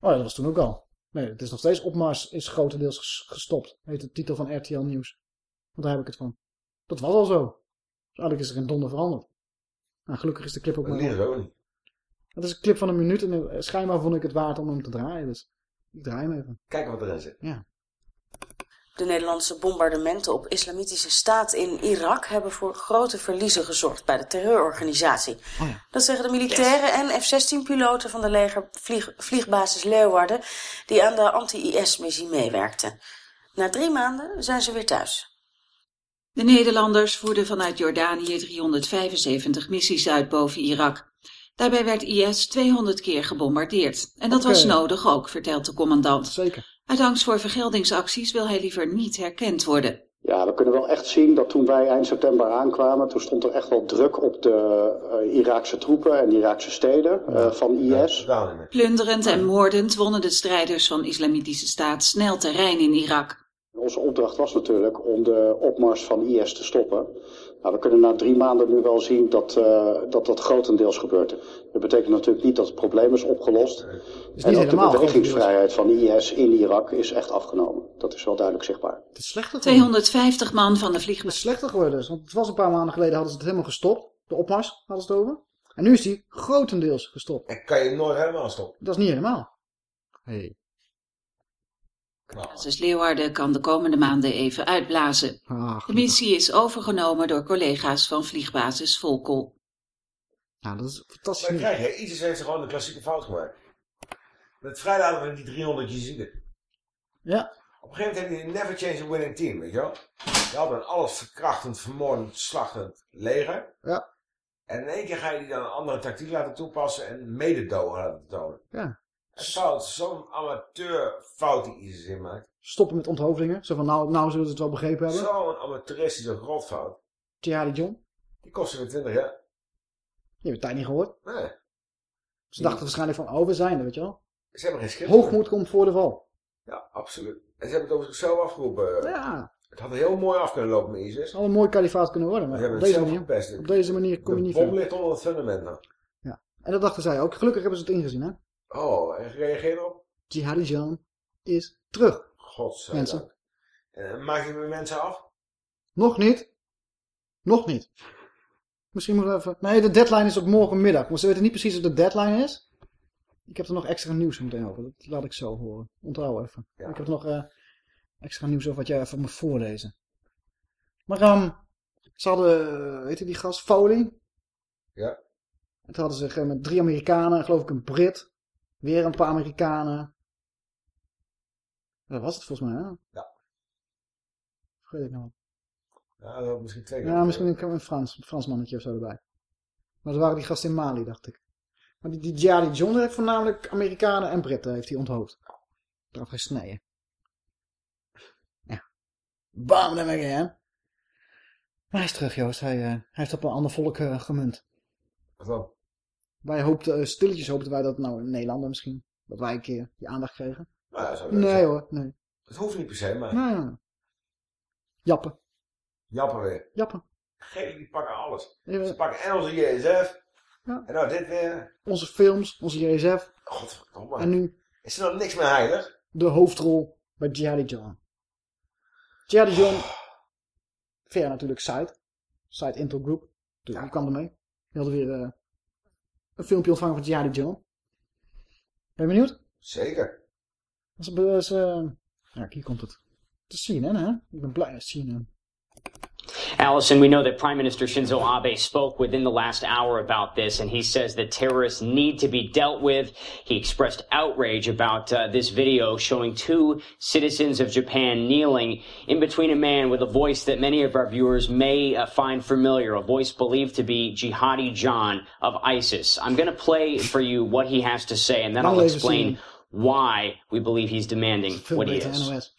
Oh ja, dat was toen ook al. Nee, het is nog steeds opmars, is grotendeels ges- gestopt. Heet de titel van RTL Nieuws. Want daar heb ik het van. Dat was al zo. Dus eigenlijk is er geen donder veranderd. Nou, gelukkig is de clip ook Dat maar... niet. Het is een clip van een minuut en eh, schijnbaar vond ik het waard om hem te draaien. Dus ik draai hem even. Kijk wat erin zit. Ja. De Nederlandse bombardementen op islamitische staat in Irak hebben voor grote verliezen gezorgd bij de terreurorganisatie. Dat zeggen de militairen en F-16-piloten van de leger vlieg- vliegbasis Leeuwarden die aan de anti-IS-missie meewerkten. Na drie maanden zijn ze weer thuis. De Nederlanders voerden vanuit Jordanië 375 missies uit boven Irak. Daarbij werd IS 200 keer gebombardeerd. En dat was nodig ook, vertelt de commandant. Zeker. Uit angst voor vergeldingsacties wil hij liever niet herkend worden. Ja, we kunnen wel echt zien dat toen wij eind september aankwamen, toen stond er echt wel druk op de eh, Iraakse troepen en Iraakse steden eh, van IS. Plunderend en moordend wonnen de strijders van Islamitische Staat snel terrein in Irak. Onze opdracht was natuurlijk om de opmars van IS te stoppen. Nou, we kunnen na drie maanden nu wel zien dat eh, dat, dat grotendeels gebeurt. Dat betekent natuurlijk niet dat het probleem is opgelost. en niet ook de bewegingsvrijheid van IS in Irak is echt afgenomen. Dat is wel duidelijk zichtbaar. Het is slechter 250 man van de Het vliegbasis. is slechter geworden. dus, Want het was een paar maanden geleden hadden ze het helemaal gestopt. De opmars hadden ze het over. En nu is die grotendeels gestopt. En kan je nooit helemaal stoppen. Dat is niet helemaal. Hey. Basis Leeuwarden kan de komende maanden even uitblazen. De missie is overgenomen door collega's van vliegbasis Volkel. Nou, dat is fantastisch. Maar krijg je, ISIS heeft gewoon de klassieke fout gemaakt. Met vrijlaten van die 300 Jezieden. Ja. Op een gegeven moment heb je never change a winning team, weet je wel. Je had een alles verkrachtend, vermoordend, slachtend leger. Ja. En in één keer ga je die dan een andere tactiek laten toepassen en mededogen laten tonen. Ja. Fout, zo'n amateurfout die ISIS inmaakt. Stoppen met onthoofdingen. Zo van, nou, nou zullen ze het wel begrepen hebben. Zo'n amateuristische rotfout. Jihadi John. Die kostte weer 20 jaar. Die hebben het tijd niet gehoord. Nee. Ze dachten waarschijnlijk van, oh, we zijn er, weet je wel. Ze hebben geen schip. Hoogmoed komt voor de val. Ja, absoluut. En ze hebben het over zichzelf afgeroepen. Ja. Het had heel mooi af kunnen lopen met ISIS. Het zou een mooi kalifaat kunnen worden. Maar op deze, manier, gepest. op deze manier kom je De niet bom verder. ligt onder het fundament nog. Ja. En dat dachten zij ook. Gelukkig hebben ze het ingezien, hè. Oh, en gereageerd op? Jihadi John is terug. Godzijdank. Eh, maak je weer mensen af? Nog niet. Nog niet. Misschien moeten we even... Nee, de deadline is op morgenmiddag. Maar ze weten niet precies wat de deadline is. Ik heb er nog extra nieuws meteen over. Dat laat ik zo horen. Onthoud even. Ik heb nog eh, extra nieuws over wat jij even moet voorlezen. Maar ehm ze hadden, weet je die gast, Foley. Ja. Toen hadden ze eh, met drie Amerikanen, geloof ik een Brit. Weer een paar Amerikanen. Dat was het volgens mij, hè? Ja. Weet ik nog wel. Ja, dat misschien twee. Ja, misschien een, een Frans, een Frans mannetje of zo erbij. Maar dat waren die gasten in Mali, dacht ik. Maar die, die Jihadi John heeft voornamelijk Amerikanen en Britten heeft hij onthoofd. Eraf gesneden. Ja. Bam, them again. Maar hij is terug, Joost. Hij, uh, hij heeft op een ander volk uh, gemunt. Wat dan? Wij hoopten, uh, stilletjes hoopten wij dat, nou, in Nederland misschien, dat wij een keer die aandacht kregen. Nou, dat zou nee zijn. hoor, nee. Het hoeft niet per se, maar... Nee, nee. Jappen. Jappen weer. Jappen. Gele, die pakken alles. Ja. Ze pakken en onze JSF. Ja. En nou dit weer. Onze films, onze JSF. Godverdomme. En nu Is er dan niks meer heilig? de hoofdrol bij Jihadi John. Jihadi John, via natuurlijk Site. Site Intro Group. Die die kwam ermee. Die hadden weer uh, een filmpje ontvangen van Jihadi John. Ben je benieuwd? Zeker. Dat is, dat is, uh, ja, hier komt het. Het is CNN, hè? Ik ben blij met CNN. Allison, we know that Prime Minister Shinzo Abe spoke within the last hour about this, and he says that terrorists need to be dealt with. He expressed outrage about uh, this video showing two citizens of Japan kneeling in between a man with a voice that many of our viewers may uh, find familiar, a voice believed to be Jihadi John of ISIS. I'm going to play for you what he has to say, and then I'll explain why we believe he's demanding what he is.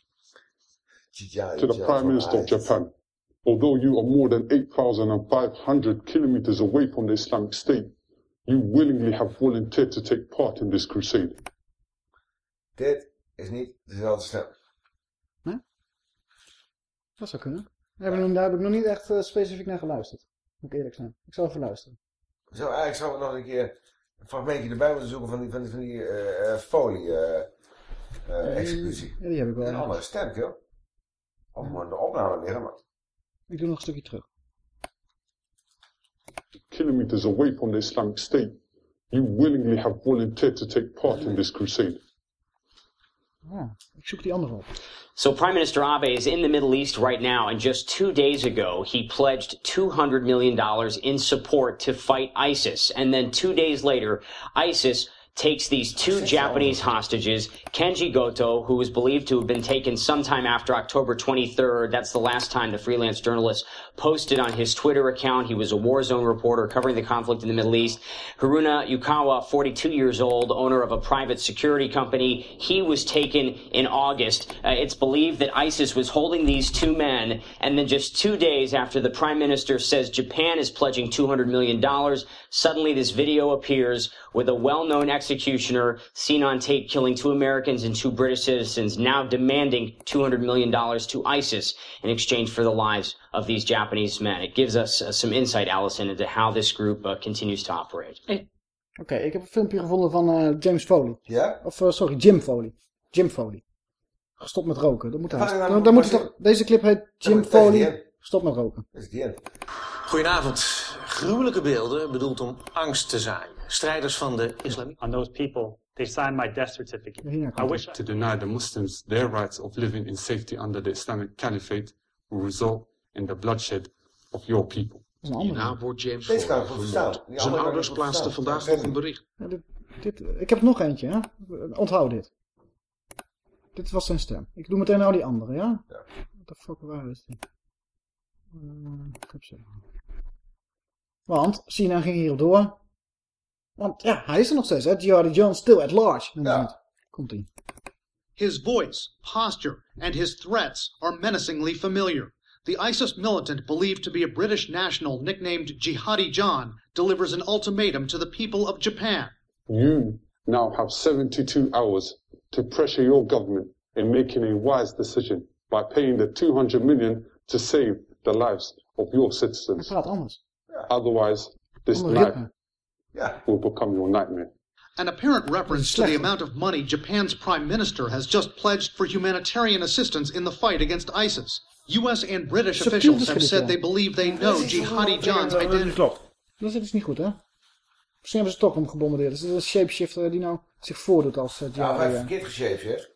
To the Prime Minister of Japan. Although you are more than 8,500 kilometers away from the Islamic State, you willingly have volunteered to take part in this crusade. Dit is niet dezelfde stem. Dat zou kunnen. Daar heb ik, nog- daar heb ik nog niet echt uh, specifiek naar geluisterd. Moet ik eerlijk zijn. Ik zal even luisteren. Zo, eigenlijk zou we nog een keer een fragmentje erbij moeten zoeken van die, van die, van die uh, folie uh, uh, executie. Ja, die heb ik wel. Een andere stem, joh. Of gewoon de opname liggen, maar... Ik doe nog een stukje terug. Kilometers away from the Islamic State, you willingly have volunteered to take part in this crusade. Ah, ik zoek die andere op. So Prime Minister Abe is in the Middle East right now, and just two days ago, he pledged $200 million in support to fight ISIS. And then two days later, ISIS takes these two Japanese hostages, Kenji Goto, who is believed to have been taken sometime after October 23rd. That's the last time the freelance journalist posted on his Twitter account. He was a war zone reporter covering the conflict in the Middle East. Haruna Yukawa, 42 years old, owner of a private security company. He was taken in August. Uh, it's believed that ISIS was holding these two men, and then just two days after the prime minister says Japan is pledging $200 million, suddenly this video appears with a well-known executioner seen on tape killing two Americans and two British citizens, now demanding $200 million to ISIS in exchange for the lives of these Japanese men. It gives us uh, some insight, Allison, into how this group uh, continues to operate. Oké, okay, ik heb een filmpje gevonden van uh, James Foley. Ja? Of, uh, sorry, Jim Foley. Jim Foley. Stop met roken. Dat moet hij. Dan, dan, dan moet toch, deze clip heet Jim Foley. Stop met roken. Dat is die in. Goedenavond. Gruwelijke beelden bedoeld om angst te zaaien. Strijders van de islamit. On those people, they signed my death certificate. I wish to deny the Muslims their rights of living in safety under the Islamic Caliphate will result in the bloodshed of your people. Hierna wordt James verstaan. vermoord. Zijn ouders plaatsten vandaag nog een bericht. Ja, dit, dit, ik heb nog eentje, hè? Onthoud dit. Dit was zijn stem. Ik doe meteen nou die andere, ja? Ja. What the fuck, waar is die? Uh, ik heb ze. Want, Sina ging hierop door. Want ja, hij is er nog steeds, hè? Jihadi John still at large. Ja. Komt ie. His voice, posture, and his threats are menacingly familiar. The ISIS militant believed to be a British national nicknamed Jihadi John delivers an ultimatum to the people of Japan. You now have 72 hours to pressure your government in making a wise decision by paying the 200 million to save the lives of your citizens. Hij praat anders. Otherwise, this Ander night ritme. will become your nightmare. An apparent reference to the amount of money Japan's prime minister has just pledged for humanitarian assistance in the fight against ISIS. U.S. and British Subtiel officials have said ja. they believe they know Jihadi John's identity. Dat is iets niet goed, hè? Misschien hebben ze toch hem gebombardeerd. Dus het is een shapeshifter die nou zich voordoet als uh, Ja, of hij Jihadi. heeft verkeerd geshaped,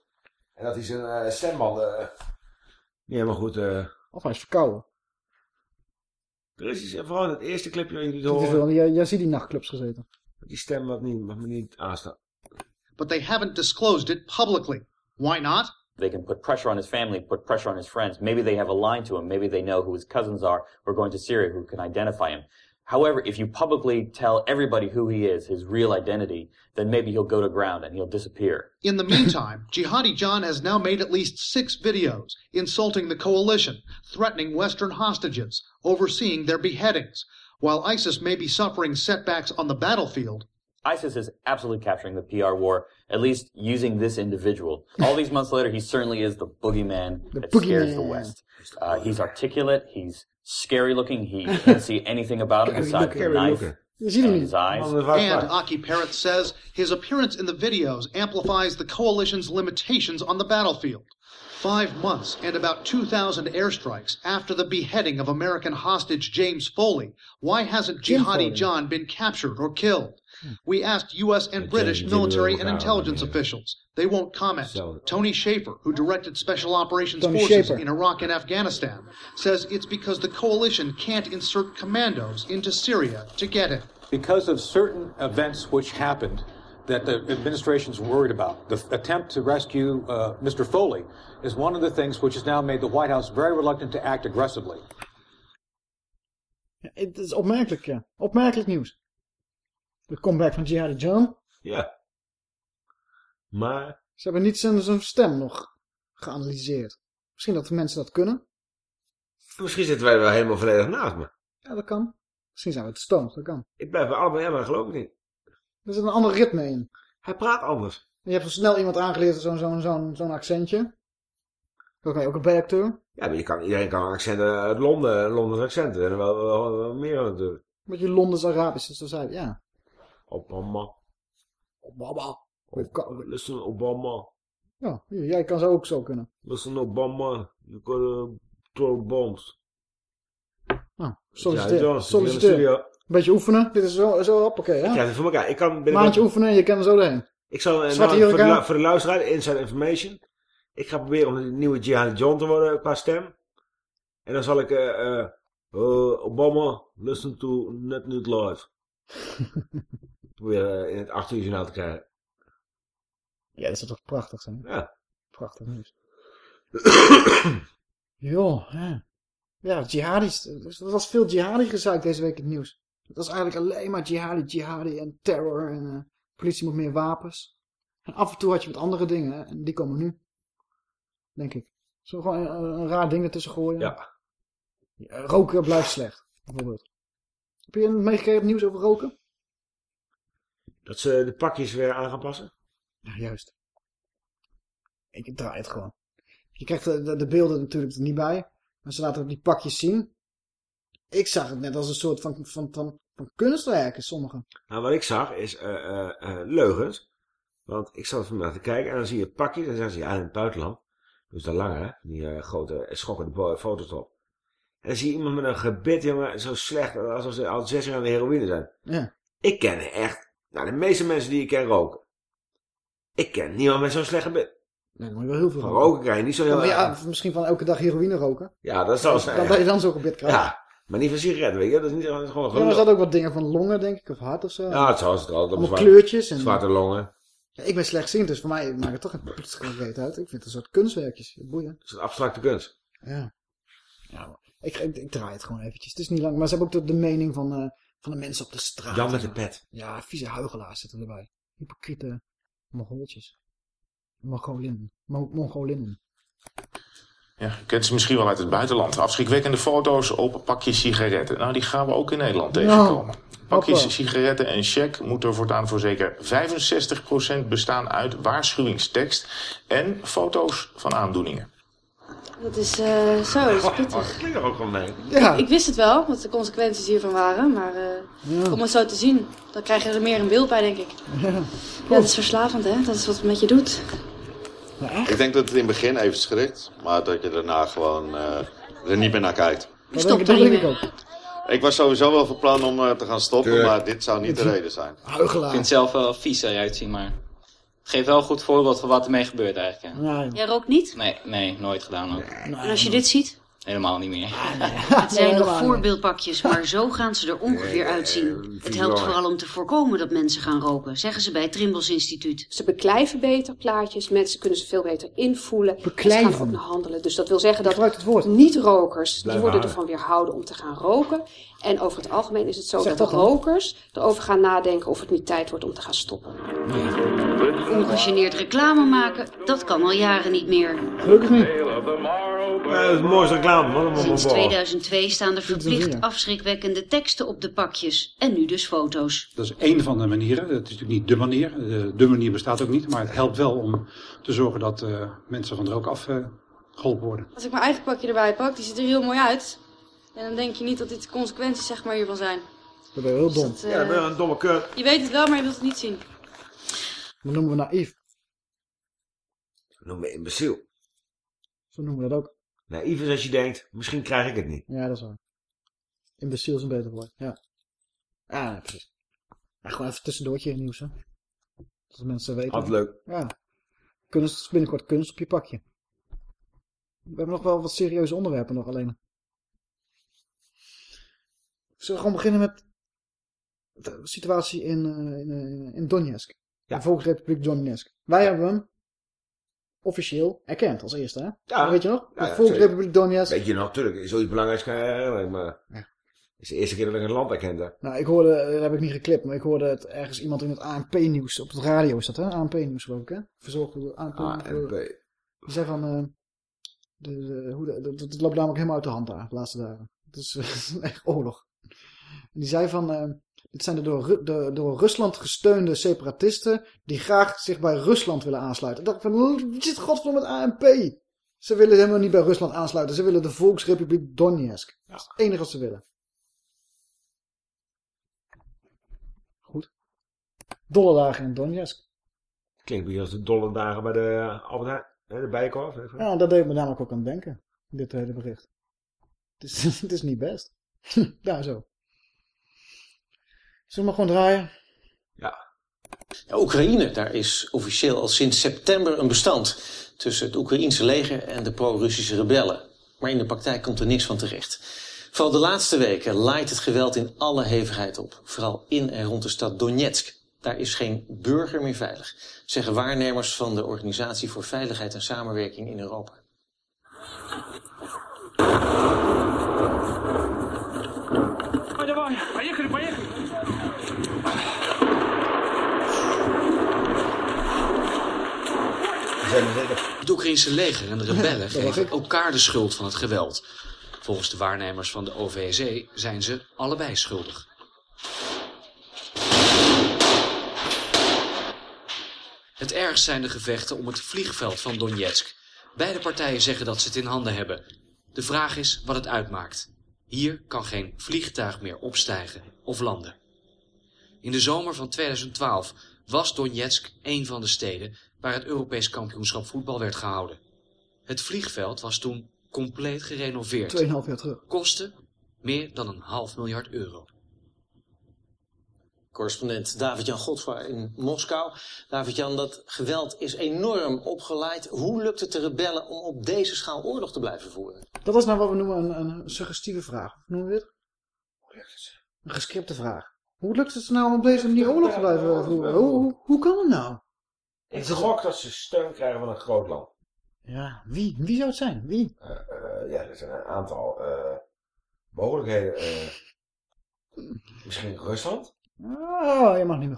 En dat hij zijn uh, stembanden... Uh... Ja, maar goed. Uh... Of hij is verkouden. Er is iets, vooral in het eerste clipje waarin je Niet te veel. Jij, jij ziet die nachtclubs gezeten. Die stem wat, niet, wat me niet aanstaat. But they haven't disclosed it publicly. Why not? They can put pressure on his family, put pressure on his friends. Maybe they have a line to him. Maybe they know who his cousins are who are going to Syria who can identify him. However, if you publicly tell everybody who he is, his real identity, then maybe he'll go to ground and he'll disappear. In the meantime, Jihadi John has now made at least six videos insulting the coalition, threatening Western hostages, overseeing their beheadings. While ISIS may be suffering setbacks on the battlefield, ISIS is absolutely capturing the PR war, at least using this individual. All these months later, he certainly is the boogeyman the that scares the. West. Uh, he's articulate, he's scary looking, he can't see anything about him besides the knife and his eyes. and Aki Parrott says his appearance in the videos amplifies the coalition's limitations on the battlefield. Five months and about 2,000 airstrikes after the beheading of American hostage James Foley, why hasn't Jim Jihadi Foley. John been captured or killed? We asked U.S. and British military and intelligence officials. They won't comment. Tony Schaefer, who directed Special Operations Tony Forces Schaefer. in Iraq and Afghanistan, says it's because the coalition can't insert commandos into Syria to get him. because of certain events which happened that the administration's worried about. The attempt to rescue uh, Mr. Foley is one of the things which has now made the White House very reluctant to act aggressively. Ja, het is opmerkelijk, ja. Opmerkelijk nieuws. De comeback van Jihadi John. Ja. Maar... Ze hebben niet zijn, zijn stem nog geanalyseerd. Misschien dat de mensen dat kunnen. Misschien zitten wij wel helemaal volledig naast me. Ja, dat kan. Misschien zijn we te stoned, dat kan. Ik blijf bij allebei hebben, geloof ik niet. Er zit een ander ritme in. Hij praat anders. Je hebt zo snel iemand aangeleerd zo'n zo'n zo'n zo'n accentje. Dat kan je ook een bijacteur. Ja, maar je kan, iedereen kan accenten uit Londen, Londens accenten. En wel, wel, wel meer natuurlijk. Een beetje Londens-Arabisch, zo zei ja. Obama. Obama. Ob- Listen, Obama. Ja, jij kan zo ook zo kunnen. Listen, Obama. You gotta throw bombs. Nou, Ja, solliciteer. John, solliciteer. Een beetje oefenen. Dit is zo, zo hoppakee, krijg het voor elkaar. Ik kan binnenkort... Maandje oefenen en je kan er zo doorheen. Ik zal, nou, voor, de, voor de luisteraar, inside information. Ik ga proberen om de nieuwe Jihadi John te worden qua stem. En dan zal ik, eh, Obama, listen to Net Niet Live. proberen in het 8 uur journaal te krijgen. Ja, dat zou toch prachtig zijn? Ja. Prachtig nieuws. Joh, hè. Ja, jihadis. Er was veel jihadi gezeik deze week in het nieuws. Het was eigenlijk alleen maar jihadi, jihadi en terror. En eh politie moet meer wapens. En af en toe had je wat andere dingen. hè, En die komen nu. Denk ik. Zo gewoon een, een raar ding ertussen gooien. Ja. Ja, Roken blijft slecht. Bijvoorbeeld. Heb je meegekregen het nieuws over roken? Dat ze de pakjes weer aan gaan passen? Ja, juist. Ik draai het gewoon. Je krijgt de, de, de beelden natuurlijk er niet bij. Maar ze laten ook die pakjes zien. Ik zag het net als een soort van, van, van, van kunstwerken, sommige. Nou, wat ik zag is eh, leugens. Want ik zat vanmiddag te kijken en dan zie je pakjes. En dan zeggen ze, ja, in het buitenland. Dus dat langer, hè. Die grote, schokkende foto's erop. En dan zie je iemand met een gebit, jongen, zo slecht. Alsof ze al zes jaar aan de heroïne zijn. Ja. Ik ken echt, nou, de meeste mensen die ik ken roken. Ik ken niemand met zo'n slecht gebit. Nee, moet je wel heel veel Van roken krijg je niet zo heel Ja, misschien van elke dag heroïne roken. Ja, dat zou zijn. Dan ja. dat je dan zo'n gebit krijgt. Ja, maar niet van sigaretten, weet je. Dat is niet dat is gewoon Ja, maar er zaten ook wat dingen van longen, denk ik, of hart of zo. Ja, het zou het altijd Allemaal kleurtjes. En... Zwarte longen. Ja, ik ben slechtziend, dus voor mij maakt het toch een poetsgereed uit. Ik vind het een soort kunstwerkjes. Boeien. Het is een abstracte kunst. Ja. ja ik, ik draai het gewoon eventjes. Het is niet lang. Maar ze hebben ook de, de mening van, eh, van de mensen op de straat. Jan met de pet. Ja, vieze huigelaars zitten erbij. Hypocriete mongooltjes. Mongolinnen. Mo- Mongolinnen. Ja, je kent ze misschien wel uit het buitenland. Afschrikwekkende foto's op pakjes sigaretten. Nou, die gaan we ook in Nederland tegenkomen. Pakjes hoppa. sigaretten en check moeten voortaan voor zeker 65% bestaan uit waarschuwingstekst en foto's van aandoeningen. Dat is eh, zo, dat is pittig. klinkt er ook gewoon mee. Ja. Ik, ik wist het wel, wat de consequenties hiervan waren, maar eh, om het zo te zien, dan krijg je er meer een beeld bij, denk ik. Ja. Ja, dat is verslavend, hè? Dat is wat het met je doet. Ik denk dat het in het begin even schrikt, maar dat je daarna gewoon eh, er niet meer naar kijkt. Je stopt er niet mee. Ik was sowieso wel van plan om eh, te gaan stoppen, maar dit zou niet de reden zijn. Ik vind het zelf wel vies eruit zien, maar geeft wel een goed voorbeeld van wat ermee gebeurt eigenlijk. ja. Nee. Jij rookt niet? Nee, nee, nooit gedaan ook. En als je dit ziet? Helemaal niet meer. Het zijn nog voorbeeldpakjes, maar zo gaan ze er ongeveer uitzien. Het helpt vooral om te voorkomen dat mensen gaan roken, zeggen ze bij het Trimbos Instituut. Ze beklijven beter plaatjes, mensen kunnen ze veel beter invoelen. Beklijven? Ze gaan ook naar handelen. Dus dat wil zeggen dat niet-rokers, die worden ervan weerhouden om te gaan roken. En over het algemeen is het zo Zeg dat dat de dan. rokers erover gaan nadenken of het niet tijd wordt om te gaan stoppen. Ongegeneerd reclame maken, dat kan al jaren niet meer. Gelukkig niet. dat is de mooiste reclame. man. Sinds 2002 staan er verplicht afschrikwekkende teksten op de pakjes. En nu dus foto's. Dat is één van de manieren. Dat is natuurlijk niet de manier. De, de manier bestaat ook niet. Maar het helpt wel om te zorgen dat eh, mensen van er ook af eh, geholpen worden. Als ik mijn eigen pakje erbij pak, die ziet er heel mooi uit. En dan denk je niet dat dit de consequenties zeg maar hiervan zijn. Dat ben je heel dom. dat, eh, Ja, dat ben je een domme kut. Je weet het wel, maar je wilt het niet zien. Dat noemen we naïef. Noem me imbeciel. Zo noemen we dat ook. Naïef is als je denkt, misschien krijg ik het niet. Ja, dat is waar. Imbeciel is een beter woord, ja. Ja, ja, precies. Ja, gewoon even tussendoortje in nieuws, hè. Dat mensen weten. Altijd leuk. Ja. Kunst, binnenkort kunst op je pakje. We hebben nog wel wat serieuze onderwerpen nog alleen. Zullen we gewoon beginnen met de situatie in, eh, in, eh, in Donetsk. De Volksrepubliek Donetsk. Wij hebben hem officieel erkend als eerste, hè? Ja. Weet je nog? Ja, de ja, Volksrepubliek Donetsk. Weet je nog, natuurlijk. Zoiets belangrijks eigenlijk, maar... Het is de eerste keer dat ik een land erkend heb. Nou, ik hoorde, dat heb ik niet geklipt, maar ik hoorde het ergens iemand in het ANP-nieuws, op het radio is dat, hè? ANP-nieuws geloof ik, hè? Verzorgd door ANP. ANP. Die zei van, eh, de, de, hoe de, dat- het loopt namelijk helemaal uit de hand daar, de laatste dagen. Het is eh, echt oorlog. Die zei van, eh, dit zijn de door, de door Rusland gesteunde separatisten die graag zich bij Rusland willen aansluiten. Ik dacht van, zit godverdomme met ANP? Ze willen helemaal niet bij Rusland aansluiten. Ze willen de Volksrepubliek Donetsk. Dat is het enige wat ze willen. Goed. Dollardagen in Donetsk. Klinkt weer als de dolle dagen bij de Albert Heijn. hè, De bijenkorf. Ja, dat deed me namelijk ook aan het denken. Dit hele bericht. Het is, het is niet best. Daar zo. Zullen we maar gewoon draaien? Ja, Oekraïne, daar is officieel al sinds september een bestand tussen het Oekraïense leger en de pro-Russische rebellen. Maar in de praktijk komt er niks van terecht. Vooral de laatste weken laait het geweld in alle hevigheid op. Vooral in en rond de stad Donetsk. Daar is geen burger meer veilig, zeggen waarnemers van de Organisatie voor Veiligheid en Samenwerking in Europa. Het Oekraïnse leger en de rebellen geven elkaar de schuld van het geweld. Volgens de waarnemers van de OVSE zijn ze allebei schuldig. Het ergst zijn de gevechten om het vliegveld van Donetsk. Beide partijen zeggen dat ze het in handen hebben. De vraag is wat het uitmaakt. Hier kan geen vliegtuig meer opstijgen of landen. In de zomer van 2012 was Donetsk een van de steden waar het Europees kampioenschap voetbal werd gehouden. Het vliegveld was toen compleet gerenoveerd. Tweeënhalf jaar terug. Kostte meer dan een half miljard euro. Correspondent David-Jan Godfra in Moskou. David-Jan, dat geweld is enorm opgeleid. Hoe lukt het de rebellen om op deze schaal oorlog te blijven voeren? Dat is nou wat we noemen een, een suggestieve vraag. Hoe noemen we dit? Een gescripte vraag. Hoe lukt het ze nou om op deze manier oorlog te blijven voeren? Hoe, hoe, hoe kan het nou? Ik gok dat ze steun krijgen van een groot land. Ja, wie? Wie zou het zijn? Wie? Eh, eh, ja, er zijn een aantal eh, mogelijkheden. eh. misschien Rusland? Oh, je mag niet meer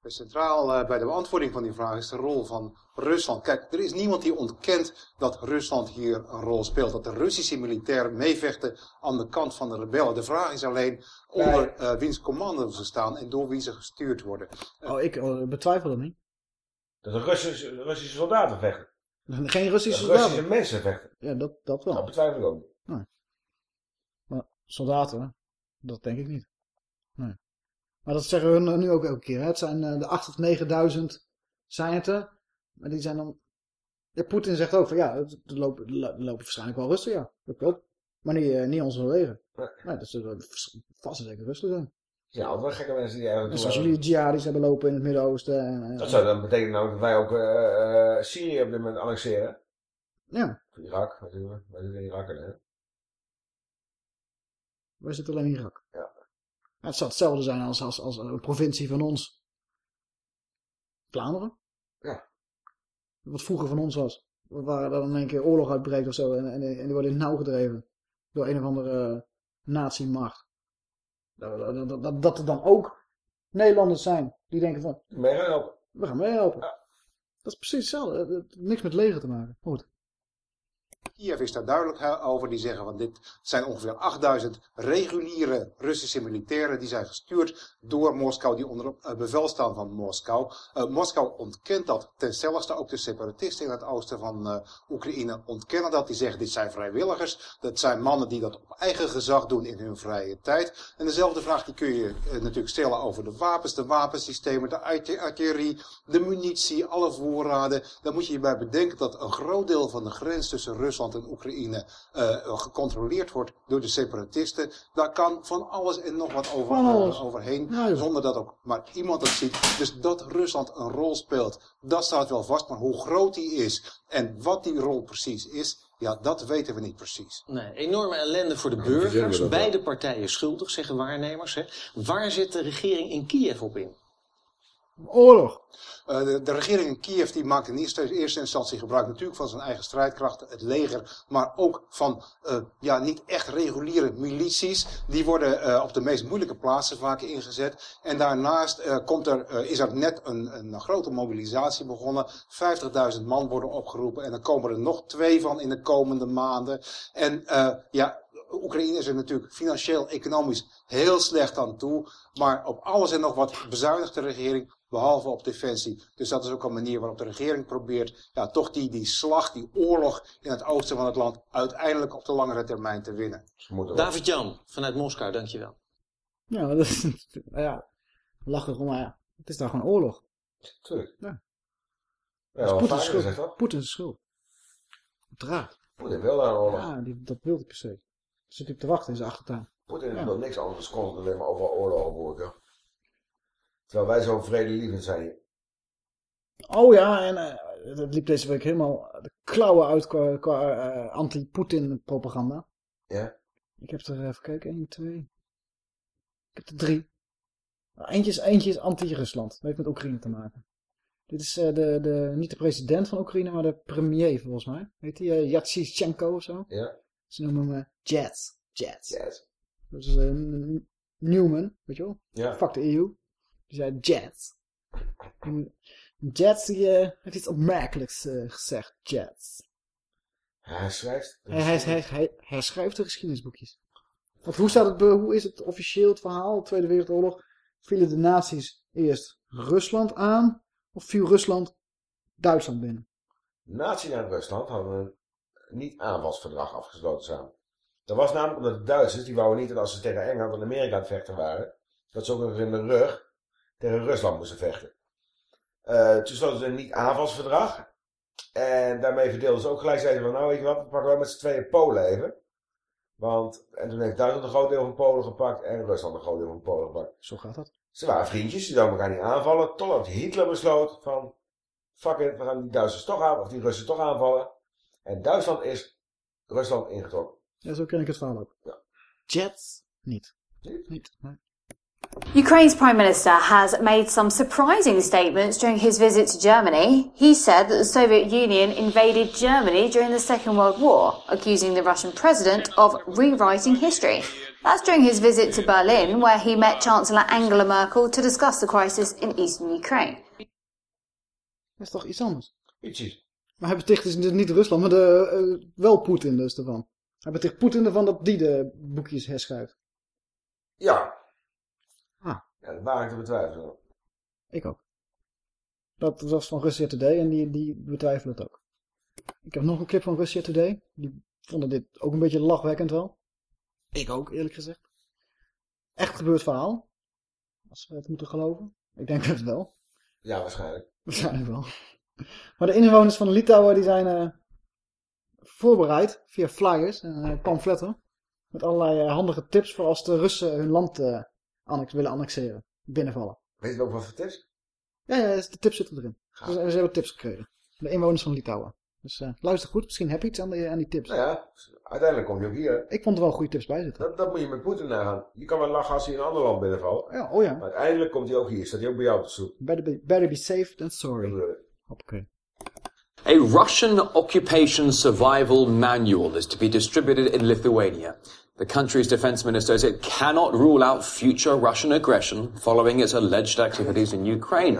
gokken. Centraal eh, bij de beantwoording van die vraag is de rol van Rusland. Kijk, er is niemand die ontkent dat Rusland hier een rol speelt. Dat de Russische militairen meevechten aan de kant van de rebellen. De vraag is alleen onder eh, wiens commando ze staan en door wie ze gestuurd worden. Oh, ik betwijfel dat niet. Dat de Russische, Russische soldaten vechten. Geen Russische Dat Russische soldaten. mensen vechten. Ja, dat, dat wel. Dat betwijfel ik ook niet. Nee. Maar soldaten, dat denk ik niet. Maar dat zeggen we nu ook elke keer. Hè? Het zijn eh, de 8 of 9000 zijn het er. Maar die zijn dan... Ja, Poetin zegt ook van ja, er lopen, er lopen waarschijnlijk wel Russen, ja. Dat klopt. Maar niet, eh, niet onze leger. Nee, dat zullen vast en zeker Russen zijn. Ja, altijd wel gekke mensen die eigenlijk... Zoals toe jullie jihadis hebben lopen in het Midden-Oosten. En, en- Dat zou dan betekenen dat wij ook eh, eh, Syrië op dit moment annexeren. Ja. Irak, wij zitten, wij zitten in Irak, hè? Wij zitten alleen in Irak. Het zou hetzelfde zijn als, als, als een provincie van ons. Vlaanderen. Ja. Wat vroeger van ons was. Waar dan in één keer oorlog uitbreekt of zo. En, en, en die worden in nauw gedreven. Door een of andere uh, nazi-macht. Dat, dat, dat, dat er dan ook Nederlanders zijn. Die denken van... Mee gaan helpen. We gaan meehelpen. Ja. Dat is precies hetzelfde. Het niks met leger te maken. Goed. Kiev is daar duidelijk over. Die zeggen van dit zijn ongeveer 8000 reguliere Russische militairen. Die zijn gestuurd door Moskou. Die onder bevel staan van Moskou. Uh, Moskou ontkent dat ten. Ook de separatisten in het oosten van uh, Oekraïne ontkennen dat. Die zeggen dit zijn vrijwilligers. Dat zijn mannen die dat op eigen gezag doen in hun vrije tijd. En dezelfde vraag die kun je uh, natuurlijk stellen over de wapens. De wapensystemen, de artillerie, de munitie, alle voorraden. Dan moet je je bij bedenken dat een groot deel van de grens tussen Rusland en Oekraïne uh, gecontroleerd wordt door de separatisten. Daar kan van alles en nog wat over, uh, overheen, ja, zonder dat ook maar iemand het ziet. Dus dat Rusland een rol speelt, dat staat wel vast. Maar hoe groot die is en wat die rol precies is, ja, dat weten we niet precies. Nee, enorme ellende voor de burgers. Beide partijen schuldig, zeggen waarnemers. Hè. Waar zit de regering in Kiev op in? Oorlog. Uh, de, regering in Kiev die maakt in eerste, eerste, instantie gebruik natuurlijk van zijn eigen strijdkrachten, het leger, maar ook van uh, ja, niet echt reguliere milities. Die worden uh, op de meest moeilijke plaatsen vaak ingezet. En daarnaast komt er, is er net een, een grote mobilisatie begonnen. 50.000 man worden opgeroepen en dan komen er nog twee van in de komende maanden. En ja, Oekraïne is er natuurlijk financieel, economisch heel slecht aan toe. Maar op alles en nog wat bezuinigt de regering behalve op defensie. Dus dat is ook een manier waarop de regering probeert ja, toch die, die slag, die oorlog in het oosten van het land uiteindelijk op de langere termijn te winnen. David Jan, vanuit Moskou, dankjewel. Ja, dat is, ja, lachen maar ja, het is daar gewoon oorlog. Tuurlijk. Ja. Ja, Poetin schuld. Poetin schuld. Uiteraard. Poetin wil daar oorlog. Ja, die, dat wil hij per se. Zit hij te wachten in zijn achtertuin. Poetin ja. wil niks anders dan alleen maar over oorlog voeren. Terwijl wij zo vredelievend zijn. Oh ja, en uh, het liep deze week helemaal de klauwen uit qua, qua uh, anti-Poetin propaganda. Ja. Ik heb er even kijken, 1, 2. Ik heb er drie. Eentje is, eentje is anti-Rusland. Dat heeft met Oekraïne te maken. Dit is uh, de, de, niet de president van Oekraïne, maar de premier volgens mij. Weet hij, uh, of zo? Ja. Ze noemen hem Jets. Jets. Jets. Dat is Newman, weet je wel? Ja. Fuck de EU. Die zei Jets. Jets die, uh, heeft iets opmerkelijks uh, gezegd. Jets. Hij schrijft... Hij, hij, hij, hij, hij schrijft de geschiedenisboekjes. Want hoe, staat het, hoe is het officieel het verhaal? De Tweede Wereldoorlog vielen de nazi's eerst Rusland aan of viel Rusland Duitsland binnen? Nazi en Rusland hadden een niet-aanvalsverdrag afgesloten samen. Dat was namelijk omdat de Duitsers, die wouden niet dat als ze tegen Engeland en Amerika aan het vechten waren, dat ze ook nog in de rug tegen Rusland moesten vechten. Uh, toen sloten ze een niet-aanvalsverdrag. En daarmee verdeelden ze ook gelijk, zeiden van nou weet je wat, we pakken wel met z'n tweeën Polen even. Want, en toen heeft Duitsland een groot deel van Polen gepakt en Rusland een groot deel van Polen gepakt. Zo gaat dat. Ze waren vriendjes, die zouden elkaar niet aanvallen. Totdat Hitler besloot van, fuck it, we gaan die Duitsers toch aan, of die Russen toch aanvallen. En Duitsland is Rusland ingetrokken. Ja, zo ken ik het verhaal ook. Ja. Jets? Niet. Niet? Niet, nee. Ukraine's Prime Minister has made some surprising statements during his visit to Germany. He said that the Soviet Union invaded Germany during the Second World War, accusing the Russian president of rewriting history. That's during his visit to Berlin, where he met Chancellor Angela Merkel to discuss the crisis in eastern Ukraine. Dat is toch iets anders? Ietsjes. Maar hij beticht dus niet Rusland, maar de, uh, wel Poetin dus ervan. Hij beticht Poetin ervan dat die de boekjes herschrijft. Ja. Ja, dat waar ik te betwijfelen. Ik ook. Dat was van Russia Today en die, die betwijfelen het ook. Ik heb nog een clip van Russia Today. Die vonden dit ook een beetje lachwekkend wel. Ik ook, eerlijk gezegd. Echt gebeurd verhaal. Als we het moeten geloven. Ik denk het wel. Ja, waarschijnlijk. Waarschijnlijk wel. Maar de inwoners van Litouwen die zijn uh, voorbereid via flyers en uh, pamfletten. Met allerlei uh, handige tips voor als de Russen hun land annex, willen annexeren. Binnenvallen. Weet je ook wat voor tips? Ja, ja de tips zitten erin. Dus, ze hebben tips gekregen. De inwoners van Litouwen. Dus uh, luister goed, misschien heb je iets aan, die, aan die tips. Nou ja, uiteindelijk kom je ook hier. Ik vond er wel goede tips bij zitten. Dat, dat moet je met Poetin nagaan. Je kan wel lachen als hij in een ander land binnenvalt. Ja, oh ja. Maar uiteindelijk komt hij ook hier. Staat hij ook bij jou te zoek. Better be, better be safe than sorry. Oké. A Russian occupation survival manual is to be distributed in Lithuania. The country's defense minister says it cannot rule out future Russian aggression following its alleged activities in Ukraine.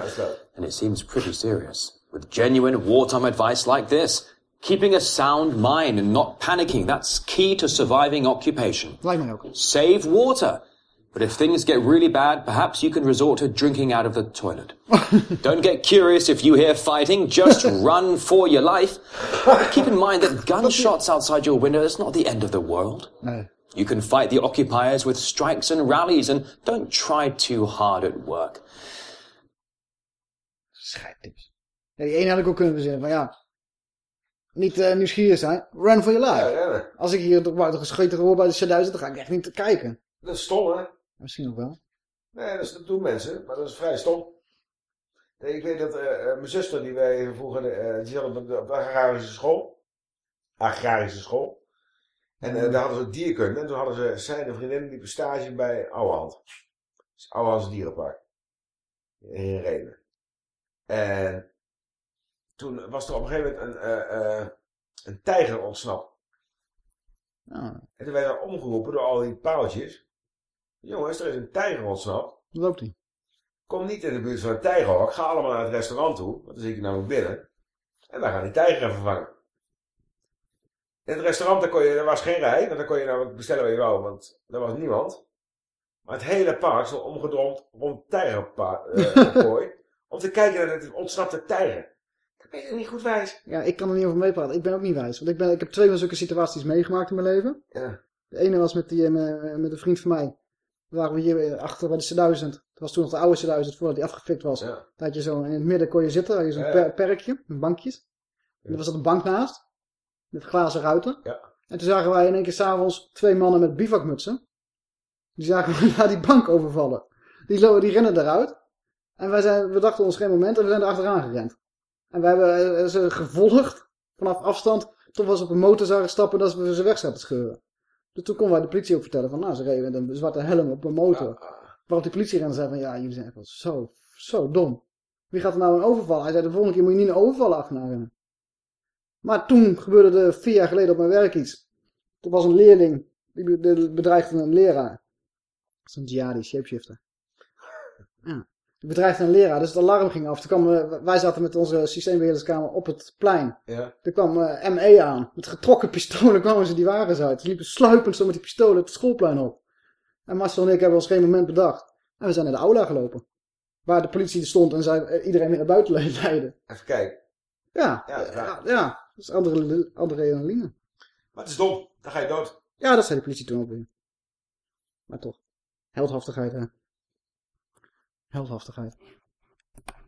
And it seems pretty serious. With genuine wartime advice like this, keeping a sound mind and not panicking, that's key to surviving occupation. Save water. But if things get really bad, perhaps you can resort to drinking out of the toilet. Don't get curious if you hear fighting, just run for your life. Keep in mind that gunshots outside your window is not the end of the world. No. You can fight the occupiers with strikes and rallies, and don't try too hard at work. Scheidtips. Ja, die ene had ik ook kunnen verzinnen. Van ja, niet uh, nieuwsgierig zijn. Run for your life. Ja, ja. Als ik hier buiten gescheten word bij de C1000, dan ga ik echt niet kijken. Dat is stom, hè? Misschien ook wel. Nee, dat, is, dat doen mensen, maar dat is vrij stom. Nee, ik weet dat uh, mijn zuster, die wij vroeger, uh, die zat op de, op de agrarische school. Agrarische school. En uh, daar hadden ze dierkunde. En toen hadden ze, zij de vriendin, die stage bij Ouwehand. Dus Ouwehands dierenpark. In Reden. En toen was er op een gegeven moment een, uh, uh, een tijger ontsnapt. Oh. En toen werd er omgeroepen door al die paaltjes. Jongens, er is een tijger ontsnapt. Loopt hij? Kom niet in de buurt van een tijgerhok. Ga allemaal naar het restaurant toe. Want dan zit je namelijk binnen. En wij gaan die tijger even vangen. In het restaurant daar kon je, er was geen rij. Want dan kon je namelijk bestellen wat je wou. Want er was niemand. Maar het hele park stond omgedroomd rond tijgerkooi. Uh, om te kijken naar het ontsnapte tijger. Ik ben niet goed wijs. Ja, ik kan er niet over meepraten. Ik ben ook niet wijs. Want ik, ben, ik heb twee van zulke situaties meegemaakt in mijn leven. Ja. De ene was met, die, met, met een vriend van mij. Toen waren we hier achter bij de C1000. Het was toen nog de oude C1000 voordat die afgefikt was. Ja. Had je zo in het midden kon je zitten. had je zo'n Ja. per- perkje, met bankjes. En er was er een bank naast. Met glazen ruiten. Ja. En toen zagen wij in één keer s'avonds twee mannen met bivakmutsen. Die zagen we naar die bank overvallen. Die, die rennen eruit. En wij zijn, we dachten ons geen moment en we zijn er achteraan gerend. En we hebben eh, ze gevolgd vanaf afstand. Tot we ze op een motor zagen stappen dat we ze weg zaten scheuren. Dus toen konden wij de politie ook vertellen van nou ze reden met een zwarte helm op een motor. Waarop die politierenner zei van ja jullie zijn echt wel zo, zo dom. Wie gaat er nou een overval? Hij zei de volgende keer moet je niet een overval achterna rennen. Maar toen gebeurde er vier jaar geleden op mijn werk iets. Er was een leerling, die be- de- bedreigde een leraar. Dat is een jihadi, shapeshifter. Ja. Die bedreigde een leraar, dus het alarm ging af. Toen kwam, wij zaten met onze systeembeheerderskamer op het plein. Ja. Er kwam eh, ME aan. Met getrokken pistolen kwamen ze die wagens uit. Ze liepen sluipend zo met die pistolen het schoolplein op. En Marcel en ik hebben ons geen moment bedacht. En we zijn naar de aula gelopen. Waar de politie stond en zei, eh, iedereen weer naar buiten leiden. Even kijken. Ja, Ja, ja, dat is andere, adrenaline. Maar het is dom. Dan ga je dood. Ja, dat zei de politie toen ook weer. Maar toch. Heldhaftigheid, hè. Heldhaftigheid.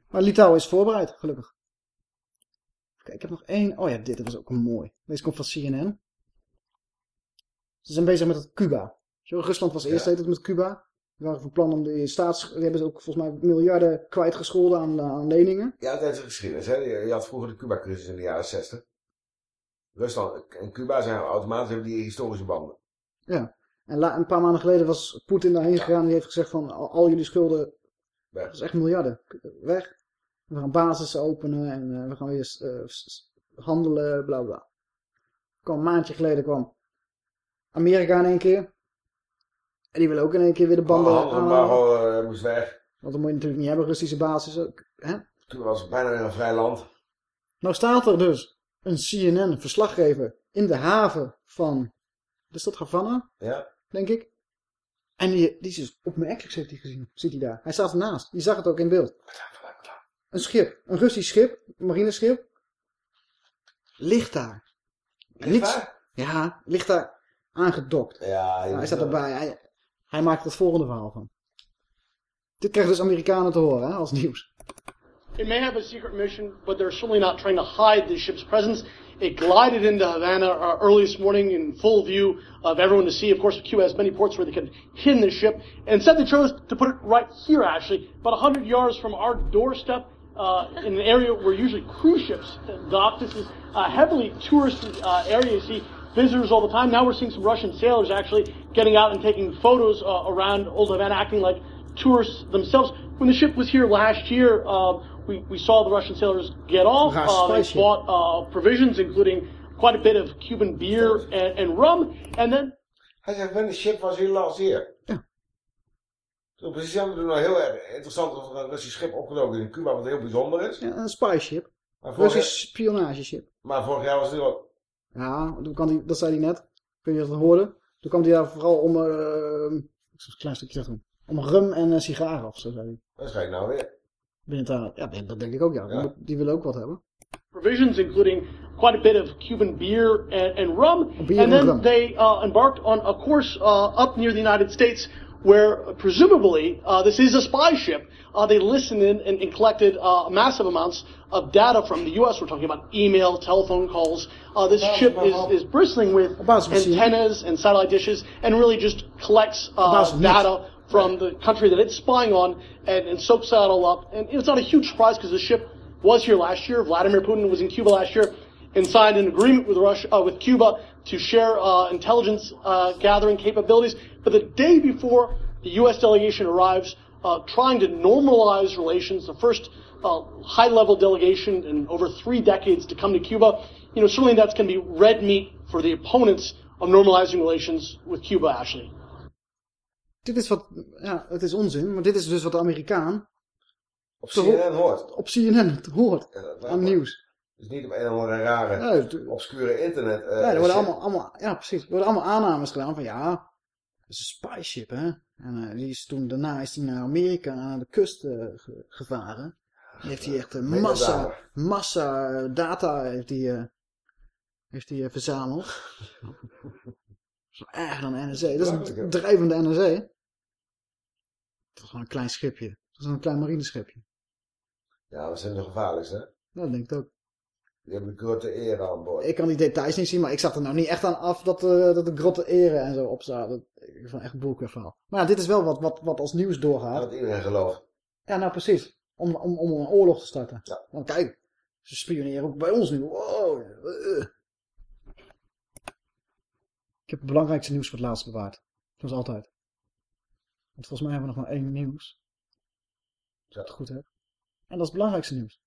Maar Litouwen is voorbereid, gelukkig. Kijk, ik heb nog één. Oh ja, dit was ook mooi. Deze komt van CNN. Ze zijn bezig met het Cuba. Zo, Rusland was eerst Ja. het met Cuba. Die waren van plan om die staats... Die hebben ze ook volgens mij miljarden kwijtgescholden aan, eh, aan leningen. Ja, tijdens de geschiedenis. Hè. Je je had vroeger de Cuba-crisis in de jaren 60. Rusland en Cuba zijn automatisch hebben die historische banden. Ja. En een paar maanden geleden was Poetin daarheen gegaan. En die heeft gezegd van al, al jullie schulden, Weg. dat is echt miljarden, weg. We gaan basis openen en eh, we gaan weer eh, handelen, bla bla. Kwam een maandje geleden kwam Amerika in één keer. En die willen ook in één keer weer de banden aanhalen. Handelembargo uh, moest weg. Want dan moet je natuurlijk niet hebben, Russische basis. Hè? Toen was het bijna weer een vrij land. Nou staat er dus een CNN-verslaggever in de haven van de stad Havana, Ja. denk ik. En die, die is dus opmerkelijk, heeft hij gezien. Zit hij daar. Hij staat ernaast. Je zag het ook in beeld. Een schip. Een Russisch schip. Een marineschip. Ligt daar. Ligt Niets- daar? Ja, ligt daar aangedokt. Ja, hij staat erbij. Hij, hij maakt het volgende verhaal van. Dit krijgen dus Amerikanen te horen hè, als nieuws. It may have a secret mission, but they're certainly not trying to hide the ship's presence. It glided into Havana uh, early this morning in full view of everyone to see. Of course, Cuba has many ports where they could hidden the ship. And instead, they chose to put it right here, actually, about 100 yards from our doorstep. uh, in an area where usually cruise ships dock. This is a heavily tourist uh, area. You see visitors all the time. Now we're seeing some Russian sailors actually getting out and taking photos uh, around Old Havana, acting like tourists themselves. When the ship was here last year, uh, we, we saw the Russian sailors get off. Uh, they bought uh, provisions, including quite a bit of Cuban beer and, and rum. And then... Hij zegt, when the ship was here last year. Ja. Zo precies hebben we nou heel erg interessant of een Russisch schip opgedoken in Cuba, wat heel bijzonder is. Ja, een spy ship. Russisch spionageschip. Maar vorig jaar was het ook. Ja, toen kwam die, dat zei hij net. Kun je dat hoorde? Toen kwam hij daar vooral om... Uh, ik zal een klein stukje doen. Om rum en uh, sigaren of zo, zei hij. Dat ga ik nou weer. Binnen daar, ja, dat denk ik ook, ja. Ja. Die willen ook wat hebben. provisions, including quite a bit of Cuban beer and, and rum. Beer and and then rum. they uh, embarked on a course uh, up near the United States where presumably uh, this is a spy ship. Uh, they listened in and, and collected uh, massive amounts of data from the U.S. We're talking about email, telephone calls. Uh, this ship is, is bristling with antennas and satellite dishes and really just collects uh, About me. data from the country that it's spying on and, and soaks that all up. And it's not a huge surprise because the ship was here last year. Vladimir Putin was in Cuba last year and signed an agreement with Russia, uh, with Cuba to share uh, intelligence uh, gathering capabilities. But the day before the U.S. delegation arrives, uh, trying to normalize relations, the first uh, high-level delegation in over three decades to come to Cuba, you know, certainly that's going to be red meat for the opponents of normalizing relations with Cuba, Ashley. Dit is wat, ja, het is onzin, maar dit is dus wat de Amerikaan Op CNN hoort. op CNN hoort aan nieuws. Dus niet op een of andere rare, Ja, het- obscure internet. eh, ja, er worden allemaal, allemaal, ja, precies. Er worden allemaal aannames gedaan van ja, dat is een spy ship, hè. En eh, die is toen, daarna is hij naar Amerika aan de kust eh, ge- gevaren. Die heeft hij echt een massa, massa data heeft hij, eh, heeft hij eh, verzameld. Dat is erger dan NSC. Dat is een drijvende NSC. Dat is gewoon een klein schipje. Dat is een klein marineschipje. Ja, we zijn de gevaarlijkste, hè? Dat denk ik ook. Die hebben de grote ere aan boord. Ik kan die details niet zien, maar ik zag er nou niet echt aan af dat, eh, dat de grotte eren en zo op. Dat, ik vond echt een boelke verhaal. Maar ja, dit is wel wat, wat, wat als nieuws doorgaat. Dat iedereen gelooft. Ja, nou precies. Om, om, om een oorlog te starten. Ja. Want kijk, ze spioneren ook bij ons nu. Wow. eh. Ik heb het belangrijkste nieuws voor het laatst bewaard. Zoals altijd. Want volgens mij hebben we nog maar één nieuws. Als ik het goed heb. En dat is het belangrijkste nieuws.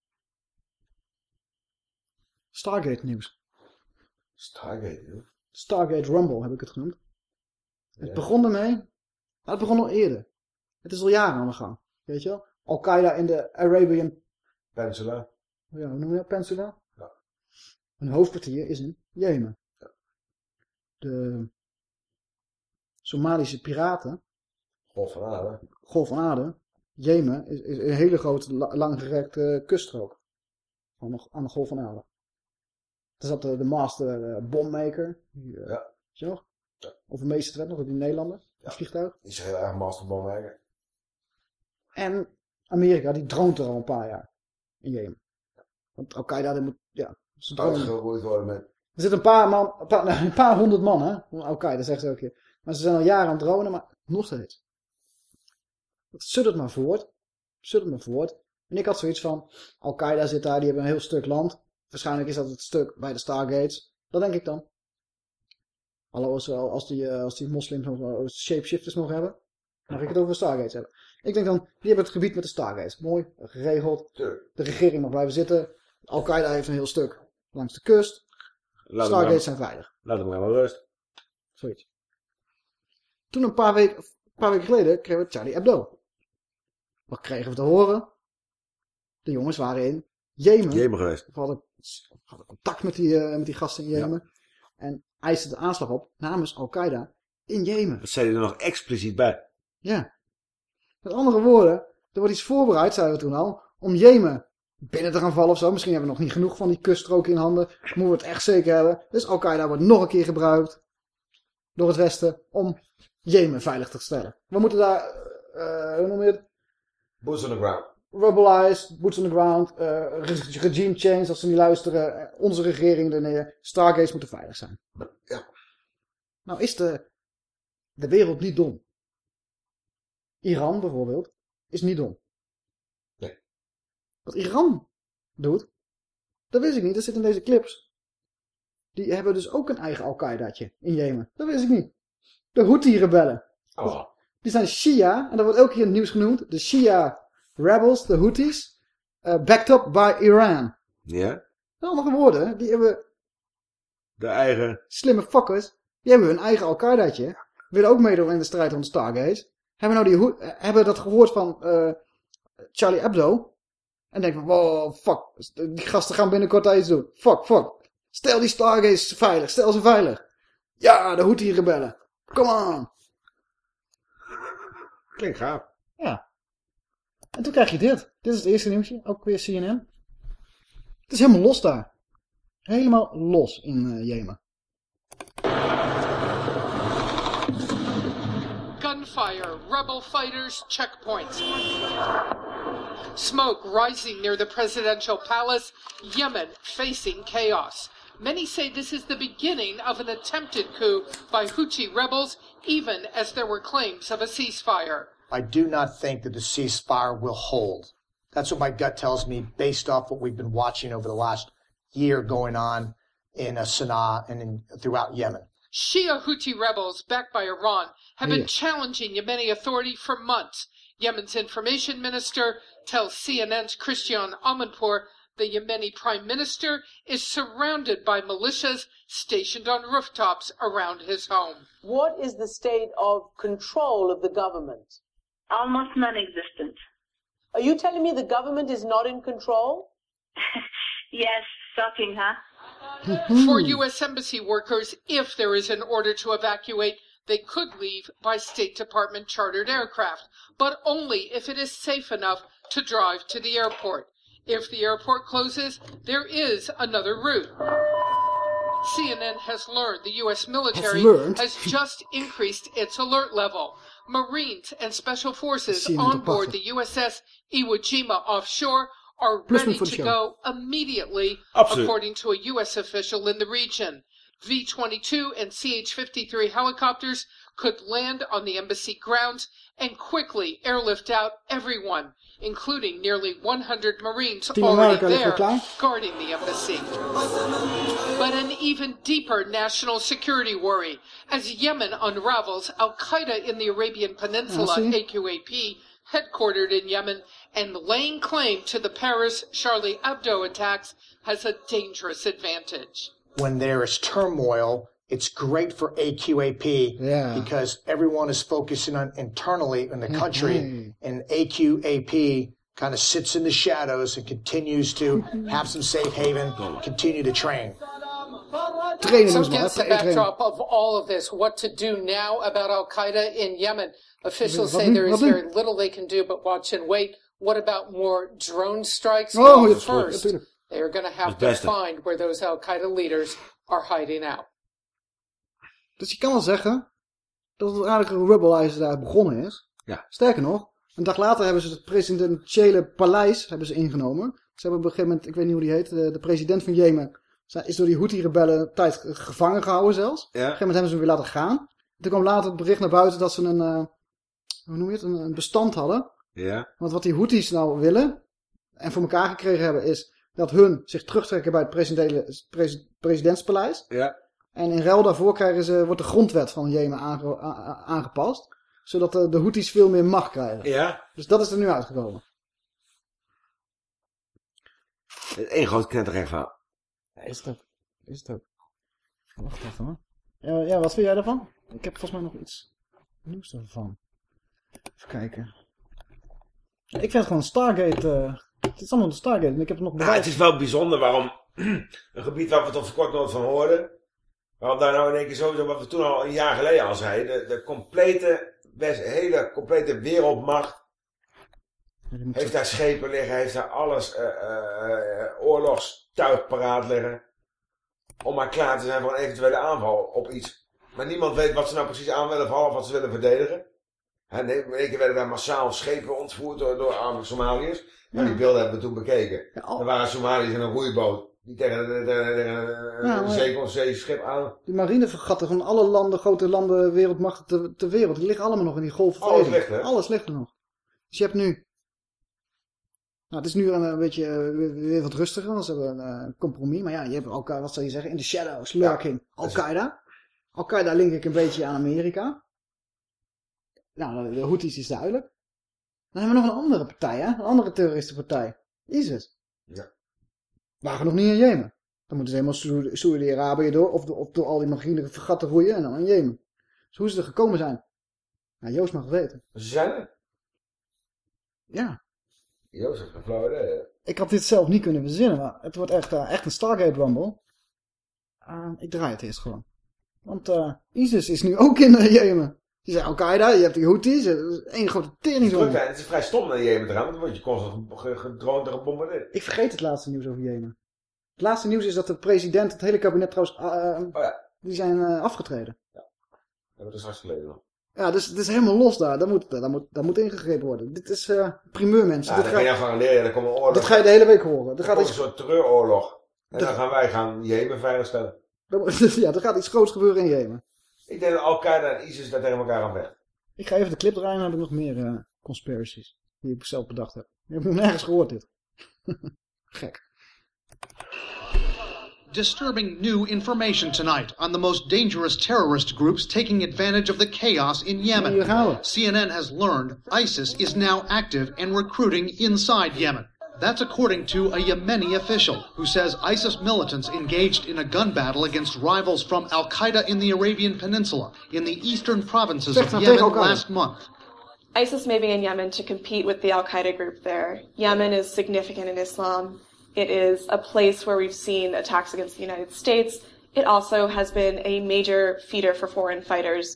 Stargate nieuws. Stargate, joh. Stargate Rumble heb ik het genoemd. Het begon ermee. Nou, het begon al eerder. Het is al jaren aan de gang. Weet je wel? Al-Qaeda in de Arabian... Peninsula. Ja, hoe noem je dat? Peninsula? Ja. Een hoofdkwartier is in Jemen. De Somalische piraten, Golf van Aden. Golf van Aden, Jemen, is, is een hele grote, la- langgerekte kuststrook. Aan de, aan de Golf van Aden. Daar zat de, de master eh, bommaker. Eh, Ja. Weet je nog? Of een meester werd nog, die Nederlander. Die vliegtuig. Die is heel erg masterbomwerker. En Amerika, die droomt er al een paar jaar. In Jemen. Want Al-Qaeda, ja, ze dromen. Worden met... Er zitten een paar man, een paar, een paar honderd man, hè. Al-Qaeda, zeggen ze ook hier. Maar ze zijn al jaren aan het dronen, maar nog steeds. Het suddert maar voort. Suddert maar voort. En ik had zoiets van, Al-Qaeda zit daar, die hebben een heel stuk land. Waarschijnlijk is dat het stuk bij de Stargates. Dat denk ik dan. Hallo, als, als, die, eh, als die moslims nog eh, shapeshifters nog hebben. Ga ik het over de Stargates hebben. Ik denk dan, die hebben het gebied met de Stargates. Mooi, geregeld. De regering mag blijven zitten. Al-Qaeda heeft een heel stuk langs de kust. Laat Stargates zijn veilig. Laat hem maar wel rust. Zoiets. Toen een paar weken, een paar weken geleden kregen we Charlie Hebdo. Wat kregen we te horen? De jongens waren in Jemen. Jemen geweest. We hadden, we hadden contact met die, eh, met die gasten in Jemen. En eisten de aanslag op namens Al-Qaeda in Jemen. Dat zei hij er nog expliciet bij. Ja. Met andere woorden, er wordt iets voorbereid, zeiden we toen al, om Jemen binnen te gaan vallen of zo. Misschien hebben we nog niet genoeg van die kuststrook in handen. Moeten we het echt zeker hebben. Dus Al-Qaeda wordt nog een keer gebruikt door het Westen om Jemen veilig te stellen. We moeten daar, eh, hoe noem je het? Boots on the ground. Rebelized, boots on the ground, eh, re- regime change als ze niet luisteren. eh, onze regering er neer. Stargates moeten veilig zijn. Ja. Nou is de, de wereld niet dom. Iran bijvoorbeeld is niet dom. Nee. Wat Iran doet, dat wist ik niet. Dat zit in deze clips. Die hebben dus ook een eigen Al-Qaedaatje in Jemen. Dat wist ik niet. De Houthi-rebellen. Oh. Die zijn Shia, en dat wordt ook hier in het nieuws genoemd. De Shia rebels, de Houthis, uh, backed up by Iran. Ja. Met andere woorden, die hebben... De eigen... Slimme fuckers. Die hebben hun eigen Al-Qaedaatje. Willen ook meedoen in de strijd om de Stargaze. Hebben, nou die, hebben dat gehoord van uh, Charlie Hebdo. En denken van, wow, fuck. Die gasten gaan binnenkort daar iets doen. Fuck, fuck. Stel die Stargaze veilig. Stel ze veilig. Ja, de Houthi-rebellen. Come on. Klinkt gaaf. Ja. En toen krijg je dit. Dit is het eerste nieuwtje. Ook weer CNN. Het is helemaal los daar. Helemaal los in uh, Jemen. Gunfire, rebel fighters, checkpoints. Smoke rising near the presidential palace, Yemen facing chaos. Many say this is the beginning of an attempted coup by Houthi rebels, even as there were claims of a ceasefire. I do not think that the ceasefire will hold. That's what my gut tells me based off what we've been watching over the last year going on in uh, Sana'a and in, throughout Yemen. Shia Houthi rebels backed by Iran have been challenging Yemeni authority for months. Yemen's information minister tells CNN's Christian Amanpour the Yemeni prime minister is surrounded by militias stationed on rooftops around his home. What is the state of control of the government? Almost non-existent. Are you telling me the government is not in control? yes, shocking, huh? Mm-hmm. For U.S. Embassy workers, if there is an order to evacuate, they could leave by State Department chartered aircraft, but only if it is safe enough to drive to the airport. If the airport closes, there is another route. CNN has learned the U.S. military has just increased its alert level. Marines and special forces on board the USS Iwo Jima offshore are ready to go immediately, Absoluut. according to a U.S. official in the region. V-22 and CH-53 helicopters could land on the embassy grounds and quickly airlift out everyone, including nearly 100 Marines already there guarding the embassy. But an even deeper national security worry as Yemen unravels Al Qaeda in the Arabian Peninsula? AQAP, headquartered in Yemen and laying claim to the Paris Charlie Hebdo attacks, has a dangerous advantage. When there is turmoil, it's great for AQAP Yeah. because everyone is focusing on internally in the country, Mhm. and AQAP kind of sits in the shadows and continues to have some safe haven, continue to train. Trainen So moest against the backdrop of all of this, what to do now about Al Qaeda in Yemen? Officials say there is very little they can do but watch and wait. What about more drone strikes? Oh, well, ja, first, natuurlijk. They are going to have to find where those Al Qaeda leaders are hiding out. Dus je kan wel zeggen dat het eigenlijk een rebel daar begonnen is. Ja. Sterker nog, een dag later hebben ze het presidentiële paleis hebben ze ingenomen. Ze hebben op een gegeven moment, ik weet niet hoe die heet, de, de president van Jemen zijn- is door die Houthi-rebellen een tijd gevangen gehouden zelfs. Op een gegeven moment hebben ze hem weer laten gaan. Toen kwam later het bericht naar buiten dat ze een, eh, hoe noem je het, een, een bestand hadden. Ja. Want wat die Houthis nou willen en voor elkaar gekregen hebben is dat hun zich terugtrekken bij het pres- presidentspaleis. Ja. En in ruil daarvoor krijgen ze, wordt de grondwet van Jemen aange- a- a- aangepast. Zodat de, de Houthis veel meer macht krijgen. Ja. Dus dat is er nu uitgekomen. Eén groot knetterrecht van. Ja, is het ook. Is het ook. Wacht even hoor. Ja, ja, wat vind jij daarvan? Ik heb volgens mij nog iets nieuws ervan. Even kijken. Ik vind gewoon Stargate... eh, het is allemaal Stargate. En ik heb het nog Nou, bewijs. het is wel bijzonder waarom een gebied waar we tot voor kort nooit van hoorden. Waarom daar nou in één keer sowieso, wat we toen al een jaar geleden al zeiden. De, de complete, hele complete wereldmacht heeft daar schepen liggen, heeft daar alles, eh, eh, eh, oorlogstuig paraat liggen. Om maar klaar te zijn voor een eventuele aanval op iets. Maar niemand weet wat ze nou precies aan willen vallen of wat ze willen verdedigen. En in één keer werden daar massaal schepen ontvoerd door, door arme Somaliërs. Nou, die beelden hebben we toen bekeken. Er waren Somaliërs in een roeiboot. Die tegen Ja, een maar- zeeconceeschip aan. Die marinevergatten van alle landen, grote landen, wereldmachten ter, ter wereld. Die liggen allemaal nog in die golf Alles ligt er. Alles ligt er nog. Dus je hebt nu Nou, het is nu een, een beetje uh, weer, weer, wat rustiger, want ze hebben een uh, compromis. Maar ja, je hebt elkaar, wat zou je zeggen, in de shadows, lurking. Ja, Al-Qaeda. Al-Qaeda link ik een beetje aan Amerika. Nou, de Houthis is duidelijk. Dan hebben we nog een andere partij, hè? Een andere terroristenpartij. ISIS. Ja. Wagen nog niet in Jemen. Dan moeten ze helemaal Saoedi-Arabië door, of, of door al die marine vergatten roeien en dan in Jemen. Dus hoe ze er gekomen zijn. Nou, Joost mag het weten. Ze zijn er. Ja. Joost heeft gevlogen. Ik had dit zelf niet kunnen verzinnen, maar het wordt echt, uh, echt een Stargate Rumble. Uh, ik draai het eerst gewoon. Want uh, ISIS is nu ook in Jemen. Je zei Al-Qaeda, je hebt die Houthis, het is één grote teringzone. Het is vrij stom naar Jemen te gaan, want dan word je constant gedroond en gebombardeerd. Ik vergeet het laatste nieuws over Jemen. Het laatste nieuws is dat de president, het hele kabinet trouwens, uh, oh ja. die zijn uh, afgetreden. Ja, dat hebben we straks geleden nog. Ja, dus het is helemaal los daar. Daar moet, daar moet, daar moet ingegrepen worden. Dit is uh, primeur, mensen. Ja, dit ga je van leren. Er komt een oorlog. Dit ga je de hele week horen. Er, er gaat iets... een soort terreuroorlog. En dan gaan wij gaan Jemen veiligstellen. Ja, er gaat iets groots gebeuren in Jemen. Ik denk dat Al-Qaeda en ISIS daar tegen elkaar aan weg. Ik ga even de clip draaien en dan heb ik nog meer uh, conspiracies. Die ik zelf bedacht heb. Ik heb nog nergens gehoord dit. Gek. Disturbing new information tonight on the most dangerous terrorist groups taking advantage of the chaos in Yemen. CNN has learned ISIS is now active and recruiting inside Yemen. That's according to a Yemeni official who says ISIS militants engaged in a gun battle against rivals from Al Qaeda in the Arabian Peninsula in the eastern provinces of Yemen last month. ISIS may be in Yemen to compete with the Al Qaeda group there. Yemen is significant in Islam. It is a place where we've seen attacks against the United States. It also has been a major feeder for foreign fighters.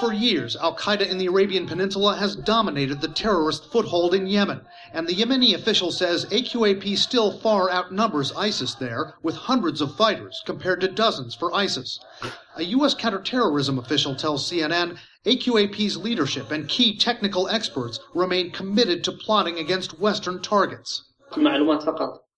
For years, Al Qaeda in the Arabian Peninsula has dominated the terrorist foothold in Yemen, and the Yemeni official says AQAP still far outnumbers ISIS there, with hundreds of fighters compared to dozens for ISIS. A U.S. counterterrorism official tells CNN AQAP's leadership and key technical experts remain committed to plotting against Western targets.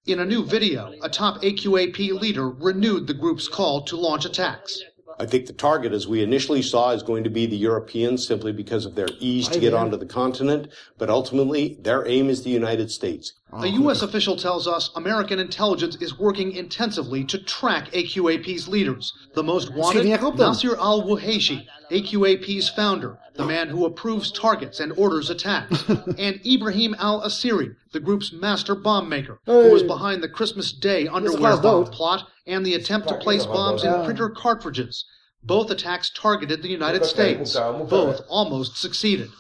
In a new video, a top AQAP leader renewed the group's call to launch attacks. I think the target, as we initially saw, is going to be the Europeans simply because of their ease to get onto the continent. But ultimately, their aim is the United States. A U.S. official tells us American intelligence is working intensively to track AQAP's leaders. The most wanted, Nasir al Wuhaishi, AQAP's founder, the man who approves targets and orders attacks, and Ibrahim al Asiri, the group's master bomb maker, who was behind the Christmas Day underwear bomb plot and the attempt to place bombs in printer cartridges. Both attacks targeted the United States. Both almost succeeded.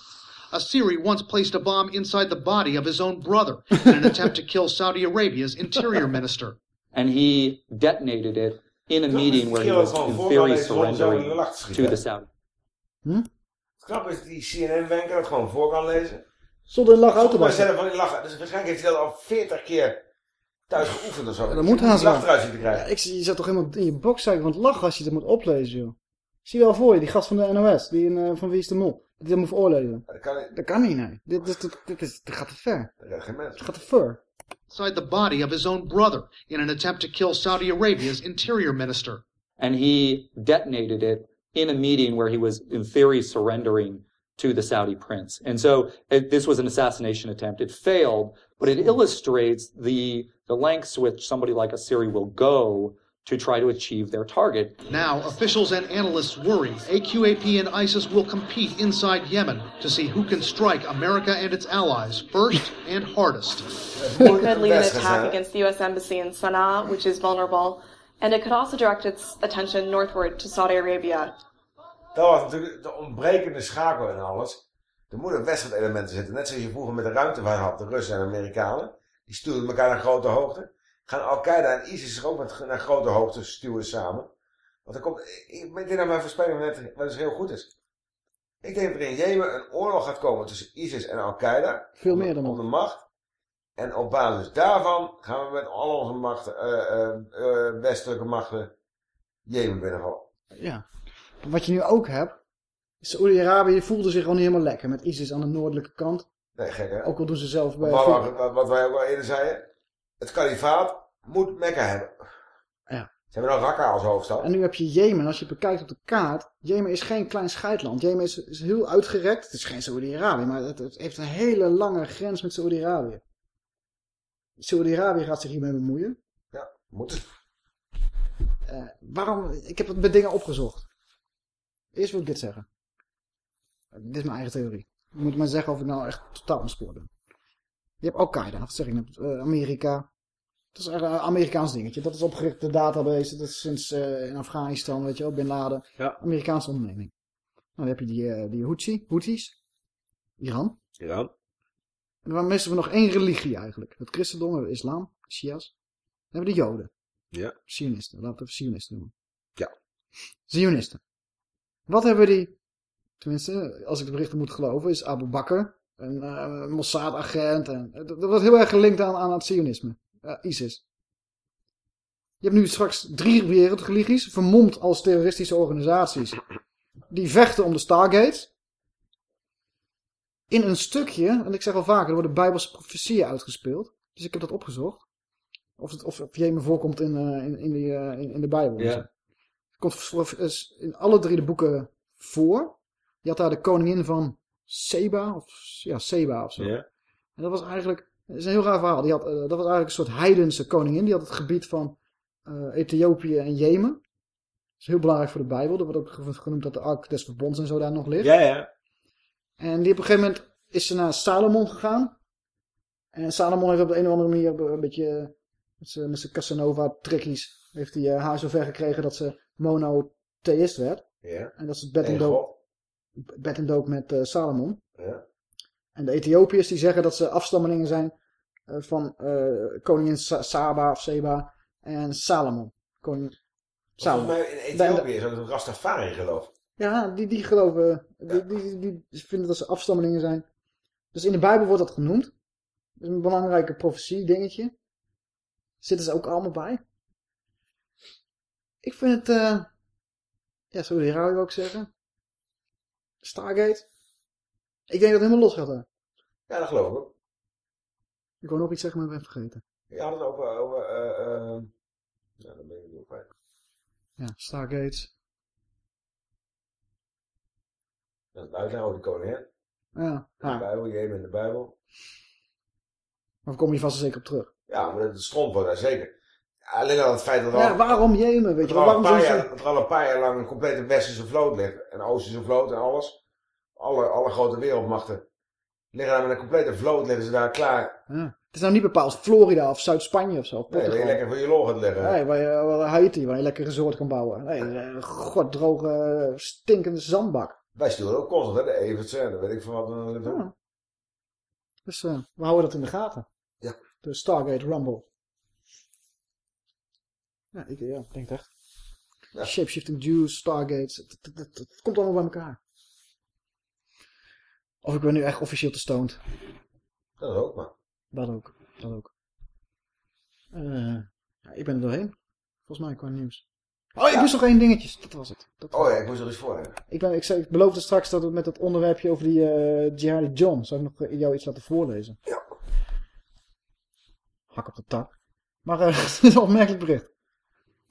Asiri once placed a bomb inside the body of his own brother in an attempt to kill Saudi Arabia's interior minister. And he detonated it in a meeting where he was in theory surrendering to the Saudi. Hm? Het grap is, die CNN-wenker dat gewoon voor kan lezen. Zonder lach uit te maken. zelf van die lachen. Dus waarschijnlijk heeft hij dat al 40 keer thuis geoefend of zo. Ja, dat moet haast eruit zien te krijgen. Ja, ik, je zat toch helemaal in je box van het lachen als je dat moet oplezen, joh. Zie je wel voor je, die gast van de NOS, die in, uh, van Wie is de Mol, die dat moet voorlezen. Dat kan niet. Dat kan niet, nee. Dit, dit, dit, dit, is, dit gaat te ver. Dat gaat geen mens. Het gaat te ver. Inside the body of his own brother in an attempt to kill Saudi Arabia's interior minister. And he detonated it in a meeting where he was in theory surrendering to the Saudi prince. And so it, this was an assassination attempt. It failed, but it illustrates the, the lengths which somebody like Assyri will go to try to achieve their target. Now, officials and analysts worry AQAP and ISIS will compete inside Yemen to see who can strike America and its allies first and hardest. It could lead an attack against the U.S. Embassy in Sana'a, which is vulnerable, and it could also direct its attention northward to Saudi Arabia. Dat was natuurlijk de ontbrekende schakel in alles. Er moeten wedstrijdelementen zitten. Net zoals je vroeger met de ruimtevaart had, de Russen en de Amerikanen. Die stuurden elkaar naar grote hoogte. Gaan Al-Qaeda en ISIS zich ook met, naar grote hoogte stuwen samen. Want er komt, ik denk dat mijn voorspelling net wel eens heel goed is. Ik denk dat er in Jemen een oorlog gaat komen tussen ISIS en Al-Qaeda. Veel meer dan Om de macht. En op basis daarvan gaan we met al onze machten, uh, uh, uh, westelijke machten, Jemen binnenvallen. Ja. Wat je nu ook hebt, Saoedi-Arabië voelde zich gewoon niet helemaal lekker met ISIS aan de noordelijke kant. Nee, gek hè? Ook al doen ze zelf bij... Wat, wat, wij ook al eerder zeiden, het kalifaat moet Mekka hebben. Ja. Ze hebben dan Raqqa als hoofdstad. En nu heb je Jemen, als je bekijkt op de kaart, Jemen is geen klein scheidland. Jemen is, is heel uitgerekt. Het is geen Saoedi-Arabië, maar het, het, heeft een hele lange grens met Saoedi-Arabië. Saudi-Arabië gaat zich hiermee bemoeien. Ja, moet. Uh, waarom? Ik heb het met dingen opgezocht. Eerst wil ik dit zeggen. Dit is mijn eigen theorie. Je moet maar zeggen of ik nou echt totaal ontspoord ben. Je hebt Al-Qaeda, dat zeg ik net. Uh, Amerika. Dat is een Amerikaans dingetje. Dat is opgericht, de database. Dat is sinds uh, in Afghanistan, weet je wel, Bin Laden. Ja. Amerikaanse onderneming. Nou, dan heb je die, uh, die Houthi, Houthis. Iran. Iran. En dan missen we nog één religie eigenlijk. Het christendom, het islam, Shia's. Dan hebben we de Joden. Ja. Zionisten, laten we Zionisten noemen. Ja. Zionisten. Wat hebben die, tenminste, als ik de berichten moet geloven, is Abu Bakr, een uh, Mossad-agent. En, dat wordt heel erg gelinkt aan, aan het Zionisme. Uh, ISIS. Je hebt nu straks drie wereldreligies, vermomd als terroristische organisaties, die vechten om de Stargate. In een stukje, en ik zeg al vaker, er worden bijbelse profetieën uitgespeeld. Dus ik heb dat opgezocht. Of, het, of, Jemen voorkomt in, uh, in, in, die, in, in, de Bijbel. Ja. Het komt in alle drie de boeken voor. Je had daar de koningin van Seba, of ja, Seba of zo. Ja. En dat was eigenlijk, dat is een heel raar verhaal. Die had, uh, dat was eigenlijk een soort heidense koningin. Die had het gebied van Ethiopië en Jemen. Dat is heel belangrijk voor de Bijbel. Er wordt ook genoemd dat de Ark des Verbonds en zo daar nog ligt. Ja, ja. En die op een gegeven moment is ze naar Salomon gegaan. En Salomon heeft op de een of andere manier een beetje met zijn Casanova trickies heeft hij haar zover gekregen dat ze monotheïst werd. Ja. En dat ze het bed en bed en dook met uh, Salomon. Ja. En de Ethiopiërs die zeggen dat ze afstammelingen zijn uh, van uh, koningin Sa Saba of Seba en Salomon. Koning Salomon. Volgens mij in Ethiopië is ook een Rastafari geloof. Ja, die, die geloven, ja. Die, die, die, vinden dat ze afstammelingen zijn. Dus in de Bijbel wordt dat genoemd. Dat is een belangrijke profetie dingetje. Zitten ze ook allemaal bij. Ik vind het, uh, ja, zo die wil ik zeggen. Stargate. Ik denk dat het helemaal los gaat daar. Ja, dat geloof ik ook. Ik wou nog iets zeggen, maar ik ben vergeten. Je had het over, over uh, uh, ja, dan ben ik weer kwijt. Ja, Stargate. Dat is uitleggen over de koningin. Ja. De Bijbel, Jemen in de Bijbel. Maar kom je vast zeker op terug. Ja, maar het stront wordt daar zeker. Alleen al het feit dat Ja, al, waarom Jemen, weet je wel? Waarom zijn jaar, dat er al een paar jaar lang een complete westerse vloot ligt. En oosterse vloot en alles. Alle, alle grote wereldmachten liggen daar met een complete vloot, liggen ze daar klaar. Ja. Het is nou niet bepaald Florida of Zuid-Spanje of zo. Of Nee, waar je lekker voor je lol gaat liggen. Nee, waar je, waar Haiti, waar je lekker resort kan bouwen. Nee, een goddroge, stinkende zandbak. Wij sturen ook constant, hè, de Evertsen en weet ik van wat. we doen. Ja. Dus uh, we houden dat in de gaten. Ja. De Stargate Rumble. Ja, ik ja, denk het echt. Ja. Shapeshifting Jews, Stargates, het, het, het, het, komt allemaal bij elkaar. Of ik ben nu echt officieel te stoned. Dat ook, maar. Dat ook, dat ook. Uh, ja, ik ben er doorheen. Volgens mij qua nieuws. Oh, ik Ja. moest nog één dingetje. Dat was het. Dat Oh ja, ik moest er eens voor hebben. ik, ben, ik, zei, ik beloofde straks dat we met het onderwerpje over die uh, Jihadi John... Zou ik nog uh, jou iets laten voorlezen? Ja. Hak op de tak. Maar uh, het is een opmerkelijk bericht.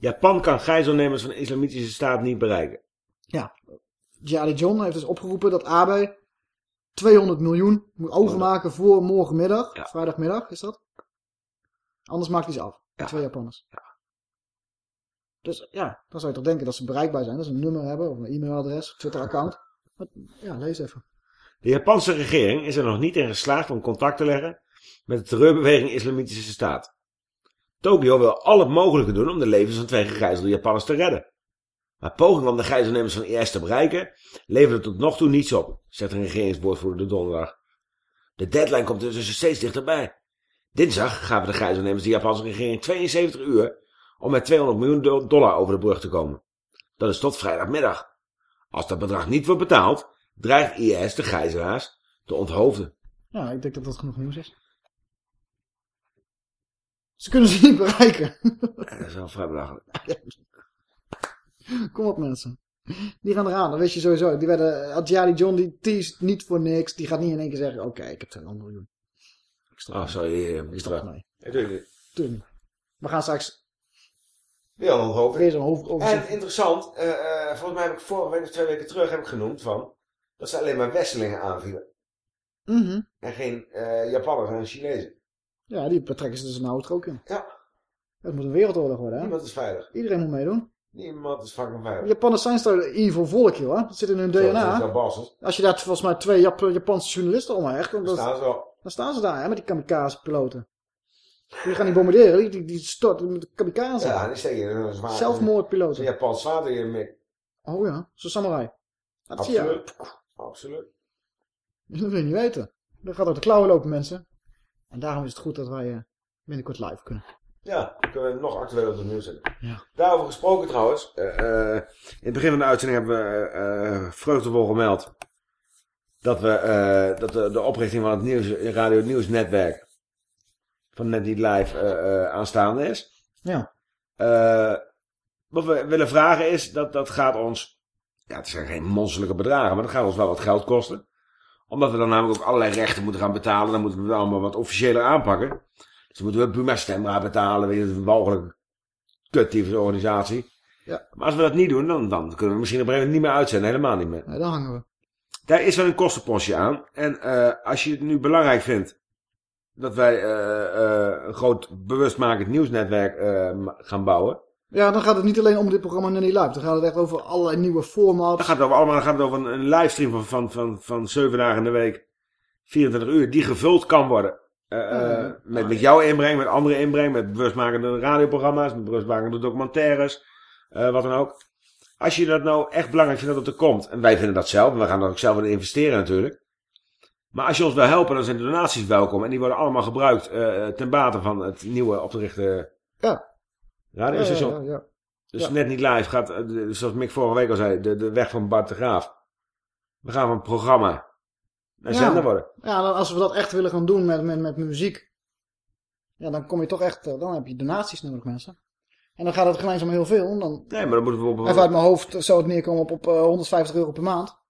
Japan kan gijzelnemers van de islamitische staat niet bereiken. Ja, Jihadi John heeft dus opgeroepen dat Abe 200 miljoen moet overmaken voor morgenmiddag. Ja. Vrijdagmiddag is dat. Anders maakt hij ze af. Ja. Twee Japanners. Dus ja, dan zou je toch denken dat ze bereikbaar zijn. Dat ze een nummer hebben of een e-mailadres, Twitter-account. Ja, lees even. De Japanse regering is er nog niet in geslaagd om contact te leggen met de terreurbeweging Islamitische Staat. Tokio wil al het mogelijke doen om de levens van twee gegijzelde Japanners te redden. Maar pogingen om de gijzelnemers van IS te bereiken leveren tot nog toe niets op, zegt een regeringswoordvoerder de donderdag. De deadline komt dus steeds dichterbij. Dinsdag gaven de gijzelnemers de Japanse regering 72 uur om met 200 miljoen dollar over de brug te komen. Dat is tot vrijdagmiddag. Als dat bedrag niet wordt betaald, dreigt IS de gijzelaars te onthoofden. Ja, ik denk dat dat genoeg nieuws is. Ze kunnen ze niet bereiken. Ja, dat is wel vrij belachelijk. Kom op mensen. Die gaan eraan, dat weet je sowieso. Die werden, Adjari John die teest niet voor niks. Die gaat niet in één keer zeggen, oké, ik heb 200 miljoen. Ik stop Oh, sorry. Ik stop mee. Ik doe het. We gaan straks Weer een onthoofding. weer zo'n hoofd En interessant, eh, eh, volgens mij heb ik vorige week of twee weken terug heb ik genoemd van dat ze alleen maar Westelingen aanvielen. Mhm. En geen eh Japanners en Chinezen. Ja, die betrekken ze dus het ook in. Ja. Het moet een wereldoorlog worden, hè? Niemand is veilig. Iedereen moet meedoen. Niemand is fucking veilig. Japanners zijn toch evil volk, joh. Dat zit in hun Zo, dat is DNA. Als je daar volgens mij twee Jap Japanse journalisten om hecht, dan, Dan staan ze wel. dan staan ze daar, hè, met die kamikaze-piloten. Die gaan niet bombarderen, die, die, die storten met de kamikaze. Ja, die steken er een zwaar. Zelfmoordpiloten. Een Japans zwaard in. Oh ja, zo'n samurai. Absoluut. Absoluut. Dat wil je niet weten. Dan gaat uit de klauwen lopen, mensen. En daarom is het goed dat wij eh, binnenkort live kunnen. Ja, dan kunnen we nog actueel op het nieuws zetten. Ja. Daarover gesproken trouwens. eh, eh, in het begin van de uitzending hebben we eh vreugdevol gemeld. Dat, we, dat de, de oprichting van het nieuws, Radio Nieuwsnetwerk van Net Niet Live aanstaande is. Ja. Wat we willen vragen is, dat, dat gaat ons, ja het zijn geen monsterlijke bedragen, maar dat gaat ons wel wat geld kosten. Omdat we dan namelijk ook allerlei rechten moeten gaan betalen, dan moeten we het allemaal wat officiëler aanpakken. Dus dan moeten we Buma Stemra betalen, weet je, dat is een mogelijk kuttieve organisatie. Ja. Maar als we dat niet doen, dan, dan kunnen we misschien op een gegeven moment niet meer uitzenden, helemaal niet meer. Nee, dan hangen we. Daar is wel een kostenpostje aan. En eh, als je het nu belangrijk vindt dat wij eh, eh, een groot bewustmakend nieuwsnetwerk gaan bouwen. Ja, dan gaat het niet alleen om dit programma Nanny Live. Dan gaat het echt over allerlei nieuwe formats. Dan gaat het over, allemaal, dan gaat het over een, een livestream van, van, van, van 7 dagen in de week, 24 uur, die gevuld kan worden. Eh, eh, met, met jouw inbreng, met andere inbreng, met bewustmakende radioprogramma's, met bewustmakende documentaires, eh, wat dan ook. Als je dat nou echt belangrijk vindt dat het er komt, en wij vinden dat zelf, en we gaan er ook zelf in investeren natuurlijk. Maar als je ons wil helpen, dan zijn de donaties welkom. En die worden allemaal gebruikt ten bate van het nieuwe op te richten Ja. Radiostation. Ja, ja, ja, ja. Dus net niet live gaat, eh, de- zoals Mick vorige week al zei, de, de weg van Bart de Graaf. We gaan van programma naar zender worden. Ja, dan als we dat echt willen gaan doen met, met, met muziek. Ja, dan kom je toch echt, eh, dan heb je donaties nodig, mensen. En dan gaat het gelijk om heel veel. Dan, Nee, maar dan moeten we op... even uit mijn hoofd zou het neerkomen op, op eh, 150 euro per maand.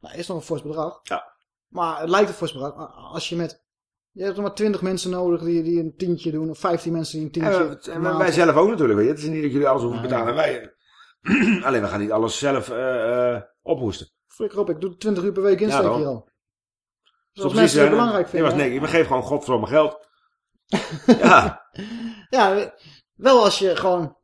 Nou, is nog een fors bedrag. Ja. Maar het lijkt een fors bedrag. Maar Als je met, je hebt maar 20 mensen nodig die, die een tientje doen. Of 15 mensen die een tientje En, en wij zelf ook natuurlijk. Weet je. Het is niet dat jullie alles hoeven te betalen. Wij, alleen we gaan niet alles zelf eh, eh, ophoesten. Flikker op, ik doe 20 uur per week Ja, dan. hier al. Als precies, mensen het belangrijk was vinden. nee, ik geef gewoon godverdomme geld. ja. Ja, wel als je gewoon...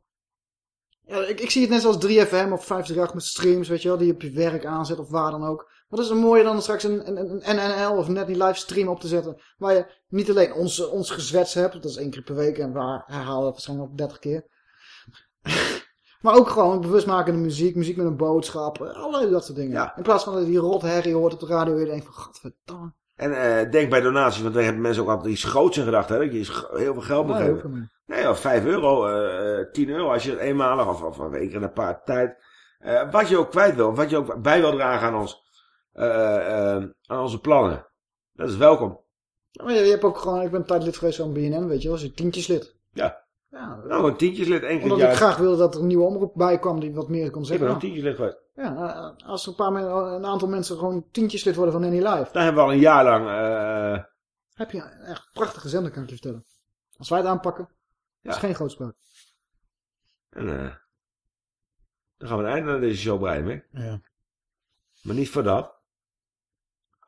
Ja, ik, ik zie het net zoals 3FM of 538 met streams, weet je wel, die op je werk aanzet of waar dan ook. Wat is er mooier dan straks een, een, een NNL of net die livestream op te zetten, waar je niet alleen ons, ons gezwets hebt, dat is één keer per week en we herhalen het waarschijnlijk nog 30 keer. maar ook gewoon bewustmakende muziek, muziek met een boodschap, allerlei dat soort dingen. In plaats van dat je die rotherrie hoort op de radio en je denkt van, godverdamme. En eh, denk bij donaties, want daar hebben mensen ook altijd iets groots in gedacht. Hè, dat je heel veel geld moet niet. Nee, of 5 euro, eh, eh, 10 euro als je het eenmalig of, of een week in een paar tijd. eh, wat je ook kwijt wil, wat je ook bij wil dragen aan, ons, eh, eh, aan onze plannen. Dat is welkom. Ja, Maar je, je hebt ook gewoon, ik ben een tijd lid geweest van BNN, weet je wel, als je tientjeslid. Ja. Ja, Nou, een tientjeslid één keer Omdat ik graag wilde dat er een nieuwe omroep bij kwam die wat meer kon Ik zeggen. ben ook tientjeslid geweest. Ja, eh, als er een, paar een aantal mensen gewoon tientjeslid worden van Nanny Live. Daar hebben we al een jaar lang... eh, Heb je een echt prachtige zender, kan ik je vertellen. Als wij het aanpakken, is geen grootspraak. en, eh, dan gaan we een einde aan deze show breien, Mick. Ja. Maar niet voor dat.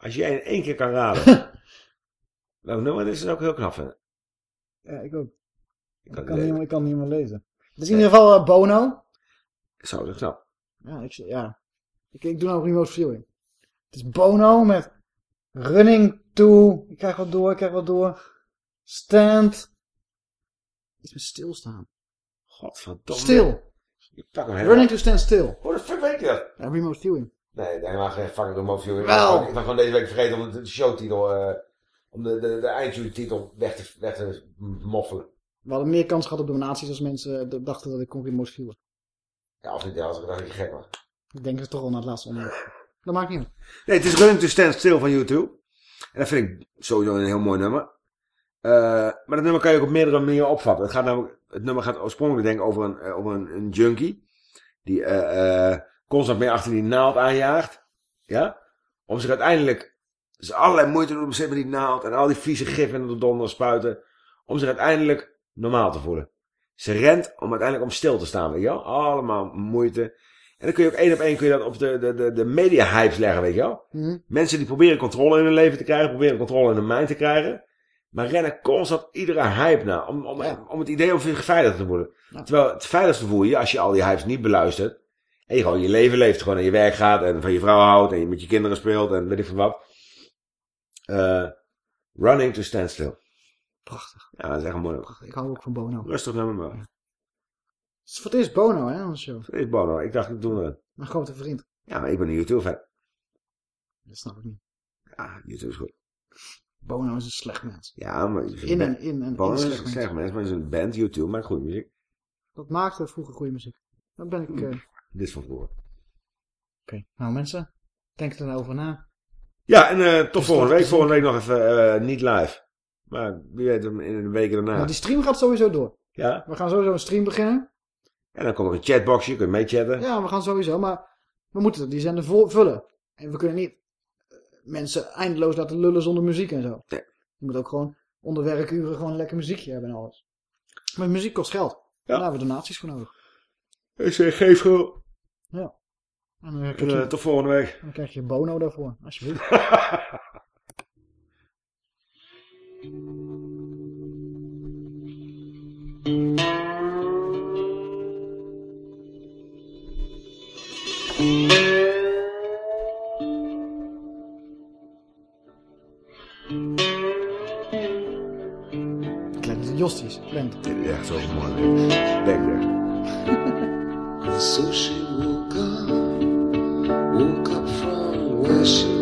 Als jij in één keer kan raden. welk nummer is het ook heel knap vinden. Ja, ik ook. Ik kan kan, het niet, ik kan niet meer lezen. Het is in ieder geval eh, Bono. Zo, dat is knap. Ja, ik, ja. Ik, ik doe nou remote viewing. Het is Bono met Running to... Ik krijg wat door, ik krijg wat door. Stand... Iets met stilstaan. Godverdomme. Stil. Ik pak hem helemaal. Running to stand still. Hoe de fuck weet je dat? Ja, remote viewing. Nee, helemaal geen fucking remote viewing. Wel. Ik ben gewoon deze week vergeten om de showtitel, eh om de, de, de eindtune-titel weg te, weg te moffelen. We hadden meer kans gehad op donaties als mensen eh, dachten dat ik kon remote viewen. Ja, of niet, ja, als ik dacht dat je gek was. Ik denk het toch al naar het laatste onderwerp. Dat maakt niet uit. Nee, het is Running to Stand Still van YouTube. En dat vind ik sowieso een heel mooi nummer. Eh, maar dat nummer kan je ook op meerdere manieren opvatten. Het, gaat namelijk, het nummer gaat oorspronkelijk denk ik over een, over een, een junkie. Die eh, eh, constant meer achter die naald aanjaagt. Ja? Om zich uiteindelijk... Dus allerlei moeite te doen om zich met die naald. En al die vieze gif in de donder spuiten. Om zich uiteindelijk normaal te voelen. Ze rent om uiteindelijk om stil te staan. Weet je wel? Allemaal moeite. En dan kun je ook één op één kun je dat op de, de, de, de media hypes leggen, weet je wel? Mhm. Mensen die proberen controle in hun leven te krijgen, proberen controle in hun mind te krijgen. Maar rennen constant iedere hype na. Om, om, om het idee om veiliger te worden. Terwijl het veiligste voel je als je al die hypes niet beluistert. En je gewoon je leven leeft. Gewoon naar je werk gaat. En van je vrouw houdt. En je met je kinderen speelt. En weet ik van wat. Uh, running to stand still. Prachtig. Ja, dat is echt mooi. Prachtig. Ik hou ook van Bono. Rustig nummer maar. Het is voor het eerst Bono, hè, onze show. Voor het eerst Bono. Ik dacht, ik doe het. Een grote vriend. Ja, maar ik ben een YouTube-fan. Dat snap ik niet. Ja, YouTube is goed. Bono is een slecht mens. Ja, maar... In en in en Bono in is een mens. slecht mens, maar is een band, YouTube, maakt goede muziek. Dat maakte vroeger goede muziek. Dan ben ik... Hmm. eh, Oké, Dit is van vroeger. nou mensen. Denk er dan over na. Ja, en eh tot volgende week. Volgende week nog even eh, niet live. Maar wie weet in de weken daarna. Nou, die stream gaat sowieso door. Ja? We gaan sowieso een stream beginnen. En dan komt er een chatboxje, je meechatten. Ja, we gaan sowieso, maar we moeten die zender vullen. En we kunnen niet eh, mensen eindeloos laten lullen zonder muziek en zo. Nee. Je moet ook gewoon onder werkuren gewoon een lekker muziekje hebben en alles. Maar muziek kost geld. Daar hebben we donaties voor nodig. Ik zeg, geef gewoon. Ja. En dan, En, krijg je, eh, tot volgende week. dan krijg je Bono daarvoor, alsjeblieft. Josties, Lent. Dit is echt zo mooi. Denk je. So from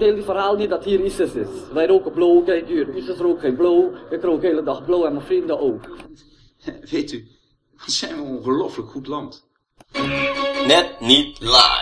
Het hele verhaal niet dat hier ISIS is. Wij roken blow, kijk hier. ISIS rookt geen blow. Ik rook de hele dag blow en mijn vrienden ook. Weet u, wat zijn we een ongelooflijk goed land. Net niet live.